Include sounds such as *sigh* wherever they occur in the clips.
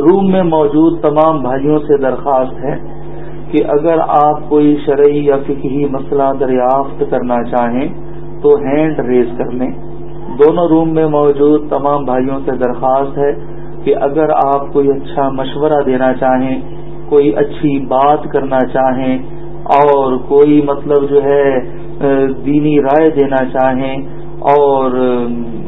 روم میں موجود تمام بھائیوں سے درخواست ہے کہ اگر آپ کوئی شرعی یا فکری مسئلہ دریافت کرنا چاہیں تو ہینڈ ریز کر لیں۔ دونوں روم میں موجود تمام بھائیوں سے درخواست ہے کہ اگر آپ کوئی اچھا مشورہ دینا چاہیں، کوئی اچھی بات کرنا چاہیں، اور کوئی مطلب جو ہے، دینی رائے دینا چاہیں اور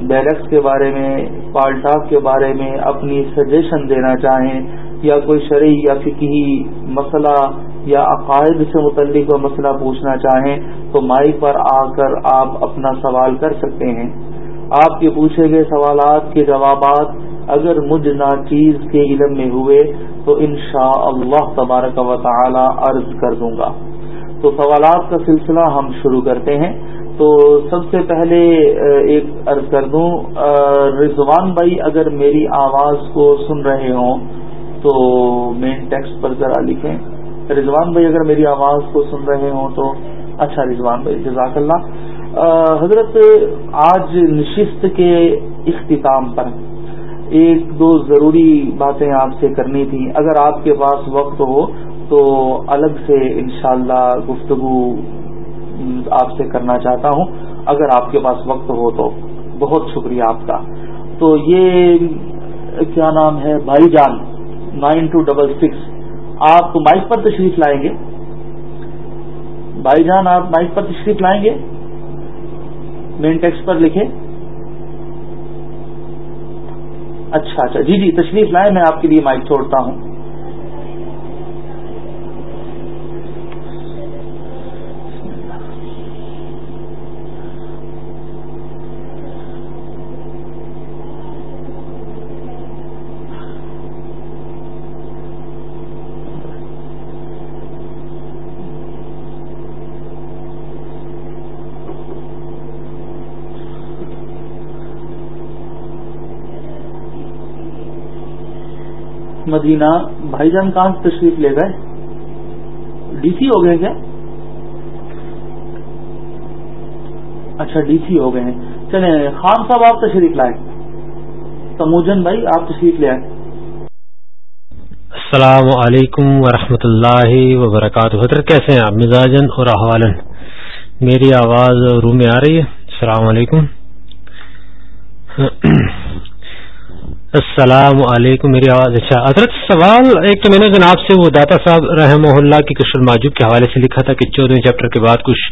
بیرکس کے بارے میں پالٹاک کے بارے میں اپنی سجیشن دینا چاہیں، یا کوئی شرعی یا فکی مسئلہ یا عقائد سے متعلق مسئلہ پوچھنا چاہیں تو مائک پر آ کر آپ اپنا سوال کر سکتے ہیں۔ آپ کے پوچھے گئے سوالات کے جوابات اگر مجھ ناچیز کے علم میں ہوئے تو انشاء اللہ تبارک و تعالی عرض کر دوں گا۔ تو سوالات کا سلسلہ ہم شروع کرتے ہیں۔ تو سب سے پہلے ایک عرض کر دوں رضوان بھائی اگر میری آواز کو سن رہے ہوں تو مین ٹیکسٹ پر ذرا لکھیں۔ رضوان بھائی اگر میری آواز کو سن رہے ہوں تو اچھا رضوان بھائی، جزاک اللہ۔ حضرت، آج نشست کے اختتام پر ایک دو ضروری باتیں آپ سے کرنی تھیں۔ اگر آپ کے پاس وقت ہو تو الگ سے انشاءاللہ گفتگو آپ سے کرنا چاہتا ہوں۔ اگر آپ کے پاس وقت ہو تو بہت شکریہ آپ کا۔ تو یہ کیا نام ہے؟ بھائی جان، نائن ٹو ڈبل سکس۔ آپ مائک پر تشریف لائیں گے۔ بھائی جان، آپ مائک پر تشریف لائیں گے؟ مین ٹیکسٹ پر لکھیں۔ اچھا اچھا جی جی تشریف لائیں۔ میں آپ کے لیے مائک چھوڑتا ہوں۔ مدینہ بھائی جان کہاں تشریف لے گئے؟ ڈی سی ہو گئے کیا؟ اچھا ڈی سی ہو گئے ہیں۔ چلے خان صاحب آپ تشریف لائے۔ تموجن بھائی آپ تشریف لے آئے۔ السلام علیکم ورحمۃ اللہ وبرکاتہ۔ حضرت، کیسے ہیں آپ؟ مزاجن اور احوالن۔ میری آواز روم میں آ رہی ہے۔ السلام علیکم۔ السلام علیکم، میری آواز اچھا۔ حضرت، سوال ایک تو میں نے جناب سے، وہ داتا صاحب رحمہ اللہ کی کشل ماجد کے حوالے سے لکھا تھا کہ چودہ چیپٹر کے بعد کچھ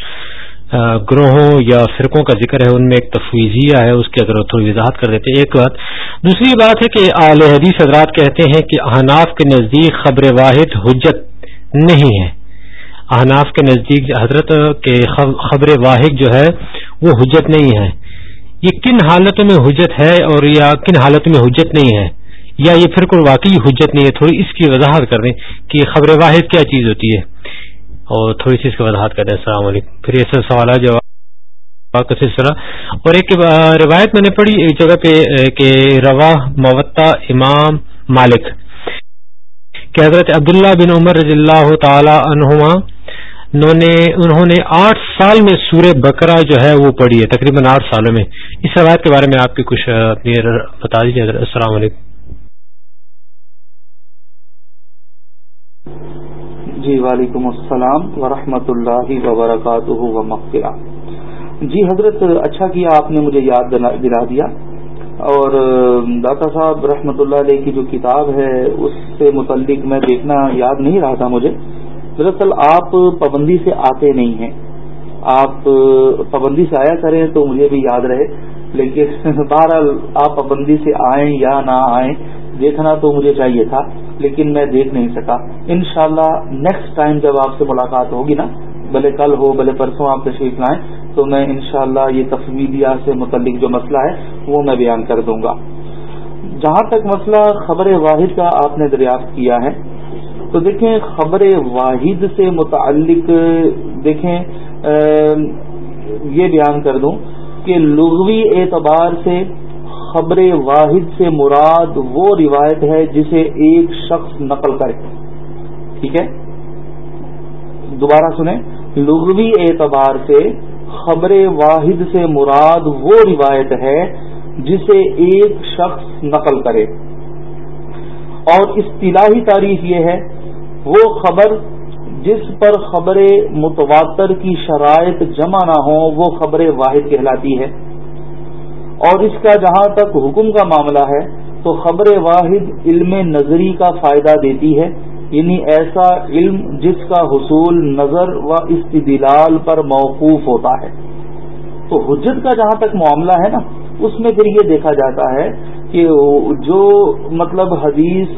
گروہوں یا فرقوں کا ذکر ہے، ان میں ایک تفویضیہ ہے، اس کی اگر تھوڑی وضاحت کر دیتے ایک بات، دوسری بات ہے کہ اعلی حدیث حضرات کہتے ہیں کہ احناف کے نزدیک خبر واحد حجت نہیں ہے۔ احناف کے نزدیک حضرت کے خبر واحد جو ہے، وہ حجت نہیں ہے۔ یہ کن حالتوں میں حجت ہے اور یا کن حالتوں میں حجت نہیں ہے؟ یا یہ پھر کوئی واقعی حجت نہیں ہے؟ تھوڑی اس کی وضاحت کر دیں کہ خبر واحد کیا چیز ہوتی ہے۔ اور تھوڑی سی اس کی وضاحت کر دیں۔ السلام علیکم۔ پھر یہ سب سوالات جواب کا سلسلہ اور ایک روایت میں نے پڑھی ایک جگہ پہ کہ روا موتا امام مالک، کہ حضرت عبداللہ بن عمر رضی اللہ تعالی عنہما انہوں نے آٹھ سال میں سورہ بکرا جو ہے وہ پڑھی ہے، تقریباً آٹھ سالوں میں۔ اس روایت کے بارے میں آپ کی کچھ اپنی بتا دیجیے السلام علیکم۔ جی وعلیکم السلام ورحمۃ اللہ وبرکاتہ و جی حضرت اچھا کیا آپ نے مجھے یاد دلا دیا؟ اور داتا صاحب رحمۃ اللہ علیہ کی جو کتاب ہے، اس سے متعلق میں دیکھنا یاد نہیں رہا تھا مجھے۔ دراصل آپ پابندی سے آتے نہیں ہیں۔ آپ پابندی سے آیا کریں تو مجھے بھی یاد رہے، لیکن *laughs* بہرحال آپ پابندی سے آئیں یا نہ آئیں، دیکھنا تو مجھے چاہیے تھا، لیکن میں دیکھ نہیں سکا۔ انشاءاللہ شاء نیکسٹ ٹائم جب آپ سے ملاقات ہوگی نا، بھلے کل ہو، بھلے پرسوں آپ تشریف لائیں، تو میں انشاءاللہ یہ تصویریہ سے متعلق جو مسئلہ ہے، وہ میں بیان کر دوں گا۔ جہاں تک مسئلہ خبر واحد کا آپ نے دریافت کیا ہے تو دیکھیں، خبر واحد سے متعلق دیکھیں یہ بیان کر دوں کہ لغوی اعتبار سے خبر واحد سے مراد وہ روایت ہے جسے ایک شخص نقل کرے۔ ٹھیک ہے؟ دوبارہ سنیں۔ لغوی اعتبار سے خبر واحد سے مراد وہ روایت ہے جسے ایک شخص نقل کرے۔ اور اصطلاحی تعریف یہ ہے وہ خبر جس پر خبر متواتر کی شرائط جمع نہ ہوں، وہ خبر واحد کہلاتی ہے۔ اور اس کا جہاں تک حکم کا معاملہ ہے، تو خبر واحد علم نظری کا فائدہ دیتی ہے۔ یعنی ایسا علم جس کا حصول نظر و استدلال پر موقوف ہوتا ہے۔ تو حجت کا جہاں تک معاملہ ہے نا، اس میں پھر یہ دیکھا جاتا ہے کہ جو مطلب حدیث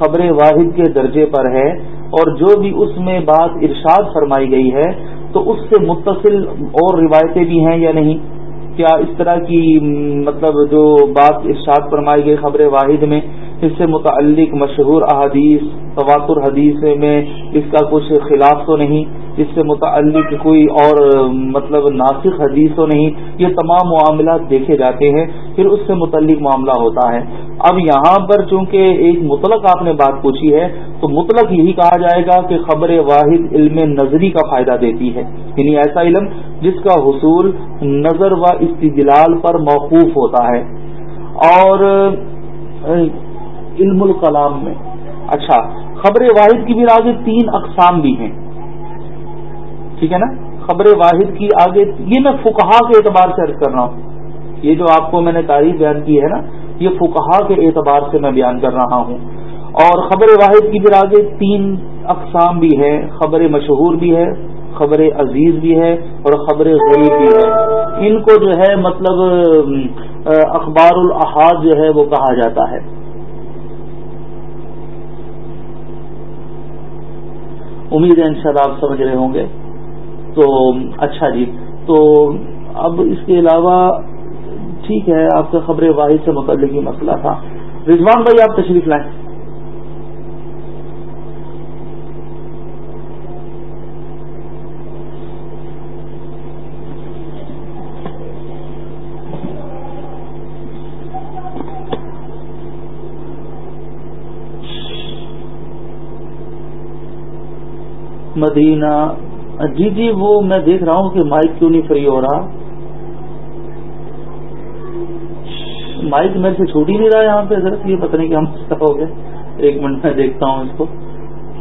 خبر واحد کے درجے پر ہے اور جو بھی اس میں بات ارشاد فرمائی گئی ہے تو اس سے متصل اور روایتیں بھی ہیں یا نہیں؟ کیا اس طرح کی مطلب جو بات ارشاد فرمائی گئی خبر واحد میں، اس سے متعلق مشہور احادیث، تواتر حدیث میں اس کا کچھ خلاف تو نہیں؟ اس سے متعلق کوئی اور مطلب ناسک حدیث تو نہیں، یہ تمام معاملات دیکھے جاتے ہیں، پھر اس سے متعلق معاملہ ہوتا ہے۔ اب یہاں پر چونکہ ایک مطلق آپ نے بات پوچھی ہے، تو مطلق یہی کہا جائے گا کہ خبر واحد علم نظری کا فائدہ دیتی ہے۔ یعنی ایسا علم جس کا حصول نظر و استدلال پر موقوف ہوتا ہے۔ اور، علم الکلام میں اچھا خبر واحد کی بھی آگے تین اقسام بھی ہیں۔ ٹھیک ہے نا؟ خبر واحد کی آگے یہ میں فکہ کے اعتبار سے عرض کر رہا ہوں۔ یہ جو آپ کو میں نے تاریخ بیان کی ہے نا، یہ فکہ کے اعتبار سے میں بیان کر رہا ہوں۔ اور خبر واحد کی بھی آگے تین اقسام بھی ہے خبر مشہور بھی ہے، خبر عزیز بھی ہے اور خبر غریب بھی ہے۔ ان کو جو ہے مطلب اخبار الحاظ جو ہے وہ کہا جاتا ہے۔ امید ہے انشاءاللہ آپ سمجھ رہے ہوں گے۔ تو اچھا جی۔ تو اب اس کے علاوہ ٹھیک ہے، آپ کا خبر واحد سے متعلق ہی مسئلہ تھا۔ رضوان بھائی، آپ تشریف لائیں۔ مدینہ جی جی وہ میں دیکھ رہا ہوں کہ مائک کیوں نہیں فری ہو رہا؟ مائک میرے سے چھوٹ ہی نہیں رہا یہاں پہ حضرت یہ پتہ نہیں کہ ہم ہو گئے ایک منٹ میں دیکھتا ہوں اس کو۔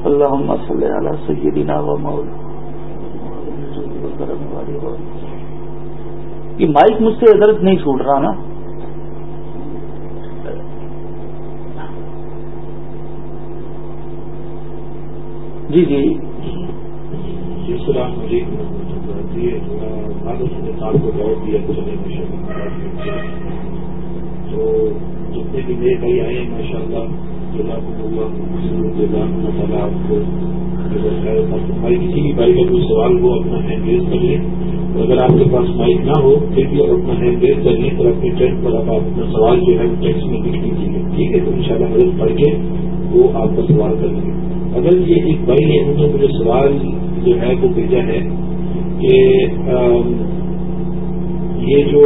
اللہ صلی اللہ سیدنا و یہ مائک مجھ سے حضرت نہیں چھوٹ رہا نا۔ جی جی۔ السلام علیکم کو جواب دیا تو جتنے بھی نئے بھائی آئے ہیں ماشاء اللہ تعالیٰ آپ کو۔ ہماری کسی بھی بھائی کا کوئی سوال ہو، اپنا ہینڈ ریز کر لیں۔ اور اگر آپ کے پاس مائک نہ ہو، پھر بھی آپ اپنا ہینڈ ریز کر لیں۔ تو اپنے ٹرین پر آپ اپنا سوال جو ہے، وہ ٹیکس میں لکھ لیجیے ٹھیک ہے، تو ان شاء اللہ مدد پڑھ کے وہ آپ کا سوال کر لیں گے۔ اگر یہ ایک بھائی ہے، انہوں نے مجھے سوال جو ہے، وہ بھیجا ہے کہ یہ جو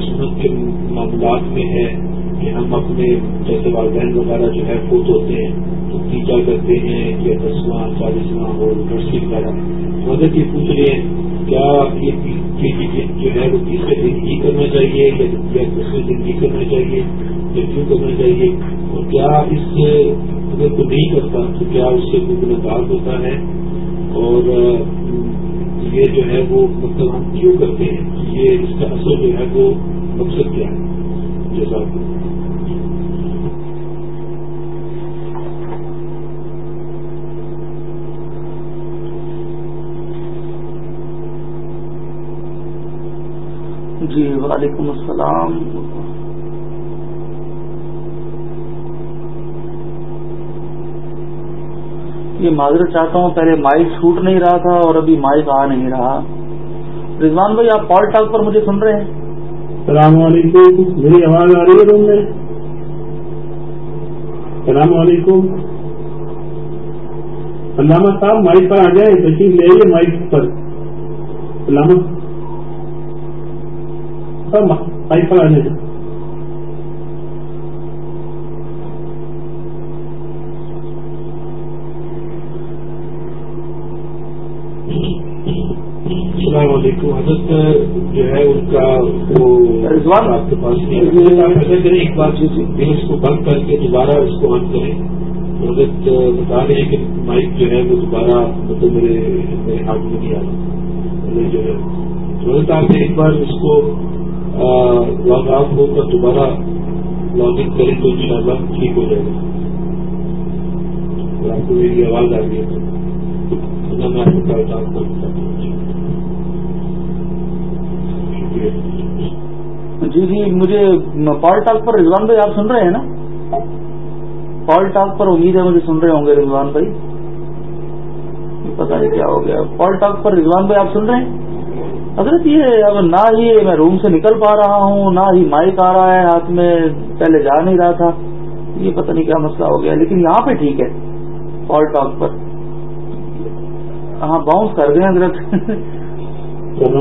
سنت کے معاملات میں ہے کہ ہم اپنے جیسے والدین وغیرہ جو ہے، فوت ہوتے ہیں، تو تیجا کرتے ہیں یا دسواں، چالیسواں اور نرسری وغیرہ۔ مدد یہ پوچھ رہے ہیں، کیا یہ جو ہے وہ تیسرے دن ہی کرنا چاہیے یا دوسرے دن ہی کرنا چاہیے یا کیوں کرنا چاہیے؟ اور کیا اس کو نہیں کرتا تو کیا اس سے کوئی گناہ ہوتا ہے؟ اور یہ جو ہے وہ مطلب ہم کیوں کرتے ہیں؟ یہ اس کا اثر جو ہے وہ مقصد کیا ہے؟ جیسا جی وعلیکم السلام۔ یہ معذرت چاہتا ہوں، پہلے مائک چھوٹ نہیں رہا تھا اور ابھی مائک آ نہیں رہا۔ رضوان بھائی، آپ پال ٹاک پر مجھے سن رہے ہیں؟ السلام علیکم۔ میری آواز آ رہی ہے تم میں؟ السلام علیکم۔ علامہ صاحب، مائک پر آ جائیں، تشریف لے آئیے مائک پر۔ علامہ مائک پر آ جائیں السلام علیکم حضرت جو ہے ان کا وہ آپ کے پاس نہیں ایک بات اس کو بند کر کے دوبارہ اس کو آن کریں۔ حضرت بتا رہے ہیں کہ مائک جو ہے وہ دوبارہ مطلب میرے ہاتھ میں نہیں آ رہا۔ جو ہے حضرت آپ ایک بار اس کو لاگ آف ہو کر دوبارہ لاگ ان کریں تو ان شاء اللہ ٹھیک ہو جائے گا۔ آپ کو میری آواز آ گئی ہے۔ میں آپ کو آپ کو جی جی مجھے پال ٹاک پر رضوان بھائی آپ سن رہے ہیں نا؟ پال ٹاک پر امید ہے مجھے سن رہے ہوں گے رضوان بھائی۔ پتا نہیں کیا ہو گیا۔ پال ٹاک پر رضوان بھائی آپ سن رہے ہیں؟ حضرت، یہ اب نہ ہی میں روم سے نکل پا رہا ہوں، نہ ہی مائک آ رہا ہے ہاتھ میں، پہلے جا نہیں رہا تھا۔ یہ پتہ نہیں کیا مسئلہ ہو گیا، لیکن یہاں پہ ٹھیک ہے، پال ٹاک پر۔ ہاں باؤنس کر دیں حضرت۔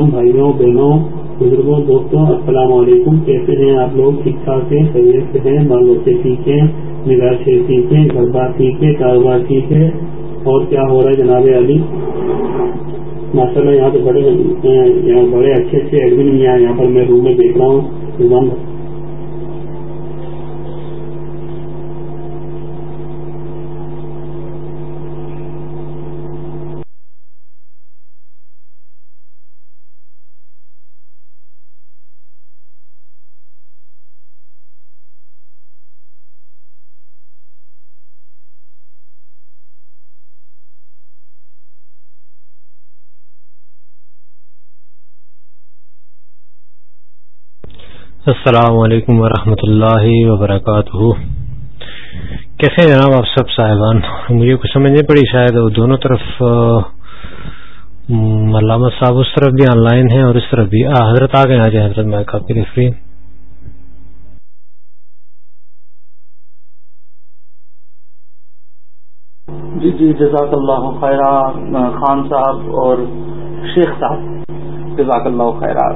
بھائیوں، بہنوں۔ بزرگوں، دوستوں، السلام علیکم۔ کیسے ہیں آپ لوگ؟ ٹھیک ٹھاک ہیں، خیریت سے ہیں بال بچے ٹھیک ہیں نگاہ شیر ٹھیک ہیں گھر بار ٹھیک ہے، کاروبار ٹھیک ہے۔ اور کیا ہو رہا ہے جناب علی؟ ماشاء اللہ یہاں پہ بڑے، یہاں بڑے اچھے اچھے ایڈمن بھی ہیں۔ یہاں پر میں روم میں دیکھ رہا ہوں۔ السلام علیکم ورحمۃ اللہ وبرکاتہ۔ کیسے جناب آپ سب صاحبان؟ مجھے کچھ سمجھ نہیں پڑی، شاید وہ دونوں طرف علامہ صاحب اس طرف بھی آن لائن ہیں اور اس طرف بھی۔ حضرت آ گئے آج حضرت میں کافی کے لیے فری جی جی جزاک اللہ خیرہ خان صاحب اور شیخ صاحب، جزاک اللہ خیرات۔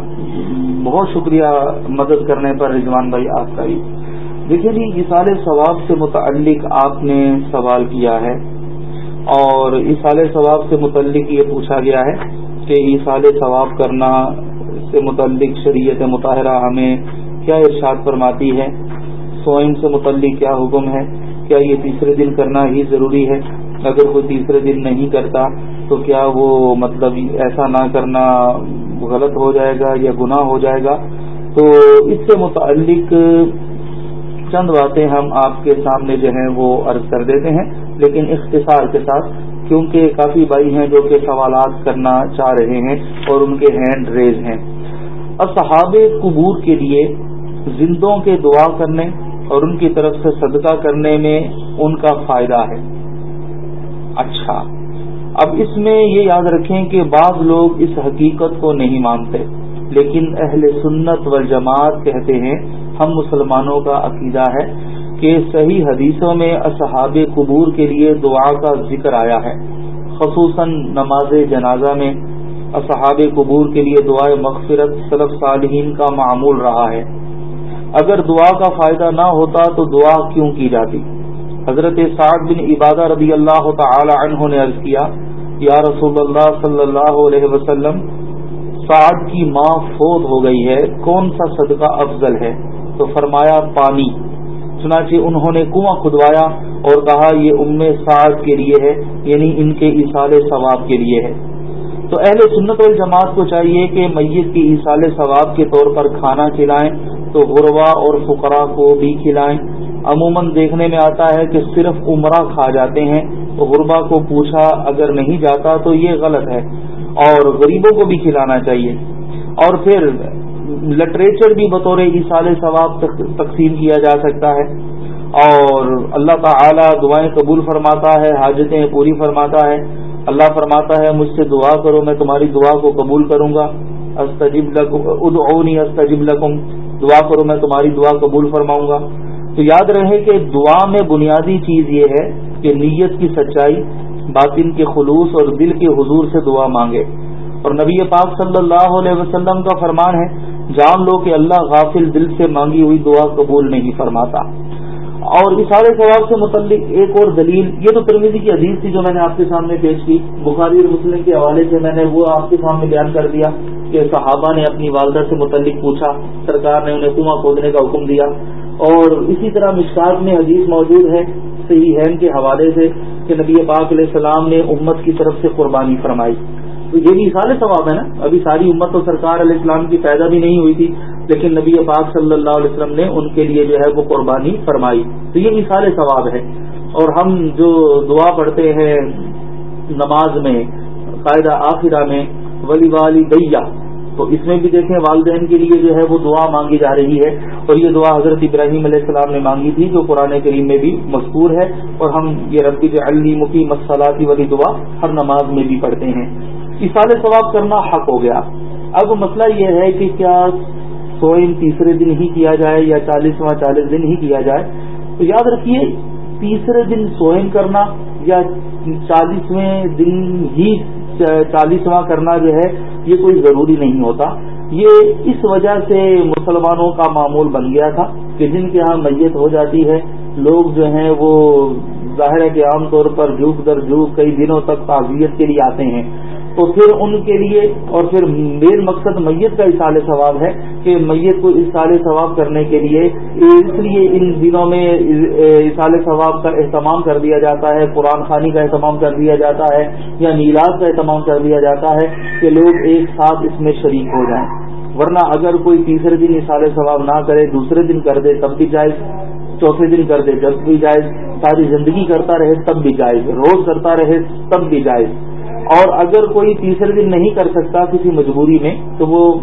بہت شکریہ مدد کرنے پر، رضوان بھائی، آپ کا ہی دیکھیے جی اصال ثواب سے متعلق آپ نے سوال کیا ہے اور اصال ثواب سے متعلق یہ پوچھا گیا ہے کہ اصال ثواب کرنا سے متعلق شریعت مطالعہ ہمیں کیا ارشاد فرماتی ہے؟ سوئم سے متعلق کیا حکم ہے؟ کیا یہ تیسرے دن کرنا ہی ضروری ہے؟ اگر کوئی تیسرے دن نہیں کرتا، تو کیا وہ مطلب ایسا نہ کرنا غلط ہو جائے گا یا گناہ ہو جائے گا؟ تو اس سے متعلق چند باتیں ہم آپ کے سامنے جو ہیں وہ عرض کر دیتے ہیں، لیکن اختصار کے ساتھ، کیونکہ کافی بھائی ہیں جو کہ سوالات کرنا چاہ رہے ہیں اور ان کے ہینڈ ریز ہیں۔ اصحاب قبور کے لیے زندوں کے دعا کرنے اور ان کی طرف سے صدقہ کرنے میں ان کا فائدہ ہے۔ اچھا۔ اب اس میں یہ یاد رکھیں کہ بعض لوگ اس حقیقت کو نہیں مانتے، لیکن اہل سنت و جماعت کہتے ہیں، ہم مسلمانوں کا عقیدہ ہے کہ صحیح حدیثوں میں اصحاب قبور کے لیے دعا کا ذکر آیا ہے۔ خصوصاً نماز جنازہ میں اصحاب قبور کے لیے دعائے مغفرت صلف صالحین کا معمول رہا ہے۔ اگر دعا کا فائدہ نہ ہوتا تو دعا کیوں کی جاتی؟ حضرت سعد بن عبادہ رضی اللہ تعالی عنہ نے عرض کیا، یا رسول اللہ صلی اللہ علیہ وسلم، سعد کی ماں فوت ہو گئی ہے، کون سا صدقہ افضل ہے؟ تو فرمایا، پانی۔ چنانچہ انہوں نے کنواں کھدوایا اور کہا، یہ ام سعد کے لیے ہے یعنی ان کے اصال ثواب کے لیے ہے۔ تو اہل سنت والجماعت کو چاہیے کہ میت کی اصال ثواب کے طور پر کھانا کھلائیں تو غربا اور فقرا کو بھی کھلائیں۔ عموماً دیکھنے میں آتا ہے کہ صرف عمرہ کھا جاتے ہیں۔ تو غربا کو پوچھا، اگر نہیں جاتا تو یہ غلط ہے۔ اور غریبوں کو بھی کھلانا چاہیے۔ اور پھر لٹریچر بھی بطور اصال ثواب تقسیم کیا جا سکتا ہے۔ اور اللہ تعالی دعائیں قبول فرماتا ہے، حاجتیں پوری فرماتا ہے۔ اللہ فرماتا ہے، مجھ سے دعا کرو، میں تمہاری دعا کو قبول کروں گا۔ استجب ادعونی استجب لکم۔ دعا کرو، میں تمہاری دعا قبول فرماؤں گا۔ تو یاد رہے کہ دعا میں بنیادی چیز یہ ہے کہ نیت کی سچائی، باطن کے خلوص اور دل کے حضور سے دعا مانگے۔ اور نبی پاک صلی اللہ علیہ وسلم کا فرمان ہے، جان لو کہ اللہ غافل دل سے مانگی ہوئی دعا قبول نہیں فرماتا۔ اور اشارے ثواب سے متعلق ایک اور دلیل، یہ تو ترمیزی کی حدیث تھی جو میں نے آپ کے سامنے پیش کی، بخاری اور مسلم کے حوالے سے میں نے وہ آپ کے سامنے بیان کر دیا کہ صحابہ نے اپنی والدہ سے متعلق پوچھا، سرکار نے انہیں کنواں کھودنے کا حکم دیا۔ اور اسی طرح مشکات میں حدیث موجود ہے، صحیح ہین کے حوالے سے کہ نبی پاک علیہ السلام نے امت کی طرف سے قربانی فرمائی۔ تو یہ بھی سارے ثواب ہے نا؟ ابھی ساری امت تو سرکار علیہ السلام کی پیدا بھی نہیں ہوئی تھی لیکن نبی پاک صلی اللہ علیہ وسلم نے ان کے لیے جو ہے وہ قربانی فرمائی۔ تو یہ مثال ثواب ہے۔ اور ہم جو دعا پڑھتے ہیں نماز میں، قاعدہ آخرہ میں، ولی والی گیا، تو اس میں بھی دیکھیں والدین کے لیے جو ہے وہ دعا مانگی جا رہی ہے۔ اور یہ دعا حضرت ابراہیم علیہ السلام نے مانگی تھی، جو قرآن کریم میں بھی مشہور ہے۔ اور ہم یہ ربی علی مکی مسلاتی والی دعا ہر نماز میں بھی پڑھتے ہیں۔ اشال ثواب کرنا حق ہو گیا۔ اب مسئلہ یہ ہے کہ کیا سوئم تیسرے دن ہی کیا جائے یا چالیسواں چالیس دن ہی کیا جائے، تو یاد رکھیے، تیسرے دن سوئم کرنا یا چالیسویں دن ہی چالیسواں کرنا جو ہے، یہ کوئی ضروری نہیں ہوتا۔ یہ اس وجہ سے مسلمانوں کا معمول بن گیا تھا کہ جن کے ہاں میت ہو جاتی ہے، لوگ جو ہیں وہ ظاہر ہے کہ عام طور پر جھوک در جھوک کئی دنوں تک تعزیت کے لیے آتے ہیں۔ تو پھر ان کے لیے اور پھر مین مقصد میت کا اصال ثواب ہے کہ میت کو اصال ثواب کرنے کے لیے اس لیے ان دنوں میں اصال ثواب کا اہتمام کر دیا جاتا ہے، قرآن خانی کا اہتمام کر دیا جاتا ہے یا نیلاز کا اہتمام کر دیا جاتا ہے کہ لوگ ایک ساتھ اس میں شریک ہو جائیں۔ ورنہ اگر کوئی تیسرے دن اصال ثواب نہ کرے، دوسرے دن کر دے، تب بھی جائز۔ چوتھے دن کر دے، جب بھی جائز۔ ساری زندگی کرتا رہے، تب بھی جائز۔ روز کرتا رہے، تب بھی جائز۔ اور اگر کوئی تیسرے دن نہیں کر سکتا کسی مجبوری میں، تو وہ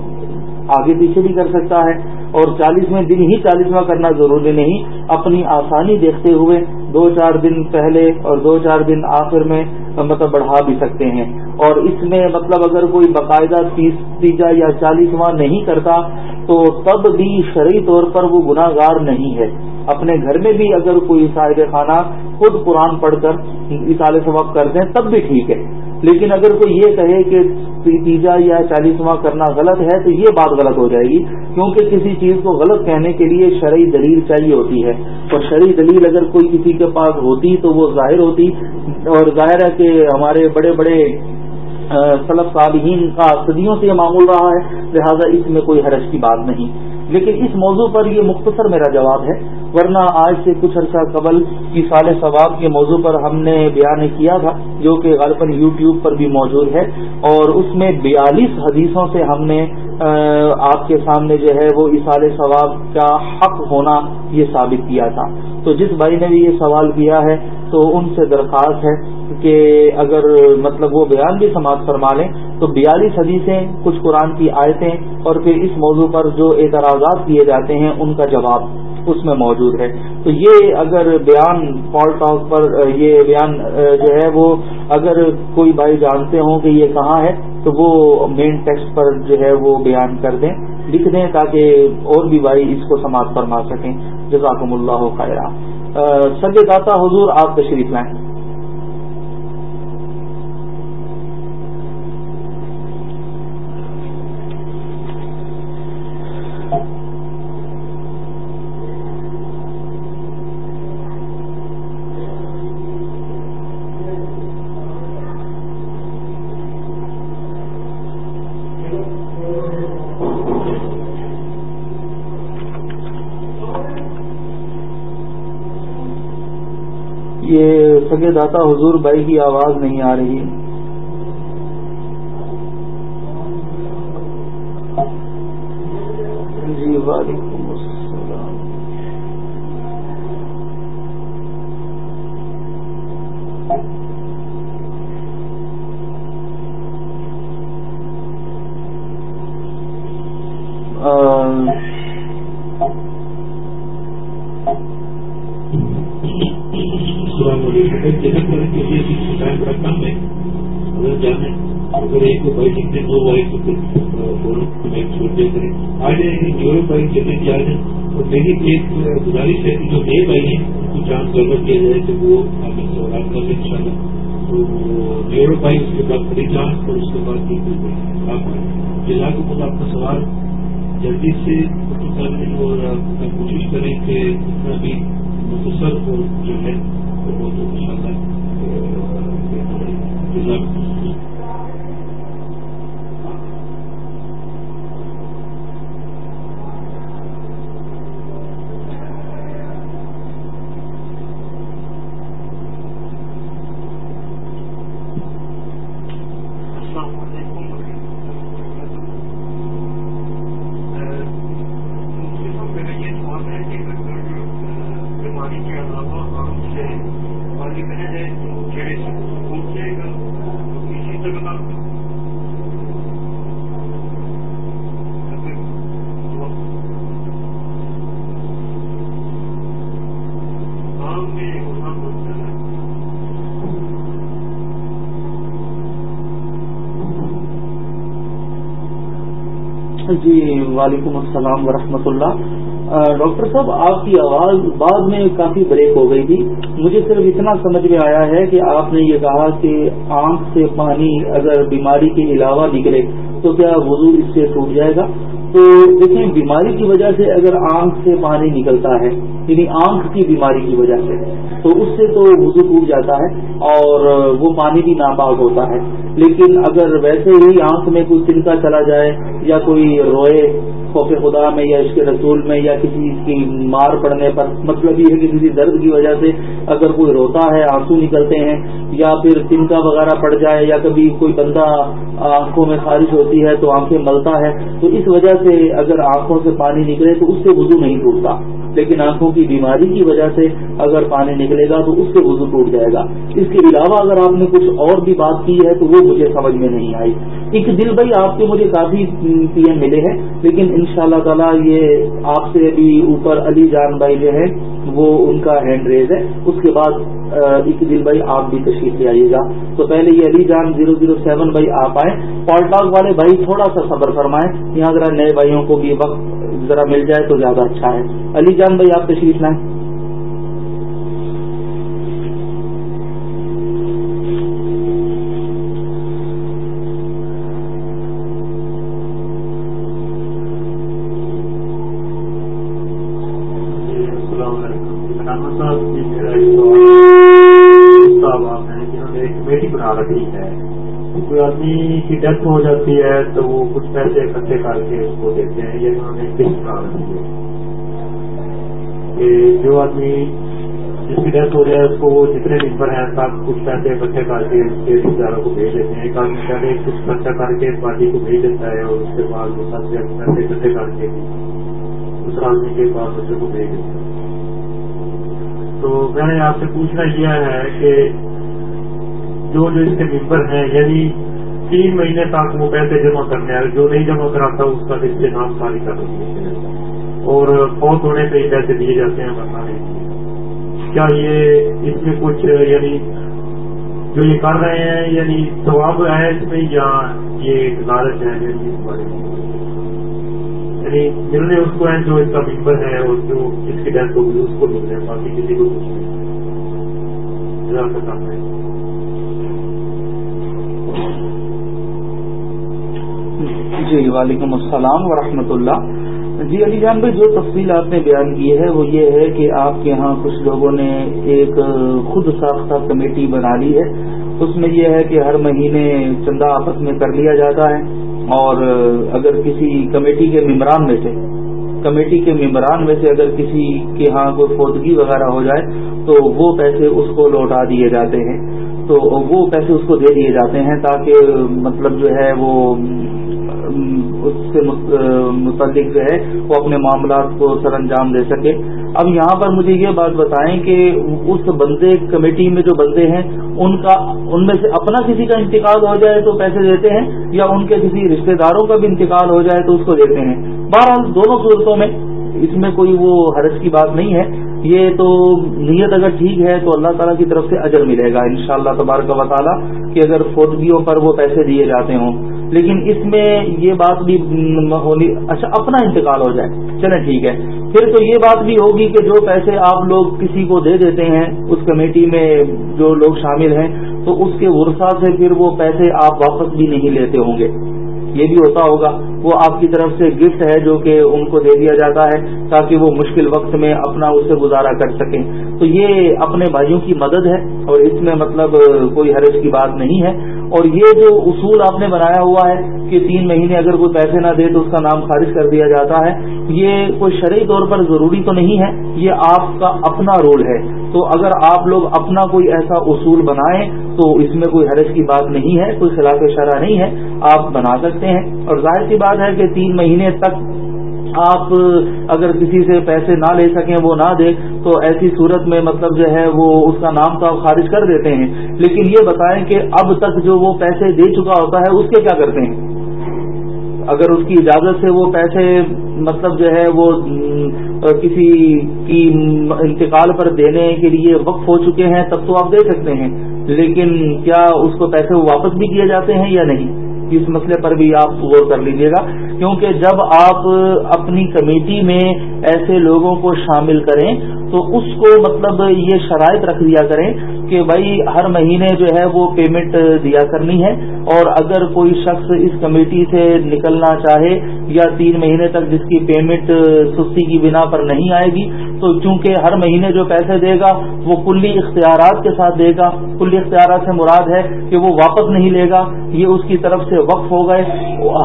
آگے پیچھے بھی کر سکتا ہے۔ اور چالیسویں دن ہی چالیسواں کرنا ضروری نہیں، اپنی آسانی دیکھتے ہوئے دو چار دن پہلے اور دو چار دن آخر میں مطلب بڑھا بھی سکتے ہیں۔ اور اس میں مطلب اگر کوئی باقاعدہ تیس، تیجا یا چالیسواں نہیں کرتا، تو تب بھی شرعی طور پر وہ گناہ گار نہیں ہے۔ اپنے گھر میں بھی اگر کوئی صاحب خانہ خود قرآن پڑھ کر اصال ثواب کر دیں، تب بھی ٹھیک ہے۔ لیکن اگر کوئی یہ کہے کہ تیجا یا چالیسواں کرنا غلط ہے تو یہ بات غلط ہو جائے گی، کیونکہ کسی چیز کو غلط کہنے کے لیے شرعی دلیل چاہیے ہوتی ہے۔ اور شرعی دلیل اگر کوئی کسی کے پاس ہوتی تو وہ ظاہر ہوتی۔ اور ظاہر ہے کہ ہمارے بڑے بڑے سلب صالحین کا صدیوں سے یہ معمول رہا ہے، لہذا اس میں کوئی حرج کی بات نہیں۔ لیکن اس موضوع پر یہ مختصر میرا جواب ہے۔ ورنہ آج سے کچھ عرصہ قبل کی سال ثواب کے موضوع پر ہم نے بیان کیا تھا، جو کہ غالباً یو ٹیوب پر بھی موجود ہے۔ اور اس میں بیالیس حدیثوں سے ہم نے آپ کے سامنے جو ہے وہ اصال ثواب کا حق ہونا یہ ثابت کیا تھا۔ تو جس بھائی نے بھی یہ سوال کیا ہے، تو ان سے درخواست ہے کہ اگر مطلب وہ بیان بھی سماعت فرما لیں، تو بیالیس حدیثیں، کچھ قرآن کی آیتیں اور پھر اس موضوع پر جو اعتراضات کیے جاتے ہیں، ان کا جواب اس میں موجود ہے۔ تو یہ اگر بیان پال ٹاک پر یہ بیان جو ہے وہ اگر کوئی بھائی جانتے ہوں کہ یہ کہاں ہے، تو وہ مین ٹیکسٹ پر جو ہے وہ بیان کر دیں، لکھ دیں تاکہ اور بھی بھائی اس کو سماعت فرما سکیں۔ جزاکم اللہ خیرہ سنجے داتا حضور آپ تشریف لائیں سگے داتا حضور بھائی کی آواز نہیں آ رہی۔ سوال جلدی سے کرنے اور کوشش کریں کہ اتنا بھی مختصر جو ہے وہ تو ان شاء اللہ جی وعلیکم السلام ورحمۃ اللہ۔ ڈاکٹر صاحب، آپ کی آواز بعد میں کافی بریک ہو گئی تھی۔ مجھے صرف اتنا سمجھ میں آیا ہے کہ آپ نے یہ کہا کہ آنکھ سے پانی اگر بیماری کے علاوہ نکلے تو کیا وضو اس سے ٹوٹ جائے گا؟ تو دیکھیں بیماری کی وجہ سے اگر آنکھ سے پانی نکلتا ہے یعنی آنکھ کی بیماری کی وجہ سے، تو اس سے تو وضو ٹوٹ جاتا ہے اور وہ پانی بھی ناپاک ہوتا ہے۔ لیکن اگر ویسے ہی آنکھ میں کوئی تنکا چلا جائے یا کوئی روئے خوف خدا میں یا اس کے رسول میں یا کسی کی مار پڑنے پر مطلب یہ ہے کہ کسی درد کی وجہ سے اگر کوئی روتا ہے، آنسو نکلتے ہیں یا پھر تنکا وغیرہ پڑ جائے یا کبھی کوئی بندہ آنکھوں میں خارش ہوتی ہے تو آنکھیں ملتا ہے تو اس وجہ سے اگر آنکھوں سے پانی نکلے تو اس سے وضو نہیں ٹوٹتا۔ لیکن آنکھوں کی بیماری کی وجہ سے اگر پانی نکلے گا تو اس سے وضو ٹوٹ جائے گا۔ اس کے علاوہ اگر آپ نے کچھ اور بھی بات کی ہے تو وہ مجھے سمجھ میں نہیں آئی۔ ایک دل بھائی، آپ کے مجھے کافی پی ایم ملے ہیں، لیکن ان شاء اللہ تعالیٰ یہ آپ سے بھی اوپر علی جان بھائی جو ہے وہ ان کا ہینڈ ریز ہے۔ اس کے بعد ایک دل بھائی آپ بھی تشریف لے آئیے گا۔ تو پہلے یہ علی جان زیرو زیرو سیون بھائی آپ آئے پالٹاک والے بھائی تھوڑا سا صبر فرمائیں۔ یہاں ذرا نئے بھائیوں کو بھی وقت ذرا مل جائے تو زیادہ اچھا ہے۔ علی جان بھائی آپ تشریف لائیں۔ آدمی جس کی ڈیتھ ہو جائے اس کو وہ جتنے ممبر ہیں، سب کچھ پیسے اکٹھے کر کے اس کے رشتے داروں کو بھیج دیتے ہیں۔ ایک آدمی پہلے کچھ خرچہ کر کے پارٹی کو بھیج دیتا ہے اور اس کے بعد وہ سب سے پیسے اکٹھے کر کے دوسرا آدمی کے پاس بچے کو بھیج دیتا ہے۔ تو میں نے آپ سے پوچھنا یہ ہے کہ جو جو اس کے ممبر ہیں یعنی تین مہینے تک وہ پیسے جمع کرنے آئے، جو نہیں جمع کراتا، اس کا اس کے نام خالی کر دیتے اور فوت ہونے پہ پیسے دیے جاتے ہیں ورنہ کیا یہ اس میں کچھ یعنی جو یہ کر رہے ہیں یعنی ثواب ہے اس میں یا یہ لالچ ہے یعنی اس بارے میں؟ یعنی ملنے اس کو ہیں جو اس کا ممبر ہے اور جو اس کی ڈیتھ ہوگی، اس کو مل رہے ہیں باقی کسی کو کچھ نہیں۔ ہے۔ جی وعلیکم السلام ورحمۃ اللہ۔ جی علی جان بھائی، جو تفصیل آپ نے بیان کی ہے، وہ یہ ہے کہ آپ کے ہاں کچھ لوگوں نے ایک خود ساختہ کمیٹی بنا لی ہے۔ اس میں یہ ہے کہ ہر مہینے چندہ آپس میں کر لیا جاتا ہے۔ اور اگر کسی کمیٹی کے ممبران میں سے، کمیٹی کے ممبران میں سے اگر کسی کے ہاں کوئی فوتگی وغیرہ ہو جائے، تو وہ پیسے اس کو لوٹا دیے جاتے ہیں۔ تو وہ پیسے اس کو دے دیے جاتے ہیں تاکہ مطلب جو ہے وہ سے متعلق جو ہے وہ اپنے معاملات کو سر انجام دے سکے۔ اب یہاں پر مجھے یہ بات بتائیں کہ اس بندے کمیٹی میں جو بندے ہیں، ان کا ان میں سے اپنا کسی کا انتقال ہو جائے تو پیسے دیتے ہیں، یا ان کے کسی رشتہ داروں کا بھی انتقال ہو جائے تو اس کو دیتے ہیں۔ بہرحال دونوں صورتوں میں اس میں کوئی وہ حرج کی بات نہیں ہے۔ یہ تو نیت اگر ٹھیک ہے تو اللہ تعالیٰ کی طرف سے اجر ملے گا ان شاء اللہ تبارک و تعالیٰ کہ اگر فوتگیوں پر وہ پیسے دیے جاتے ہوں۔ لیکن اس میں یہ بات بھی ہونی اچھا اپنا انتقال ہو جائے۔ چلیں ٹھیک ہے۔ پھر تو یہ بات بھی ہوگی کہ جو پیسے آپ لوگ کسی کو دے دیتے ہیں، اس کمیٹی میں جو لوگ شامل ہیں، تو اس کے ورثہ سے پھر وہ پیسے آپ واپس بھی نہیں لیتے ہوں گے۔ یہ بھی ہوتا ہوگا۔ وہ آپ کی طرف سے گفٹ ہے جو کہ ان کو دے دیا جاتا ہے تاکہ وہ مشکل وقت میں اپنا اسے گزارا کر سکیں۔ تو یہ اپنے بھائیوں کی مدد ہے اور اس میں مطلب کوئی حرج کی بات نہیں ہے۔ اور یہ جو اصول آپ نے بنایا ہوا ہے کہ تین مہینے اگر کوئی پیسے نہ دے تو اس کا نام خارج کر دیا جاتا ہے، یہ کوئی شرعی طور پر ضروری تو نہیں ہے، یہ آپ کا اپنا رول ہے۔ تو اگر آپ لوگ اپنا کوئی ایسا اصول بنائیں تو اس میں کوئی حرج کی بات نہیں ہے، کوئی خلاف شرح نہیں ہے، آپ بنا سکتے ہیں۔ اور ظاہر سی بات ہے کہ تین مہینے تک آپ اگر کسی سے پیسے نہ لے سکیں، وہ نہ دے، تو ایسی صورت میں مطلب جو ہے وہ اس کا نام تو آپ خارج کر دیتے ہیں۔ لیکن یہ بتائیں کہ اب تک جو وہ پیسے دے چکا ہوتا ہے، اس کے کیا کرتے ہیں؟ اگر اس کی اجازت سے وہ پیسے مطلب جو ہے وہ کسی کی انتقال پر دینے کے لیے وقف ہو چکے ہیں، تب تو آپ دے سکتے ہیں۔ لیکن کیا اس کو پیسے واپس بھی کیے جاتے ہیں یا نہیں؟ اس مسئلے پر بھی آپ غور کر لیجیے گا، کیونکہ جب آپ اپنی کمیٹی میں ایسے لوگوں کو شامل کریں، تو اس کو مطلب یہ شرائط رکھ دیا کریں کہ بھائی، ہر مہینے جو ہے وہ پیمنٹ دیا کرنی ہے، اور اگر کوئی شخص اس کمیٹی سے نکلنا چاہے یا تین مہینے تک جس کی پیمنٹ سستی کی بنا پر نہیں آئے گی تو چونکہ ہر مہینے جو پیسے دے گا، وہ کلی اختیارات کے ساتھ دے گا۔ کلی اختیارات سے مراد ہے کہ وہ واپس نہیں لے گا۔ یہ اس کی طرف سے وقف ہو گئے۔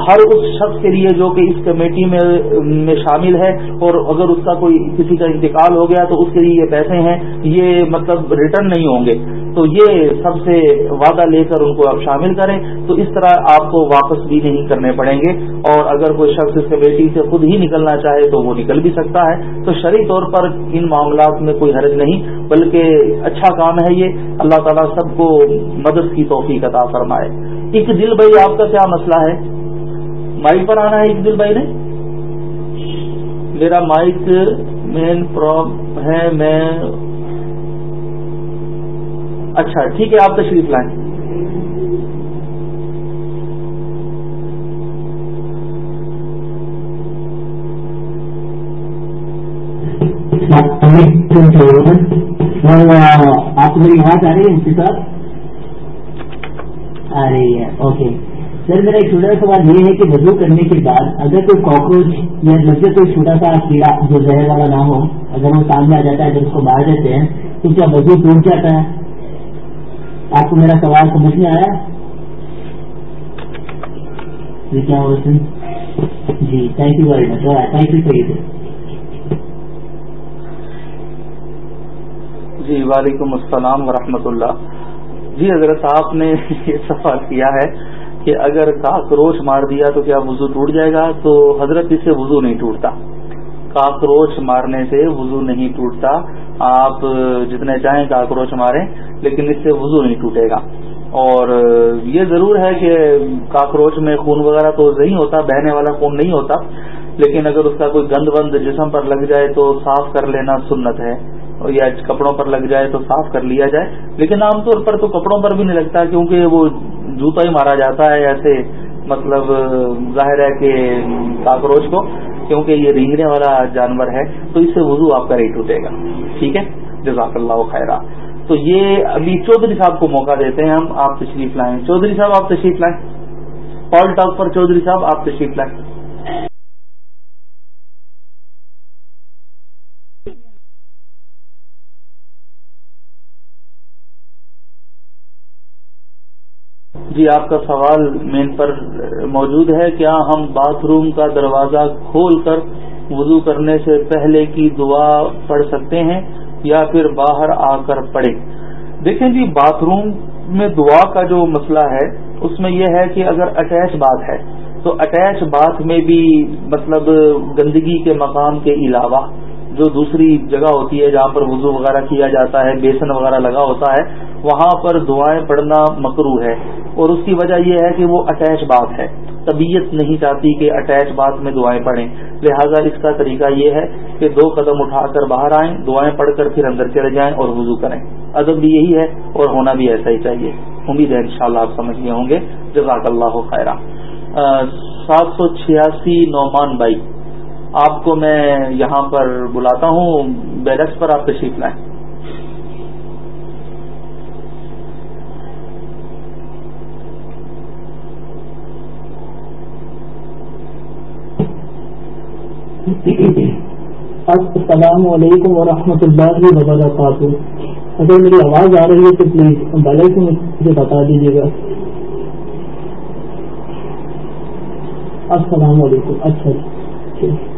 ہر اس شخص کے لیے جو کہ اس کمیٹی میں شامل ہے، اور اگر اس کا کوئی کسی کا انتقال ہو گیا تو اس کے لیے یہ پیسے ہیں۔ یہ مطلب ریٹرن نہیں ہوں گے۔ تو یہ سب سے وعدہ لے کر ان کو آپ شامل کریں، تو اس طرح آپ کو واپس بھی نہیں کرنے پڑیں گے۔ اور اگر کوئی شخص اس کمیٹی سے خود ہی نکلنا چاہے تو وہ نکل بھی سکتا ہے۔ تو شرعی طور پر ان معاملات میں کوئی حرج نہیں، بلکہ اچھا کام ہے یہ۔ اللہ تعالیٰ سب کو مدد کی توفیق عطا فرمائے۔ ایک دل بھائی، آپ کا کیا مسئلہ ہے؟ مائک پر آنا ہے ایک دل بھائی نے؟ میرا مائک مین پرابلم ہے، میں اچھا ٹھیک ہے، آپ تشریف لائیں۔ آپ میری بات آ رہی ہے سر آ رہی ہے، اوکے۔ سر، میرا ایک چھوٹا سوال یہ ہے کہ وضو کرنے کے بعد اگر کوئی کاکروچ یا لگے کوئی چھوٹا سا کیڑا، جو زہر والا نہ ہو، اگر وہ سامنے آ جاتا ہے اگر اس کو مار دیتے ہیں، تو کیا وضو ٹوٹ جاتا ہے؟ آپ کو میرا سوال سمجھ میں آیا؟ جی کیا جی thank you very much thank you for you جی وعلیکم السلام ورحمۃ اللہ۔ جی حضرت آپ نے *laughs* یہ سوال کیا ہے کہ اگر کاکروچ مار دیا تو کیا وضو ٹوٹ جائے گا؟ تو حضرت اس سے وضو نہیں ٹوٹتا۔ کاکروچ مارنے سے وضو نہیں ٹوٹتا۔ آپ جتنے چاہیں کاکروچ ماریں، لیکن اس سے وضو نہیں ٹوٹے گا۔ اور یہ ضرور ہے کہ کاکروچ میں خون وغیرہ تو نہیں ہوتا، بہنے والا خون نہیں ہوتا، لیکن اگر اس کا کوئی گند وند جسم پر لگ جائے تو صاف کر لینا سنت ہے، یا کپڑوں پر لگ جائے تو صاف کر لیا جائے۔ لیکن عام طور پر تو کپڑوں پر بھی نہیں لگتا، کیونکہ وہ جوتا ہی مارا جاتا ہے، ایسے مطلب ظاہر ہے کہ کاکروچ کو۔ کیونکہ یہ رینگنے والا جانور ہے، تو اس سے وضو آپ کا ریٹ ٹوٹے گا۔ ٹھیک ہے؟ جزاک اللہ خیرہ تو یہ ابھی چودھری صاحب کو موقع دیتے ہیں ہم، آپ تشریف لائیں۔ چودھری صاحب، آپ تشریف لائیں۔ پال ٹاک پر چودھری صاحب، آپ تشریف لائیں۔ جی آپ کا سوال مین پر موجود ہے، کیا ہم باتھ روم کا دروازہ کھول کر وضو کرنے سے پہلے کی دعا پڑھ سکتے ہیں یا پھر باہر آ کر پڑھے دیکھیں جی باتھ روم میں دعا کا جو مسئلہ ہے، اس میں یہ ہے کہ اگر اٹیچ بات ہے، تو اٹیچ بات میں بھی مطلب گندگی کے مقام کے علاوہ جو دوسری جگہ ہوتی ہے جہاں پر وضو وغیرہ کیا جاتا ہے، بیسن وغیرہ لگا ہوتا ہے، وہاں پر دعائیں پڑھنا مکرو ہے۔ اور اس کی وجہ یہ ہے کہ وہ اٹیچ بات ہے۔ طبیعت نہیں چاہتی کہ اٹیچ بات میں دعائیں پڑھیں۔ لہذا اس کا طریقہ یہ ہے کہ دو قدم اٹھا کر باہر آئیں، دعائیں پڑھ کر پھر اندر چلے جائیں اور وضو کریں۔ ادب بھی یہی ہے اور ہونا بھی ایسا ہی چاہیے۔ امید ہے انشاءاللہ آپ سمجھ گئے ہوں گے۔ جزاک اللہ خیرہ۔ سات سو چھیاسی نعمان بائی آپ کو میں یہاں پر بلاتا ہوں بیلکس پر آپ تشریف لائیں۔ السلام علیکم ورحمۃ اللہ وبرکاتہ۔ اگر میری آواز آ رہی ہے تو پلیز بھلے سے مجھے بتا دیجیے گا۔ السلام علیکم۔ اچھا ٹھیک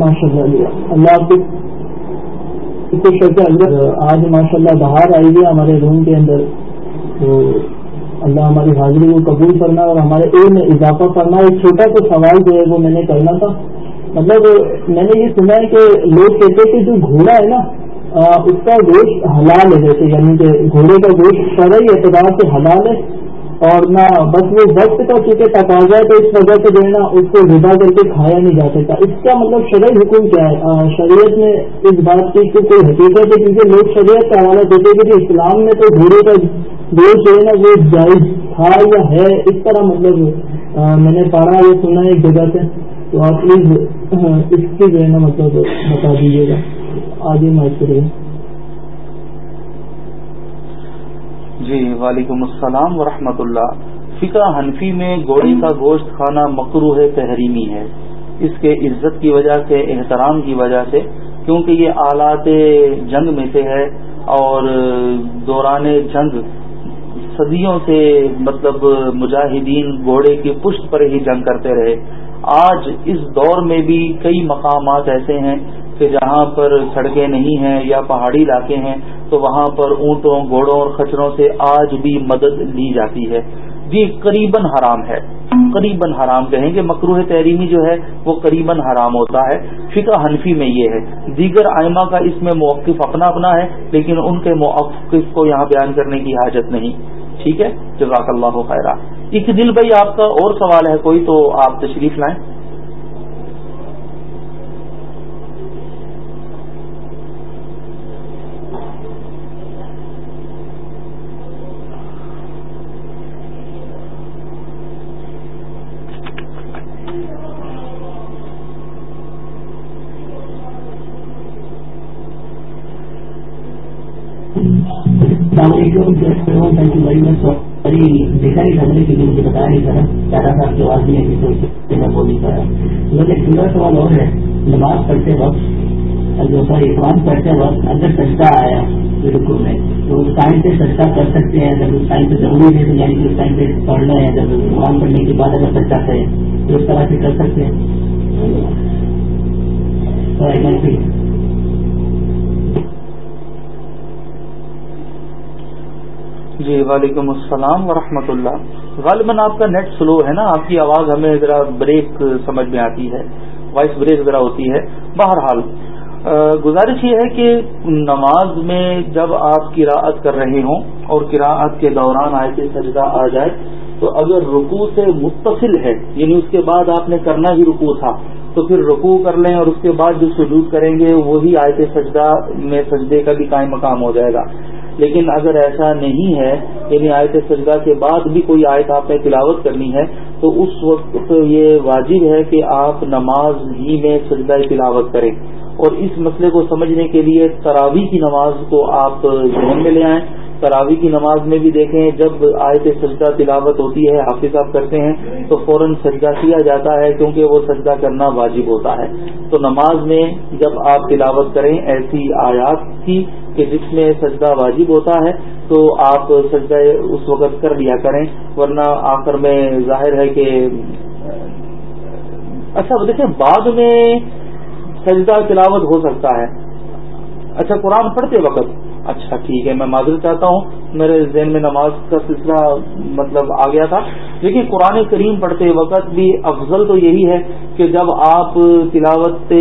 ماشاء اللہ جی، اللہ آپ کچھ اندر آج ماشاء اللہ باہر آئی ہے ہمارے روم کے اندر، تو اللہ ہماری حاضری کو قبول کرنا اور ہمارے علم میں اضافہ کرنا ایک چھوٹا سا سوال جو ہے وہ میں نے کرنا تھا۔ مطلب میں نے یہ سنا ہے کہ لوگ کہتے کہ جو گھوڑا ہے نا اس کا گوشت حلال ہے، جیسے یعنی کہ گھوڑے کا گوشت شرعی اعتبار سے حلال ہے۔ اور نہ، بس وہ وقت کا چونکہ تقاضا ہے تو اس وجہ سے جو ہے نا، اس کو ودا کر کے کھایا نہیں جا سکتا۔ اس کا مطلب شرعی حکم کیا ہے؟ شریعت میں اس بات کی کوئی حقیقت ہے؟ کیونکہ لوگ شریعت کا حوالہ دیتے کہ اسلام میں تو گھوڑے کا گوشت جو ہے نا، وہ جائز تھا یا ہے، اس طرح مطلب میں نے پڑھا یا سنا ایک جگہ سے۔ تو آپ پلیز اس کی جو ہے نا مطلب بتا دیجیے گا۔ آگے میں جی وعلیکم السلام ورحمۃ اللہ۔ فقہ حنفی میں گوڑی کا گوشت کھانا مکرو ہے تحریمی ہے۔ اس کے عزت کی وجہ سے، احترام کی وجہ سے، کیونکہ یہ آلات جنگ میں سے ہے اور دوران جنگ صدیوں سے مطلب مجاہدین گھوڑے کی پشت پر ہی جنگ کرتے رہے۔ آج اس دور میں بھی کئی مقامات ایسے ہیں کہ جہاں پر سڑکیں نہیں ہیں یا پہاڑی علاقے ہیں، تو وہاں پر اونٹوں، گھوڑوں اور خچروں سے آج بھی مدد لی جاتی ہے۔ یہ قریباً حرام ہے۔ قریباً حرام کہیں گے مکروح تحریمی جو ہے، وہ قریباً حرام ہوتا ہے۔ فقہ حنفی میں یہ ہے۔ دیگر آئمہ کا اس میں موقف اپنا اپنا ہے، لیکن ان کے موقف کو یہاں بیان کرنے کی حاجت نہیں۔ ٹھیک ہے؟ جزاک اللہ خیرہ۔ ایک دل بھائی، آپ کا اور سوال ہے کوئی، تو آپ تشریف لائیں۔ السلام علیکم thank you very much sorry دیکھا نہیں کرنے کے لیے مجھے بتایا نہیں کرا دادا صاحب کی آواز نہیں ہے میں بول نہیں کرا مجھے ایک سندر سوال اور ہے، نماز پڑھتے وقت، جو سوری قرآن پڑھتے وقت اگر سجدہ آیا رکو میں، تو اس ٹائم پہ سجدہ کر سکتے ہیں۔ اگر اس ٹائم پہ ضروری ہے، تو یعنی کہ اس ٹائم پہ پڑھنا ہے اگر قرآن پڑھنے کے بعد اگر سجدہ کریں، تو اس طرح سے کر سکتے ہیں۔ جی وعلیکم السلام ورحمۃ اللہ۔ غالباً آپ کا نیٹ سلو ہے نا، آپ کی آواز ہمیں ذرا بریک سمجھ میں آتی ہے، وائس بریک ذرا ہوتی ہے۔ بہرحال گزارش یہ ہے کہ نماز میں جب آپ قراءت کر رہے ہوں اور قراءت کے دوران آئے سجدہ آ جائے، تو اگر رکوع سے متصل ہے یعنی اس کے بعد آپ نے کرنا ہی رکوع تھا، تو پھر رکوع کر لیں اور اس کے بعد جو سجود کریں گے، وہی آیت سجدہ میں سجدے کا بھی قائم مقام ہو جائے گا۔ لیکن اگر ایسا نہیں ہے یعنی آیت سجدہ کے بعد بھی کوئی آیت آپ نے تلاوت کرنی ہے، تو اس وقت یہ واجب ہے کہ آپ نماز ہی میں سجدہ تلاوت کریں۔ اور اس مسئلے کو سمجھنے کے لیے تراوی کی نماز کو آپ ذہن میں لے آئیں۔ تراوی کی نماز میں بھی دیکھیں، جب آیت سجدہ تلاوت ہوتی ہے، حافظ آپ کرتے ہیں، تو فوراً سجدہ کیا جاتا ہے کیونکہ وہ سجدہ کرنا واجب ہوتا ہے۔ تو نماز میں جب آپ تلاوت کریں، ایسی آیات کی کہ جس میں سجدہ واجب ہوتا ہے تو آپ سجدہ اس وقت کر لیا کریں، ورنہ آخر میں ظاہر ہے کہ اچھا دیکھیں، بعد میں سجدہ تلاوت ہو سکتا ہے۔ اچھا قرآن پڑھتے وقت اچھا ٹھیک ہے، میں معذرت چاہتا ہوں۔ میرے ذہن میں نماز کا سلسلہ مطلب آ گیا تھا۔ لیکن قرآن کریم پڑھتے وقت بھی افضل تو یہی ہے کہ جب آپ تلاوت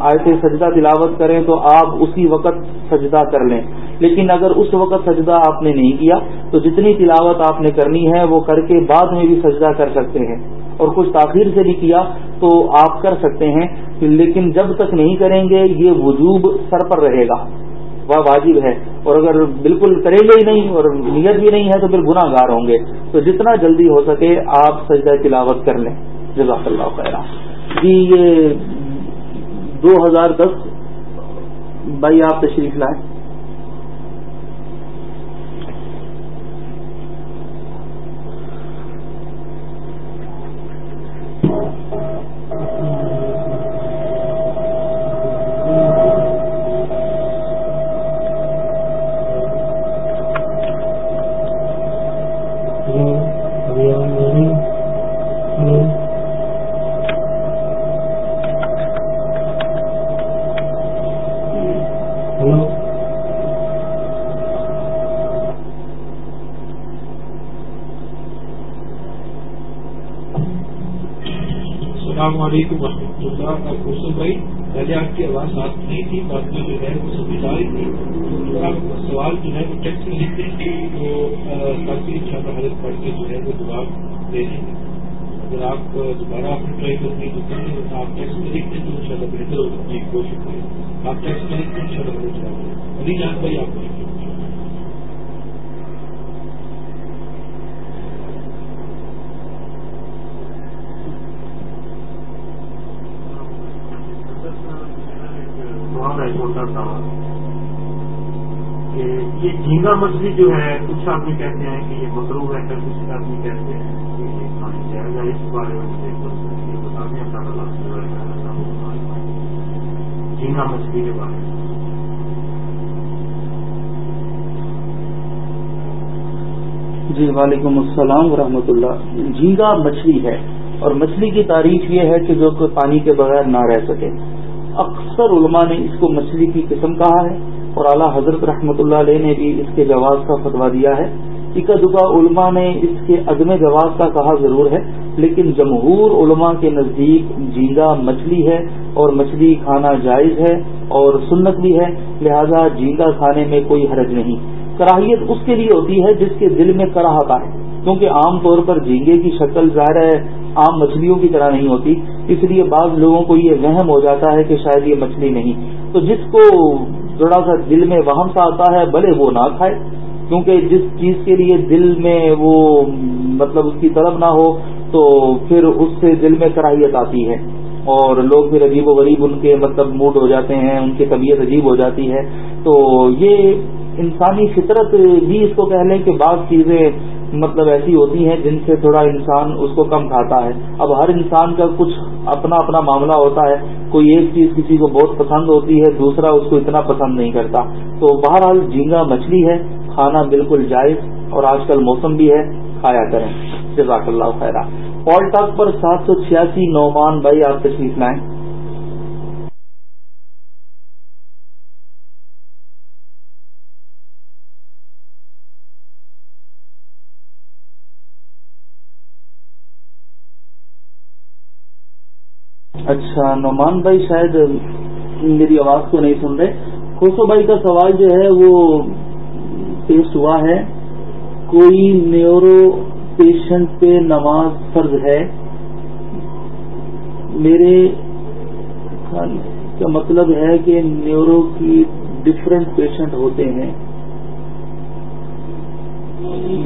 آیت سجدہ تلاوت کریں تو آپ اسی وقت سجدہ کر لیں۔ لیکن اگر اس وقت سجدہ آپ نے نہیں کیا، تو جتنی تلاوت آپ نے کرنی ہے، وہ کر کے بعد میں بھی سجدہ کر سکتے ہیں۔ اور کچھ تاخیر سے بھی کیا تو آپ کر سکتے ہیں، لیکن جب تک نہیں کریں گے، یہ وجوب سر پر رہے گا۔ واجب ہے اور اگر بالکل کریں گے ہی نہیں اور نیت بھی نہیں ہے تو پھر گناہ گار ہوں گے۔ تو جتنا جلدی ہو سکے آپ سجدہ تلاوت کر لیں۔ جزاک اللہ خیر جی یہ دو ہزار دس بھائی آپ تشریف لائیں۔ ٹیکسٹ جو لکھتے ہیں تو کافی پڑھ کے جو ہے وہ جواب دے دیں گے اگر آپ دوبارہ آپ ٹرائی کرنی ہیں تو کریں آپ ٹیکسٹ میں لکھتے ہیں تو ان شاء اللہ بہتر ہوگا کوشش کریں آپ ٹیکسٹ میں لکھتے ہیں ان شاء اللہ بہت ہوگا علی جان بھائی آپ کو یہ جھینگا مچھلی جو ہے، کچھ آدمی کہتے ہیں کہ یہ مکرو ہے، کچھ آدمی کہتے ہیں کہ یہ کھانی جائے گا اس بارے میں بتا دیں جھینگا مچھلی کے بارے میں۔ جی وعلیکم السلام ورحمۃ اللہ۔ جھینگا مچھلی ہے اور مچھلی کی تعریف یہ ہے کہ جو پانی کے بغیر نہ رہ سکے۔ اکثر علماء نے اس کو مچھلی کی قسم کہا ہے۔ اور اعلیٰ حضرت رحمۃ اللہ علیہ نے بھی اس کے جواز کا فتوا دیا ہے۔ اکا دکا علماء نے اس کے عدم جواز کا کہا ضرور ہے، لیکن جمہور علماء کے نزدیک جھینگا مچھلی ہے اور مچھلی کھانا جائز ہے اور سنت بھی ہے، لہذا جھینگا کھانے میں کوئی حرج نہیں۔ کراہیت اس کے لیے ہوتی ہے جس کے دل میں کراہتا ہے کیونکہ عام طور پر جھینگے کی شکل ظاہر ہے عام مچھلیوں کی طرح نہیں ہوتی، اس لیے بعض لوگوں کو یہ وہم ہو جاتا ہے کہ شاید یہ مچھلی نہیں۔ تو جس کو تھوڑا سا دل میں وہم سا آتا ہے، بھلے وہ نہ کھائے۔ کیونکہ جس چیز کے لیے دل میں وہ مطلب اس کی طرف نہ ہو، تو پھر اس سے دل میں کراہیت آتی ہے۔ اور لوگ پھر عجیب و غریب ان کے مطلب موڈ ہو جاتے ہیں، ان کی طبیعت عجیب ہو جاتی ہے۔ تو یہ انسانی فطرت بھی اس کو کہہ لیں کہ بعض چیزیں مطلب ایسی ہوتی ہیں جن سے تھوڑا انسان اس کو کم کھاتا ہے۔ اب ہر انسان کا کچھ اپنا اپنا معاملہ ہوتا ہے۔ کوئی ایک چیز کسی کو بہت پسند ہوتی ہے، دوسرا اس کو اتنا پسند نہیں کرتا۔ تو بہرحال جھینگا مچھلی ہے، کھانا بالکل جائز اور آج کل موسم بھی ہے، کھایا کریں۔ جزاک اللہ خیرہ۔ پال ٹاک پر سات سو چھیاسی نومان بھائی، آپ تشریف لائیں۔ اچھا نعمان بھائی شاید میری آواز کو نہیں سن رہے۔ خوشو بھائی کا سوال جو ہے وہ پیش ہوا ہے۔ کوئی نیورو پیشنٹ پہ نماز فرض ہے؟ میرے کا مطلب ہے کہ نیورو کی ڈفرینٹ پیشنٹ ہوتے ہیں۔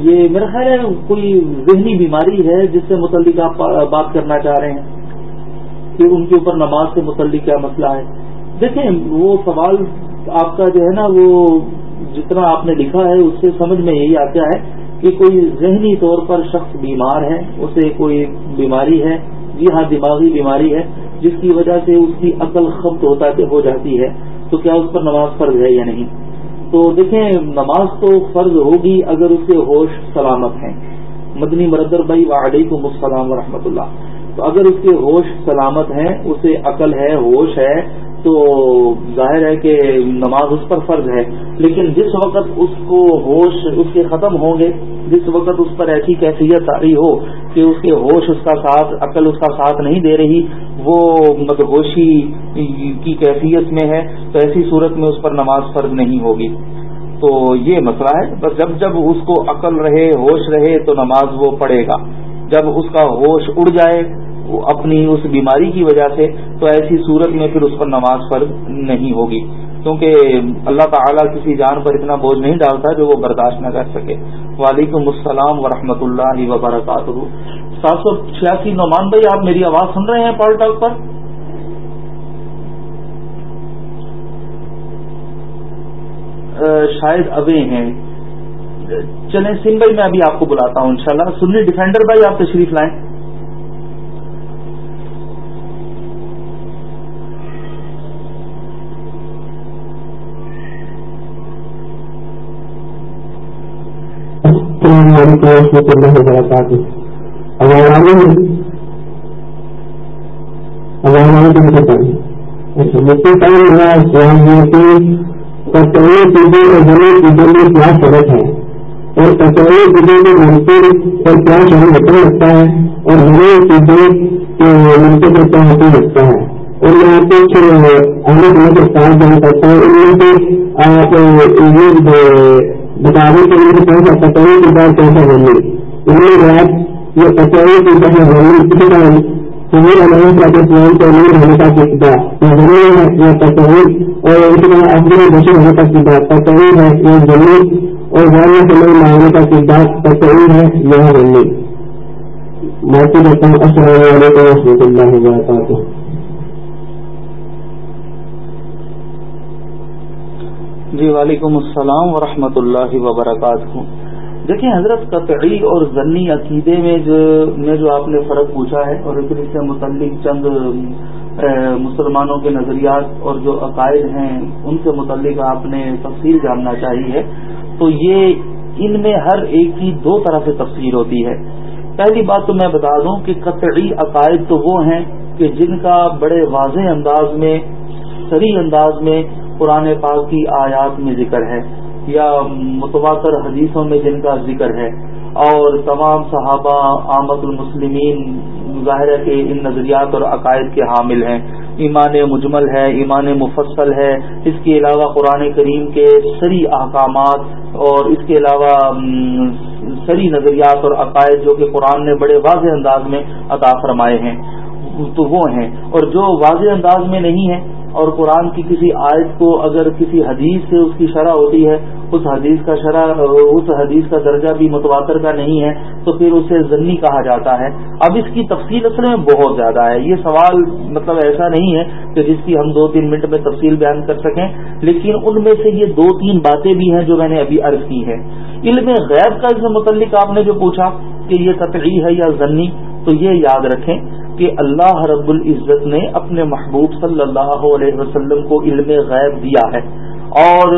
یہ میرا خیال ہے کوئی ذہنی بیماری ہے جس سے متعلق آپ بات کرنا چاہ رہے ہیں؟ کہ ان کے اوپر نماز سے متعلق کیا مسئلہ ہے۔ دیکھیں، وہ سوال آپ کا جو ہے نا، وہ جتنا آپ نے لکھا ہے، اس سے سمجھ میں یہی آتا ہے کہ کوئی ذہنی طور پر شخص بیمار ہے، اسے کوئی بیماری ہے جی ہاں دماغی بیماری ہے، جس کی وجہ سے اس کی عقل خبت ہوتا ہو جاتی ہے، تو کیا اس پر نماز فرض ہے یا نہیں؟ تو دیکھیں، نماز تو فرض ہوگی اگر اس کے ہوش سلامت ہیں۔ مدنی مردر بھائی، وعلیکم السلام ورحمۃ اللہ۔ تو اگر اس کے ہوش سلامت ہیں اسے عقل ہے، ہوش ہے، تو ظاہر ہے کہ نماز اس پر فرض ہے۔ لیکن جس وقت اس کو ہوش، اس کے ختم ہوں گے، جس وقت اس پر ایسی کیفیت آ رہی ہو کہ اس کے ہوش اس کا ساتھ، عقل اس کا ساتھ نہیں دے رہی، وہ مدہوشی کی کیفیت میں ہے، تو ایسی صورت میں اس پر نماز فرض نہیں ہوگی۔ تو یہ مسئلہ ہے۔ بس جب جب اس کو عقل رہے، ہوش رہے، تو نماز وہ پڑھے گا۔ جب اس کا ہوش اڑ جائے اپنی اس بیماری کی وجہ سے، تو ایسی صورت میں پھر اس پر نماز فرض نہیں ہوگی۔ کیونکہ اللہ تعالیٰ کسی جان پر اتنا بوجھ نہیں ڈالتا جو وہ برداشت نہ کر سکے۔ وعلیکم السلام ورحمۃ اللہ وبرکاتہ۔ سات سو چھیاسی نعمان بھائی، آپ میری آواز سن رہے ہیں پال ٹاک پر؟ شاید ابھی ہیں۔ چلیں سن بھائی میں ابھی آپ کو بلاتا ہوں انشاءاللہ۔ سنی ڈیفینڈر بھائی آپ تشریف لائیں۔ وبرکاتہ۔ چیزوں میں کیا فرق ہے اور کچوری چیزوں میں منصور اور کیا شامل ہوتا لگتا ہے اور بڑی چیزیں کہ ملتے کرتا ہوتی لگتا ہے۔ اور یہاں کچھ الگ الگ سال جان کرتا ہے ان میں سے آپ یہ بتانے کے لیے کون سا پتوی کے کیسا بننے ان میں رات یہ پتوی کے بعد بننے کسی کا سمیر علیہ پاکستان کو امیر ہونے کا سکتا یہ ہے یہ پتوی اور اسی طرح افغان بشر ہونے کا سکتا پتوی ہے یہ زمین، اور غیر سمے مانگنے کا سکتا پتوی ہے یہ بننے معافی دیتا ہوں، السلام علیکم و رحمۃ اللہ وبرکاتہ۔ جی وعلیکم السلام ورحمۃ اللہ وبرکاتہ۔ دیکھیں حضرت قطعی اور ضنی عقیدے میں جو میں جو آپ نے فرق پوچھا ہے اور پھر اس سے متعلق چند مسلمانوں کے نظریات اور جو عقائد ہیں، ان سے متعلق آپ نے تفصیل جاننا چاہیے تو یہ ان میں ہر ایک کی دو طرح سے تفصیل ہوتی ہے۔ پہلی بات تو میں بتا دوں کہ قطعی عقائد تو وہ ہیں کہ جن کا بڑے واضح انداز میں سری انداز میں قرآن پاک کی آیات میں ذکر ہے۔ یا متواتر حدیثوں میں جن کا ذکر ہے اور تمام صحابہ آمد المسلمین ظاہر ہے کہ ان نظریات اور عقائد کے حامل ہیں۔ ایمان مجمل ہے، ایمان مفصل ہے۔ اس کے علاوہ قرآن کریم کے سری احکامات اور اس کے علاوہ سری نظریات اور عقائد جو کہ قرآن نے بڑے واضح انداز میں عطا فرمائے ہیں، تو وہ ہیں۔ اور جو واضح انداز میں نہیں ہے اور قرآن کی کسی آیت کو اگر کسی حدیث سے اس کی شرح ہوتی ہے، اس حدیث کا شرح، اس حدیث کا درجہ بھی متواتر کا نہیں ہے، تو پھر اسے ضنی کہا جاتا ہے۔ اب اس کی تفصیل اصل میں بہت زیادہ ہے۔ یہ سوال مطلب ایسا نہیں ہے کہ جس کی ہم دو تین منٹ میں تفصیل بیان کر سکیں، لیکن ان میں سے یہ دو تین باتیں بھی ہیں جو میں نے ابھی عرض کی ہیں۔ علم غیب کا اس سے متعلق آپ نے جو پوچھا کہ یہ قطعی ہے یا ضنی تو یہ یاد رکھیں۔ کہ اللہ رب العزت نے اپنے محبوب صلی اللہ علیہ وسلم کو علم غیب دیا ہے۔ اور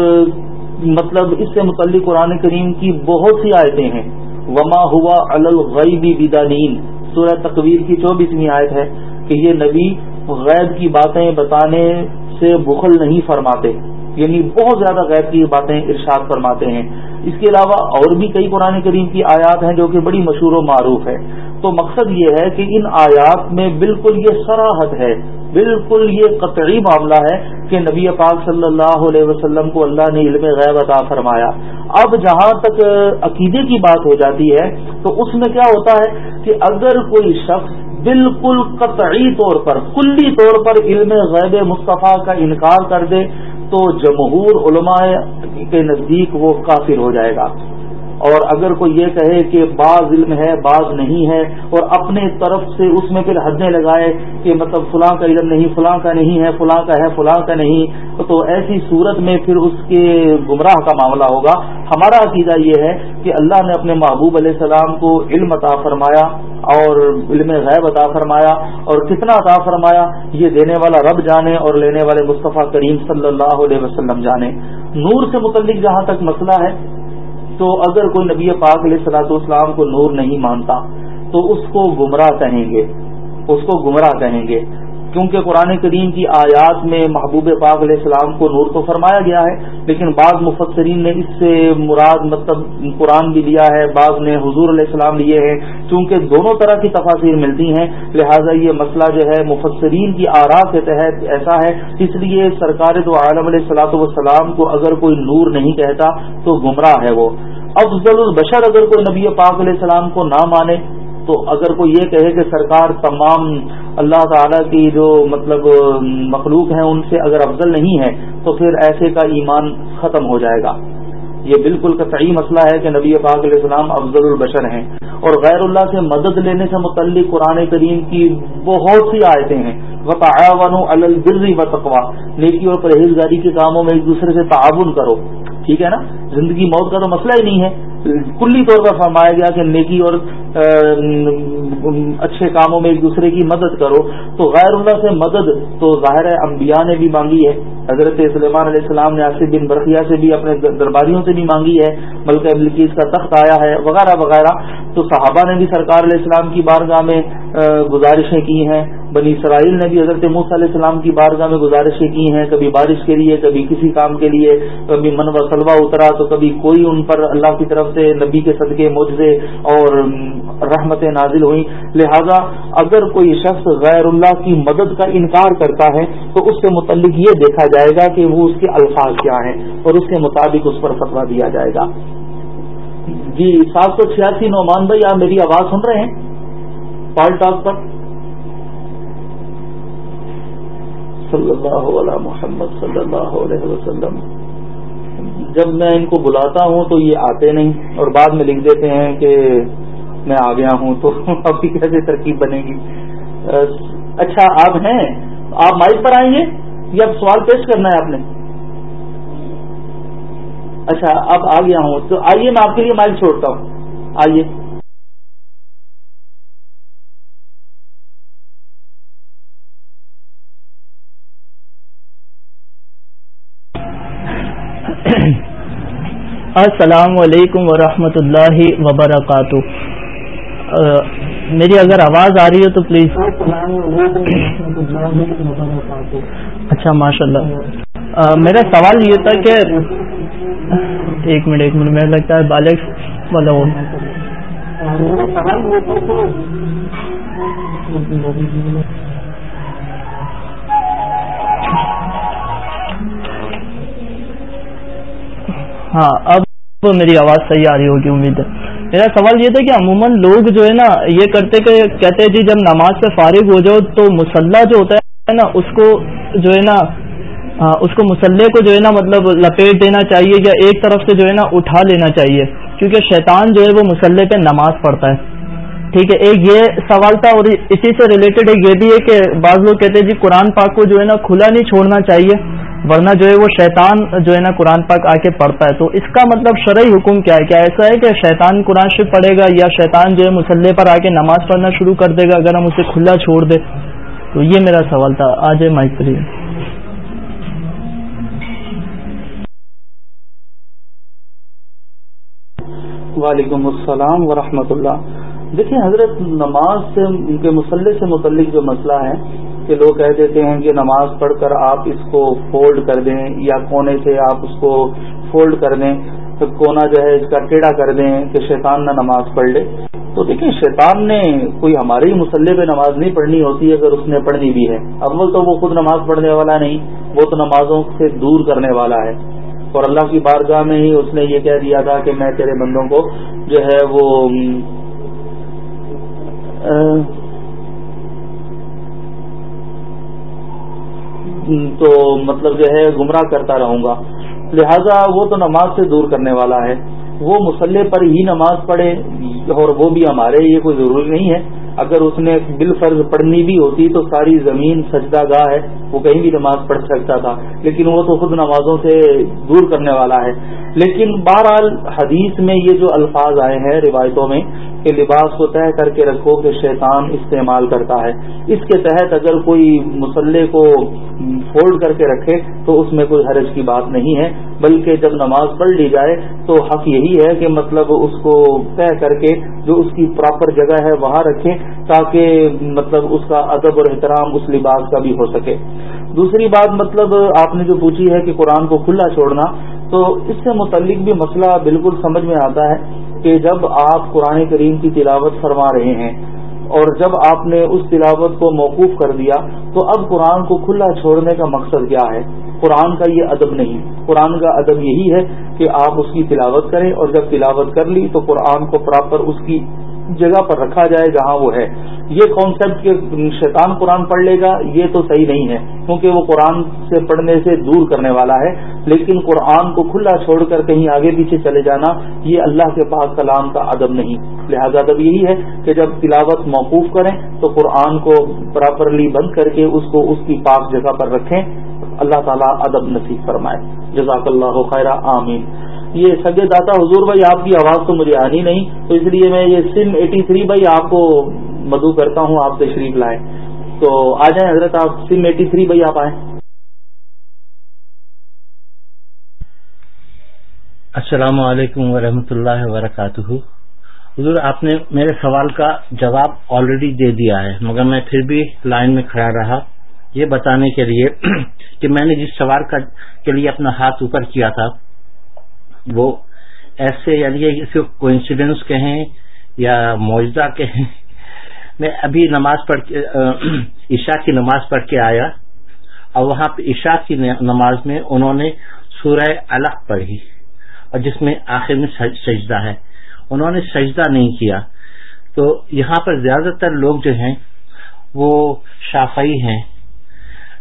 مطلب اس سے متعلق قرآن کریم کی بہت سی آیتیں ہیں۔ وما ہوا الغیبی بدانین سورہ تقویر کی چوبیسویں آیت ہے کہ یہ نبی غیب کی باتیں بتانے سے بخل نہیں فرماتے۔ یعنی بہت زیادہ غیر کی باتیں ارشاد فرماتے ہیں۔ اس کے علاوہ اور بھی کئی قرآن کریم کی آیات ہیں جو کہ بڑی مشہور و معروف ہے تو مقصد یہ ہے کہ ان آیات میں بالکل یہ سراحت ہے، بالکل یہ قطعی معاملہ ہے کہ نبی پاک صلی اللہ علیہ وسلم کو اللہ نے علم غیب عطا فرمایا۔ اب جہاں تک عقیدے کی بات ہو جاتی ہے، تو اس میں کیا ہوتا ہے کہ اگر کوئی شخص بالکل قطعی طور پر، کلی طور پر علم غیب مصطفیٰ کا انکار کر دے، تو جمہور علماء کے نزدیک وہ کافر ہو جائے گا۔ اور اگر کوئی یہ کہے کہ بعض علم ہے، بعض نہیں ہے، اور اپنے طرف سے اس میں پھر حدیں لگائے کہ مطلب فلاں کا علم نہیں، فلاں کا نہیں ہے، فلاں کا ہے، فلاں کا نہیں، تو ایسی صورت میں پھر اس کے گمراہ کا معاملہ ہوگا۔ ہمارا عقیدہ یہ ہے کہ اللہ نے اپنے محبوب علیہ السلام کو علم عطا فرمایا اور علم غیب عطا فرمایا اور کتنا عطا فرمایا۔ یہ دینے والا رب جانے اور لینے والے مصطفیٰ کریم صلی اللہ علیہ وسلم جانے۔ نور سے متعلق جہاں تک مسئلہ ہے تو اگر کوئی نبی پاک علیہ صلاح اسلام کو نور نہیں مانتا، تو اس کو گمراہ کہیں گے، اس کو گمراہ کہیں گے۔ کیونکہ قرآن کریم کی آیات میں محبوب پاک علیہ السلام کو نور تو فرمایا گیا ہے، لیکن بعض مفسرین نے اس سے مراد مطلب قرآن بھی لیا ہے، بعض نے حضور علیہ السلام لیے ہیں، چونکہ دونوں طرح کی تفاصیر ملتی ہیں۔ لہٰذا یہ مسئلہ جو ہے، مفسرین کی آرا کے تحت ایسا ہے، اس لیے سرکار تو عالم علیہ السلاۃ والسلام کو اگر کوئی نور نہیں کہتا تو گمراہ ہے وہ۔ افضل البشر اگر کوئی نبی پاک علیہ السلام کو نہ مانے تو اگر کوئی یہ کہے کہ سرکار تمام اللہ تعالیٰ کی جو مطلب مخلوق ہیں، ان سے اگر افضل نہیں ہے، تو پھر ایسے کا ایمان ختم ہو جائے گا۔ یہ بالکل قطعی مسئلہ ہے کہ نبی پاک علیہ السلام افضل البشر ہیں۔ اور غیر اللہ سے مدد لینے سے متعلق قرآن کریم کی بہت سی آیتیں ہیں۔ وہ تعاون البری و تقوا نیکی اور پرہیزگاری کے کاموں میں ایک دوسرے سے تعاون کرو۔ ٹھیک ہے نا؟ زندگی موت کا تو مسئلہ ہی نہیں ہے۔ کلی طور پر فرمایا گیا کہ نیکی اور اچھے کاموں میں ایک دوسرے کی مدد کرو۔ تو غیر اللہ سے مدد تو ظاہر انبیاء نے بھی مانگی ہے۔ حضرت سلیمان علیہ السلام نے آصف بن برقیہ سے بھی اپنے درباریوں سے بھی مانگی ہے۔ ملکہ بلکیز کا تخت آیا ہے، وغیرہ وغیرہ۔ تو صحابہ نے بھی سرکار علیہ السلام کی بارگاہ میں گزارشیں کی ہیں۔ بنی اسرائیل نے بھی حضرت موس علیہ السلام کی بارگاہ میں گزارشیں کی ہیں، کبھی بارش کے لیے، کبھی کسی کام کے لیے، کبھی من و سلوا اترا تو کبھی کوئی ان پر اللہ کی طرف سے نبی کے صدقے موجے اور رحمتیں نازل ہوئی لہذا اگر کوئی شخص غیر اللہ کی مدد کا انکار کرتا ہے تو اس سے متعلق یہ دیکھا جائے گا کہ وہ اس کے الفاظ کیا ہیں اور اس کے مطابق اس پر فتوا دیا جائے گا۔ جی سات سو چھیاسی نعمان بھائی، آپ میری آواز سن رہے ہیں؟ پال ٹاک پر۔ صلی اللہ علیہ محمد صلی اللہ علیہ وسلم۔ جب میں ان کو بلاتا ہوں تو یہ آتے نہیں، اور بعد میں لکھ دیتے ہیں کہ میں آ گیا ہوں تو *laughs* ابھی کیسے ترکیب بنے گی؟ اچھا آپ ہیں؟ آپ مائک پر آئیں گے؟ یا سوال پیش کرنا ہے آپ نے؟ اچھا اب آ گیا ہوں تو آئیے، میں آپ کے لیے مائک چھوڑتا ہوں۔ آئیے۔ السلام علیکم ورحمۃ اللہ وبرکاتہ۔ میری اگر آواز آ رہی ہے تو پلیز اچھا ماشاء اللہ میرا سوال یہ تھا کہ ایک منٹ ایک منٹ میرا لگتا ہے بالک والا ہاں اب میری آواز صحیح آ رہی ہوگی، امید ہے۔ میرا سوال یہ تھا کہ عموماً لوگ جو ہے نا یہ کرتے کہ کہتے ہیں جی جب نماز سے فارغ ہو جاؤ تو مسلح جو ہوتا ہے نا، اس کو جو ہے نا ہاں، اس کو مسلح کو جو ہے نا مطلب لپیٹ دینا چاہیے یا ایک طرف سے جو ہے نا اٹھا لینا چاہیے۔ کیونکہ شیطان جو ہے وہ مسلح پہ نماز پڑھتا ہے۔ ٹھیک ہے، ایک یہ سوال تھا اور اسی سے ریلیٹڈ ایک یہ بھی ہے کہ بعض لوگ کہتے ہیں جی قرآن پاک کو جو ہے نا کھلا نہیں چھوڑنا چاہیے۔ ورنہ جو ہے وہ شیطان جو ہے نا قرآن پاک آ کے پڑھتا ہے۔ تو اس کا مطلب شرعی حکم کیا ہے؟ کیا ایسا ہے کہ شیطان قرآن شریف پڑھے گا یا شیطان جو ہے مسلح پر آ کے نماز پڑھنا شروع کر دے گا اگر ہم اسے کھلا چھوڑ دیں؟ تو یہ میرا سوال تھا۔ آج مائتری وعلیکم السلام ورحمۃ اللہ۔ دیکھیں حضرت نماز سے ان کے مسلح سے متعلق جو مسئلہ ہے کہ لوگ کہہ دیتے ہیں کہ نماز پڑھ کر آپ اس کو فولڈ کر دیں یا کونے سے آپ اس کو فولڈ کر دیں، تو کونا جو ہے اس کا ٹیڑھا کر دیں کہ شیطان نہ نماز پڑھ لے۔ تو دیکھیں، شیطان نے کوئی ہمارے ہی مسلح پہ نماز نہیں پڑھنی ہوتی اگر اس نے پڑھنی بھی ہے۔ اول تو وہ خود نماز پڑھنے والا نہیں، وہ تو نمازوں سے دور کرنے والا ہے۔ اور اللہ کی بارگاہ میں ہی اس نے یہ کہہ دیا تھا کہ میں تیرے بندوں کو جو ہے وہ تو مطلب جو ہے گمراہ کرتا رہوں گا۔ لہذا وہ تو نماز سے دور کرنے والا ہے۔ وہ مسلح پر ہی نماز پڑھے اور وہ بھی ہمارے یہ کوئی ضروری نہیں ہے۔ اگر اس نے بال فرض پڑھنی بھی ہوتی تو ساری زمین سجدہ گاہ ہے، وہ کہیں بھی نماز پڑھ سکتا تھا۔ لیکن وہ تو خود نمازوں سے دور کرنے والا ہے۔ لیکن بہرحال حدیث میں یہ جو الفاظ آئے ہیں روایتوں میں کہ لباس کو طے کر کے رکھو کہ شیطان استعمال کرتا ہے۔ اس کے تحت اگر کوئی مسلح کو فولڈ کر کے رکھے تو اس میں کوئی حرج کی بات نہیں ہے۔ بلکہ جب نماز پڑھ لی جائے تو حق یہی ہے کہ مطلب اس کو طے کر کے جو اس کی پراپر جگہ ہے وہاں رکھیں تاکہ مطلب اس کا ادب اور احترام اس لباس کا بھی ہو سکے۔ دوسری بات مطلب آپ نے جو پوچھی ہے کہ قرآن کو کھلا چھوڑنا، تو اس سے متعلق بھی مسئلہ بالکل سمجھ میں آتا ہے کہ جب آپ قرآن کریم کی تلاوت فرما رہے ہیں اور جب آپ نے اس تلاوت کو موقوف کر دیا، تو اب قرآن کو کھلا چھوڑنے کا مقصد کیا ہے؟ قرآن کا یہ ادب نہیں قرآن کا ادب یہی ہے کہ آپ اس کی تلاوت کریں اور جب تلاوت کر لی تو قرآن کو پراپر اس کی جگہ پر رکھا جائے جہاں وہ ہے۔ یہ کانسیپٹ کہ شیطان قرآن پڑھ لے گا، یہ تو صحیح نہیں ہے، کیونکہ وہ قرآن سے پڑھنے سے دور کرنے والا ہے۔ لیکن قرآن کو کھلا چھوڑ کر کہیں آگے پیچھے چلے جانا، یہ اللہ کے پاک کلام کا ادب نہیں۔ لہذا ادب یہی ہے کہ جب تلاوت موقوف کریں تو قرآن کو پراپرلی بند کر کے اس کو اس کی پاک جگہ پر رکھیں۔ اللہ تعالیٰ ادب نصیب فرمائے۔ جزاک اللہ خیرہ آمین۔ یہ سگے داتا حضور بھائی، آپ کی آواز تو مجھے آنی نہیں، تو اس لیے میں یہ سم ایٹی تھری بھائی آپ کو مدعو کرتا ہوں، آپ تشریف لائیں۔ تو آ جائیں حضرت، آپ سم ایٹی تھری بھائی آپ آئیں۔ السلام علیکم ورحمۃ اللہ وبرکاتہ۔ حضور، آپ نے میرے سوال کا جواب آلریڈی دے دیا ہے، مگر میں پھر بھی لائن میں کھڑا رہا۔ یہ بتانے کے لیے *clears throat* کہ میں نے جس سوال کا کے لیے اپنا ہاتھ اوپر کیا تھا، وہ ایسے یعنی اس کو کوئنسیڈنس کہیں یا معجزہ کہیں۔ *laughs* میں ابھی نماز پڑھ کے *clears throat* عشاء کی نماز پڑھ کے آیا اور وہاں پہ عشاء کی نماز میں انہوں نے سورہ الگ پڑھی اور جس میں آخر میں سجدہ ہے۔ انہوں نے سجدہ نہیں کیا۔ تو یہاں پر زیادہ تر لوگ جو ہیں وہ شافعی ہیں۔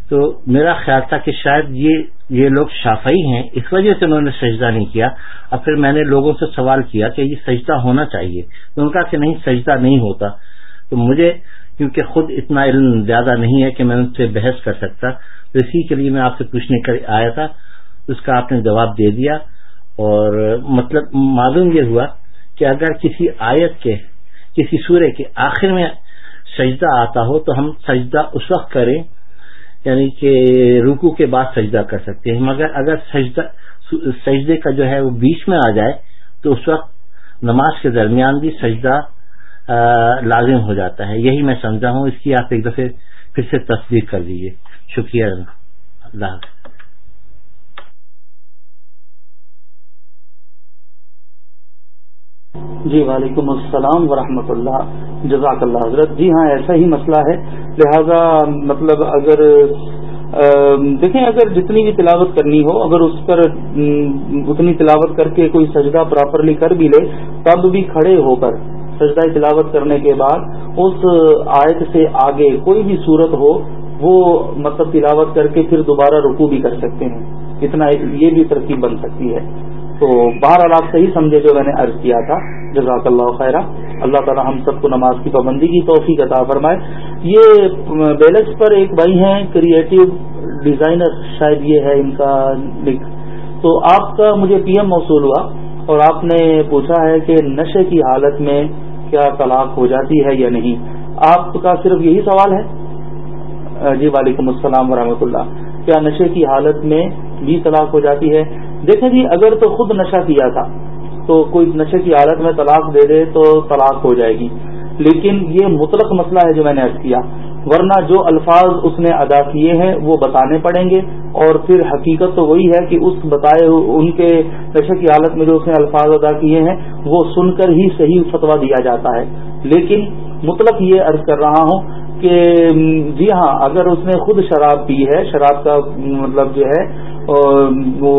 تو میرا خیال تھا کہ شاید یہ یہ لوگ شافعی ہیں، اس وجہ سے انہوں نے سجدہ نہیں کیا۔ اور پھر میں نے لوگوں سے سوال کیا کہ یہ سجدہ ہونا چاہیے۔ تو ان کا کہ نہیں، سجدہ نہیں ہوتا۔ تو مجھے، کیونکہ خود اتنا علم زیادہ نہیں ہے کہ میں ان سے بحث کر سکتا، تو اسی کے لیے میں آپ سے پوچھنے کر آیا تھا۔ اس کا آپ نے جواب دے دیا۔ اور مطلب معلوم یہ ہوا کہ اگر کسی آیت کے، کسی سورے کے آخر میں سجدہ آتا ہو تو ہم سجدہ اس وقت کریں یعنی کہ رکو کے بعد سجدہ کر سکتے ہیں۔ مگر اگر سجدہ، سجدے کا جو ہے وہ بیچ میں آ جائے، تو اس وقت نماز کے درمیان بھی سجدہ لازم ہو جاتا ہے۔ یہی میں سمجھا ہوں۔ اس کی آپ ایک دفعہ پھر سے تصدیق کر دیجیے شکریہ۔ اللہ حافظ۔ جی وعلیکم السلام ورحمۃ اللہ۔ جزاک اللہ حضرت۔ جی ہاں ایسا ہی مسئلہ ہے۔ لہذا مطلب اگر دیکھیں، اگر جتنی بھی تلاوت کرنی ہو، اگر اس پر اتنی تلاوت کر کے کوئی سجدہ پراپرلی کر بھی لے، تب بھی کھڑے ہو کر سجدہ تلاوت کرنے کے بعد اس آیت سے آگے کوئی بھی صورت ہو، وہ مطلب تلاوت کر کے پھر دوبارہ رکو بھی کر سکتے ہیں۔ اتنا یہ بھی ترکیب بن سکتی ہے۔ تو باہر آپ صحیح سمجھے جو میں نے عرض کیا تھا، جزاک اللہ خیرہ۔ اللہ تعالی ہم سب کو نماز کی پابندی کی توفیق عطا فرمائے۔ یہ بیلکس پر ایک بھائی ہیں کریٹو ڈیزائنر شاید یہ ہے ان کا لکھ تو آپ کا مجھے پی ایم موصول ہوا اور آپ نے پوچھا ہے کہ نشے کی حالت میں کیا طلاق ہو جاتی ہے یا نہیں۔ آپ کا صرف یہی سوال ہے؟ جی وعلیکم السلام ورحمۃ اللہ۔ کیا نشے کی حالت میں بھی طلاق ہو جاتی ہے؟ دیکھیں جی اگر تو خود نشہ کیا تھا، تو کوئی نشے کی حالت میں طلاق دے دے تو طلاق ہو جائے گی۔ لیکن یہ مطلق مسئلہ ہے جو میں نے عرض کیا، ورنہ جو الفاظ اس نے ادا کیے ہیں، وہ بتانے پڑیں گے۔ اور پھر حقیقت تو وہی ہے کہ اس بتائے ان کے نشے کی حالت میں جو اس نے الفاظ ادا کیے ہیں، وہ سن کر ہی صحیح فتوا دیا جاتا ہے۔ لیکن مطلق یہ عرض کر رہا ہوں کہ جی ہاں اگر اس نے خود شراب پی ہے، شراب کا مطلب جو ہے وہ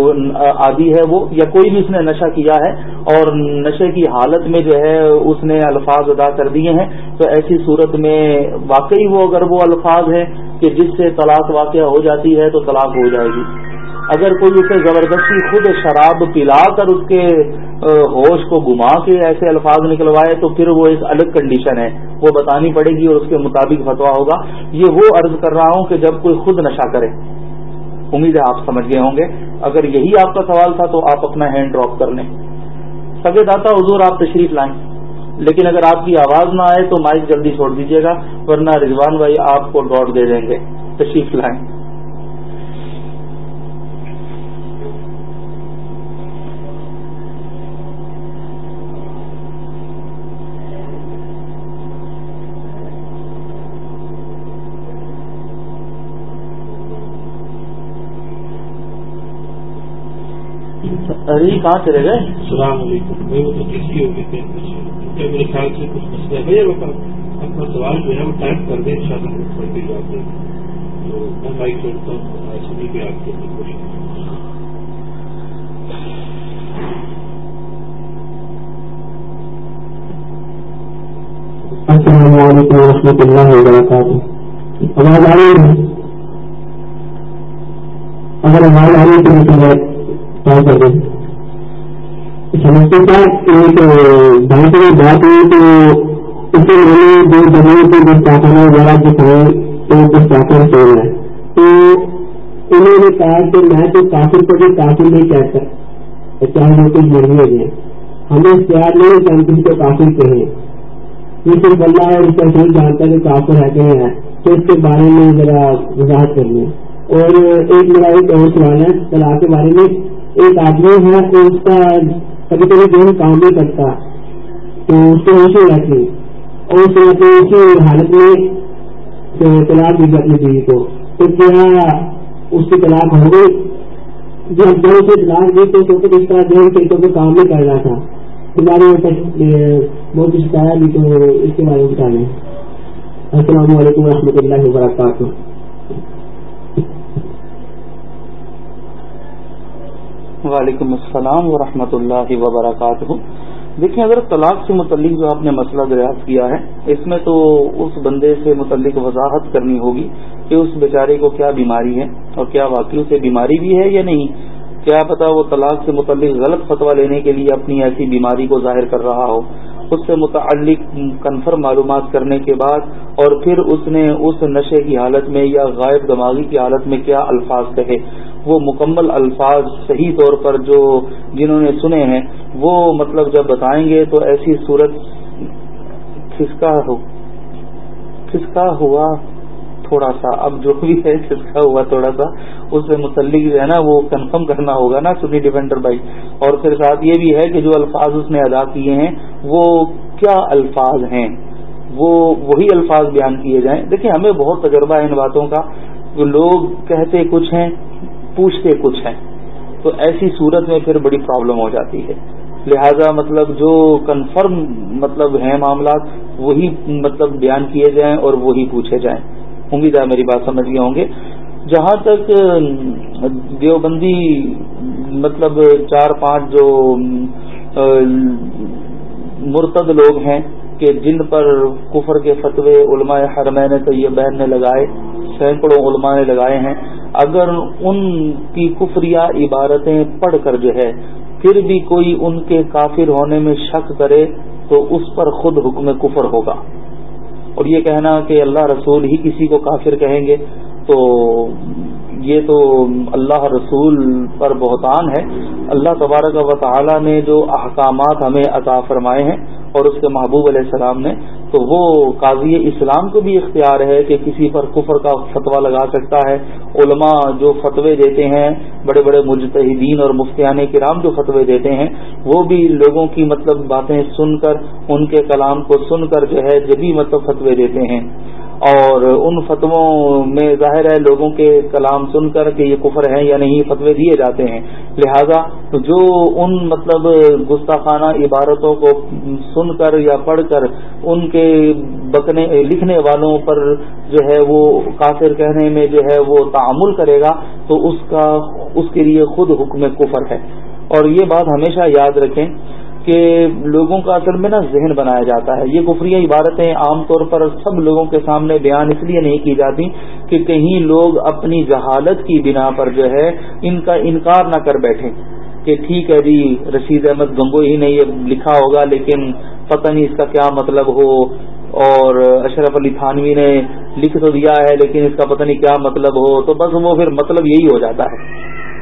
عادی ہے وہ، یا کوئی بھی اس نے نشہ کیا ہے اور نشے کی حالت میں جو ہے اس نے الفاظ ادا کر دیے ہیں، تو ایسی صورت میں واقعی وہ اگر وہ الفاظ ہیں کہ جس سے طلاق واقعہ ہو جاتی ہے تو طلاق ہو جائے گی۔ اگر کوئی اسے زبردستی خود شراب پلا کر اس کے ہوش کو گما کے ایسے الفاظ نکلوائے، تو پھر وہ ایک الگ کنڈیشن ہے۔ وہ بتانی پڑے گی اور اس کے مطابق فتوا ہوگا۔ یہ وہ عرض کر رہا ہوں کہ جب کوئی خود نشہ کرے۔ امید ہے آپ سمجھ گئے ہوں گے۔ اگر یہی آپ کا سوال تھا تو آپ اپنا ہینڈ ڈراپ کر لیں۔ سگے داتا، حضور آپ تشریف لائیں۔ لیکن اگر آپ کی آواز نہ آئے تو مائک جلدی چھوڑ دیجیے گا، ورنہ رضوان بھائی آپ کو ڈاٹ دے دیں گے۔ تشریف لائیں۔ ارے کہاں چلے گئے۔ السلام علیکم۔ میں وہ تو کس کی ہوگی کیا میرے خیال سے کچھ مسئلہ ہے؟ اپنا سوال جو ہے وہ ٹائپ کر دیں ان شاء اللہ پڑھ کے جواب دیں۔ تو میں چھوڑتا ہوں سنی آپ کی کوشش السلام علیکم و رحمۃ اللہ وبرکاتہ۔ آواز آ رہی ہے اگر آواز آ رہی ہے تو کر دیں۔ سمجھتے تھا ایک بھائی سے بات ہوئی تو اسے میں نے دو جگہوں پہ گستاخانہ وغیرہ کے سمے تو گستاخر چھوڑ ہے تو انہوں نے کہا کہ میں تو کافر کو بھی کافر نہیں کہتا۔ چاہے وہ کوئی مرضی ہو گیا ہمیں اختیار نہیں کہ ہم کسی کو کافر کہیں۔ یہ صرف اللہ ہے اس کا صحیح جانتا ہے کہ کافر ہے کہ ہیں تو اس کے بارے میں ذرا وضاحت کرنی ہے اور ایک میرا ایک اور سوال ہے طلاق کے بارے میں ایک آدمی ہے، اس کا کبھی کبھی جو کام نہیں کرتا تو اس کو نیچے رکھیں اور اس کے اسی حالت میں طلاق دی اپنی بیوی کو۔ تو کیا اس کی طلاق ہو گئی۔ جب جو سے طلاق دی تو کیونکہ اس طرح دیر طریقوں کو کام نہیں کر رہا تھا۔ تمہارے بہت کچھ بتایا بھی تو اس کے بارے میں بتا دیں السلام علیکم و رحمۃ اللہ وبرکاتہ۔ وعلیکم السلام ورحمۃ اللہ وبرکاتہ۔ دیکھیں، اگر طلاق سے متعلق جو آپ نے مسئلہ دریافت کیا ہے، اس میں تو اس بندے سے متعلق وضاحت کرنی ہوگی کہ اس بیچارے کو کیا بیماری ہے اور کیا واقعی سے بیماری بھی ہے یا نہیں۔ کیا پتا وہ طلاق سے متعلق غلط فتویٰ لینے کے لیے اپنی ایسی بیماری کو ظاہر کر رہا ہو۔ اس سے متعلق کنفرم معلومات کرنے کے بعد اور پھر اس نے اس نشے کی حالت میں یا غائب دماغی کی حالت میں کیا الفاظ کہے۔ وہ مکمل الفاظ صحیح طور پر جو جنہوں نے سنے ہیں، وہ مطلب جب بتائیں گے تو ایسی صورت کھسکا ہو، کھسکا ہوا تھوڑا سا، اب جو بھی ہے کھسکا ہوا تھوڑا سا، اس سے متعلق جو ہے نا، وہ کنفرم کرنا ہوگا نا سنی ڈیفینڈر بھائی۔ اور پھر ساتھ یہ بھی ہے کہ جو الفاظ اس نے ادا کیے ہیں، وہ کیا الفاظ ہیں؟ وہ، وہی الفاظ بیان کیے جائیں۔ دیکھیں، ہمیں بہت تجربہ ہے ان باتوں کا۔ لوگ کہتے کچھ ہیں، پوچھتے کچھ ہیں۔ تو ایسی صورت میں پھر بڑی پرابلم ہو جاتی ہے۔ لہذا مطلب جو کنفرم مطلب ہیں معاملات، وہی مطلب بیان کیے جائیں اور وہی پوچھے جائیں۔ امید ہے میری بات سمجھ گئے ہوں گے۔ جہاں تک دیوبندی مطلب چار پانچ جو مرتد لوگ ہیں کہ جن پر کفر کے فتوے، علماء حرمین طیبین نے لگائے، سینکڑوں علماء نے لگائے ہیں۔ اگر ان کی کفریہ عبارتیں پڑھ کر جو ہے، پھر بھی کوئی ان کے کافر ہونے میں شک کرے، تو اس پر خود حکم کفر ہوگا۔ اور یہ کہنا کہ اللہ رسول ہی کسی کو کافر کہیں گے، تو یہ تو اللہ رسول پر بہتان ہے۔ اللہ تبارک و تعالی نے جو احکامات ہمیں عطا فرمائے ہیں اور اس کے محبوب علیہ السلام نے تو وہ قاضی اسلام کو بھی اختیار ہے کہ کسی پر کفر کا فتویٰ لگا سکتا ہے۔ علماء جو فتوے دیتے ہیں، بڑے بڑے مجتہدین اور مفتیان کرام جو فتوے دیتے ہیں، وہ بھی لوگوں کی مطلب باتیں سن کر، ان کے کلام کو سن کر جو ہے، جبھی مطلب فتوے دیتے ہیں۔ اور ان فتووں میں ظاہر ہے لوگوں کے کلام سن کر کہ یہ کفر ہے یا نہیں، فتوے دیے جاتے ہیں۔ لہذا جو ان مطلب گستاخانہ عبارتوں کو سن کر یا پڑھ کر ان کے بکنے، لکھنے والوں پر جو ہے وہ کافر کہنے میں جو ہے وہ تعامل کرے گا، تو اس کا، اس کے لیے خود حکم کفر ہے۔ اور یہ بات ہمیشہ یاد رکھیں کہ لوگوں کا اصل میں نا ذہن بنایا جاتا ہے۔ یہ کفری عبارتیں عام طور پر سب لوگوں کے سامنے بیان اس لیے نہیں کی جاتی کہ کہیں لوگ اپنی جہالت کی بنا پر جو ہے ان کا انکار نہ کر بیٹھے کہ ٹھیک ہے جی رشید احمد گنگو ہی نے یہ لکھا ہوگا لیکن پتہ نہیں اس کا کیا مطلب ہو۔ اور اشرف علی تھانوی نے لکھ تو دیا ہے لیکن اس کا پتہ نہیں کیا مطلب ہو۔ تو بس وہ پھر مطلب یہی ہو جاتا ہے۔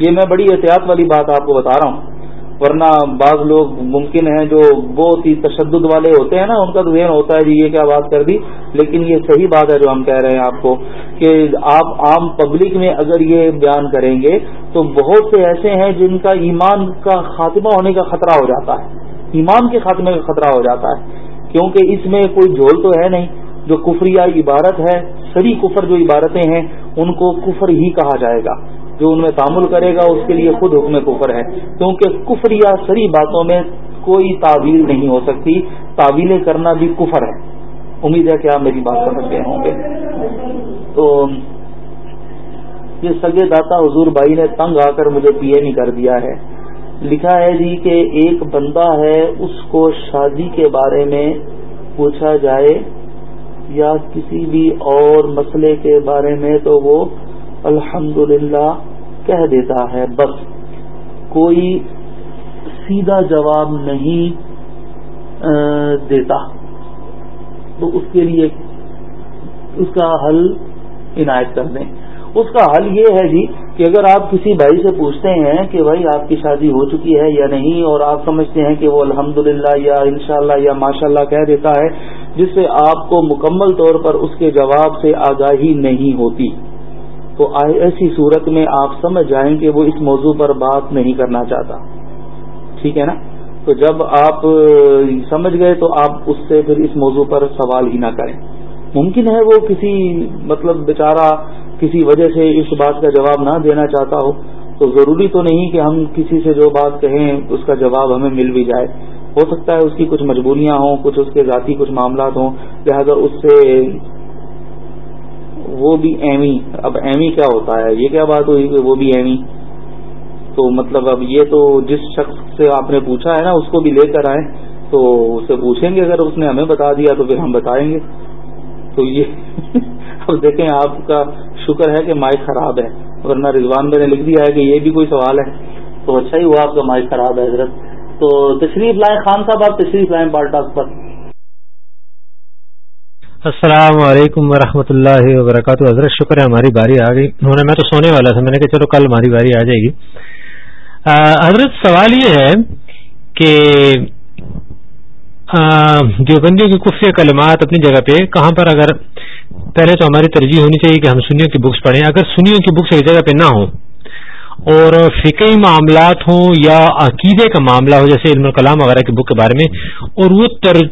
یہ میں بڑی احتیاط والی بات آپ کو بتا رہا ہوں۔ ورنہ بعض لوگ ممکن ہیں جو بہت ہی تشدد والے ہوتے ہیں نا، ان کا تو ذہن ہوتا ہے جی یہ کیا بات کر دی؟ لیکن یہ صحیح بات ہے جو ہم کہہ رہے ہیں آپ کو کہ آپ عام پبلک میں اگر یہ بیان کریں گے تو بہت سے ایسے ہیں جن کا ایمان کا خاتمہ ہونے کا خطرہ ہو جاتا ہے۔ ایمان کے خاتمے کا خطرہ ہو جاتا ہے۔ کیونکہ اس میں کوئی جھول تو ہے نہیں۔ جو کفری عبارت ہے، سری کفر جو عبارتیں ہیں، ان کو کفر ہی کہا جائے گا۔ جو ان میں تعمل کرے گا، اس کے لیے خود حکم کفر ہے۔ کیونکہ کفر یا سری باتوں میں کوئی تعویل نہیں ہو سکتی۔ تعویلیں کرنا بھی کفر ہے۔ امید ہے کہ آپ میری بات سمجھ گئے ہوں گے۔ تو یہ سگے داتا حضور بھائی نے تنگ آ کر مجھے پی ایم کر دیا ہے۔ لکھا ہے جی کہ ایک بندہ ہے، اس کو شادی کے بارے میں پوچھا جائے یا کسی بھی اور مسئلے کے بارے میں تو وہ الحمد کہہ دیتا ہے، بس کوئی سیدھا جواب نہیں دیتا۔ تو اس کے لیے اس کا حل عنایت کر دیں۔ اس کا حل یہ ہے جی کہ اگر آپ کسی بھائی سے پوچھتے ہیں کہ بھائی آپ کی شادی ہو چکی ہے یا نہیں، اور آپ سمجھتے ہیں کہ وہ الحمد یا انشاءاللہ یا ماشاء اللہ کہہ دیتا ہے، جس سے آپ کو مکمل طور پر اس کے جواب سے آگاہی نہیں ہوتی۔ تو ایسی صورت میں آپ سمجھ جائیں کہ وہ اس موضوع پر بات نہیں کرنا چاہتا۔ ٹھیک ہے نا؟ تو جب آپ سمجھ گئے تو آپ اس سے پھر اس موضوع پر سوال ہی نہ کریں۔ ممکن ہے وہ کسی مطلب بیچارہ کسی وجہ سے اس بات کا جواب نہ دینا چاہتا ہو۔ تو ضروری تو نہیں کہ ہم کسی سے جو بات کہیں اس کا جواب ہمیں مل بھی جائے۔ ہو سکتا ہے اس کی کچھ مجبوریاں ہوں، کچھ اس کے ذاتی کچھ معاملات ہوں، لہذا اس سے وہ بھی ایمی اب ایمی کیا ہوتا ہے؟ یہ کیا بات ہوئی کہ وہ بھی ایمی تو مطلب اب یہ تو جس شخص سے آپ نے پوچھا ہے نا، اس کو بھی لے کر آئے تو اسے پوچھیں گے اگر اس نے ہمیں بتا دیا تو پھر ہم بتائیں گے۔ تو یہ *laughs* اب دیکھیں، آپ کا شکر ہے کہ مائک خراب ہے۔ ورنہ رضوان میں نے لکھ دیا ہے کہ یہ بھی کوئی سوال ہے۔ تو اچھا ہی ہوا آپ کا مائک خراب ہے حضرت۔ تو تشریف لائیں خان صاحب، آپ تشریف لائیں بالٹاک پر۔ السلام علیکم ورحمۃ اللہ وبرکاتہ۔ حضرت شکر ہے، ہماری باری آ گئی۔ انہوں نے میں تو سونے والا تھا، میں نے کہا چلو کل ہماری باری آ جائے گی۔ حضرت سوال یہ ہے کہ دیوبندیوں کی کفی کلمات اپنی جگہ پہ کہاں پر اگر پہلے تو ہماری ترجیح ہونی چاہیے کہ ہم سنیوں کی بکس پڑھیں۔ اگر سنیوں کی بکس ایک جگہ پہ نہ ہوں اور فقی معاملات ہوں یا عقیدے کا معاملہ ہو، جیسے علم الکلام وغیرہ کی بک کے بارے میں، اور وہ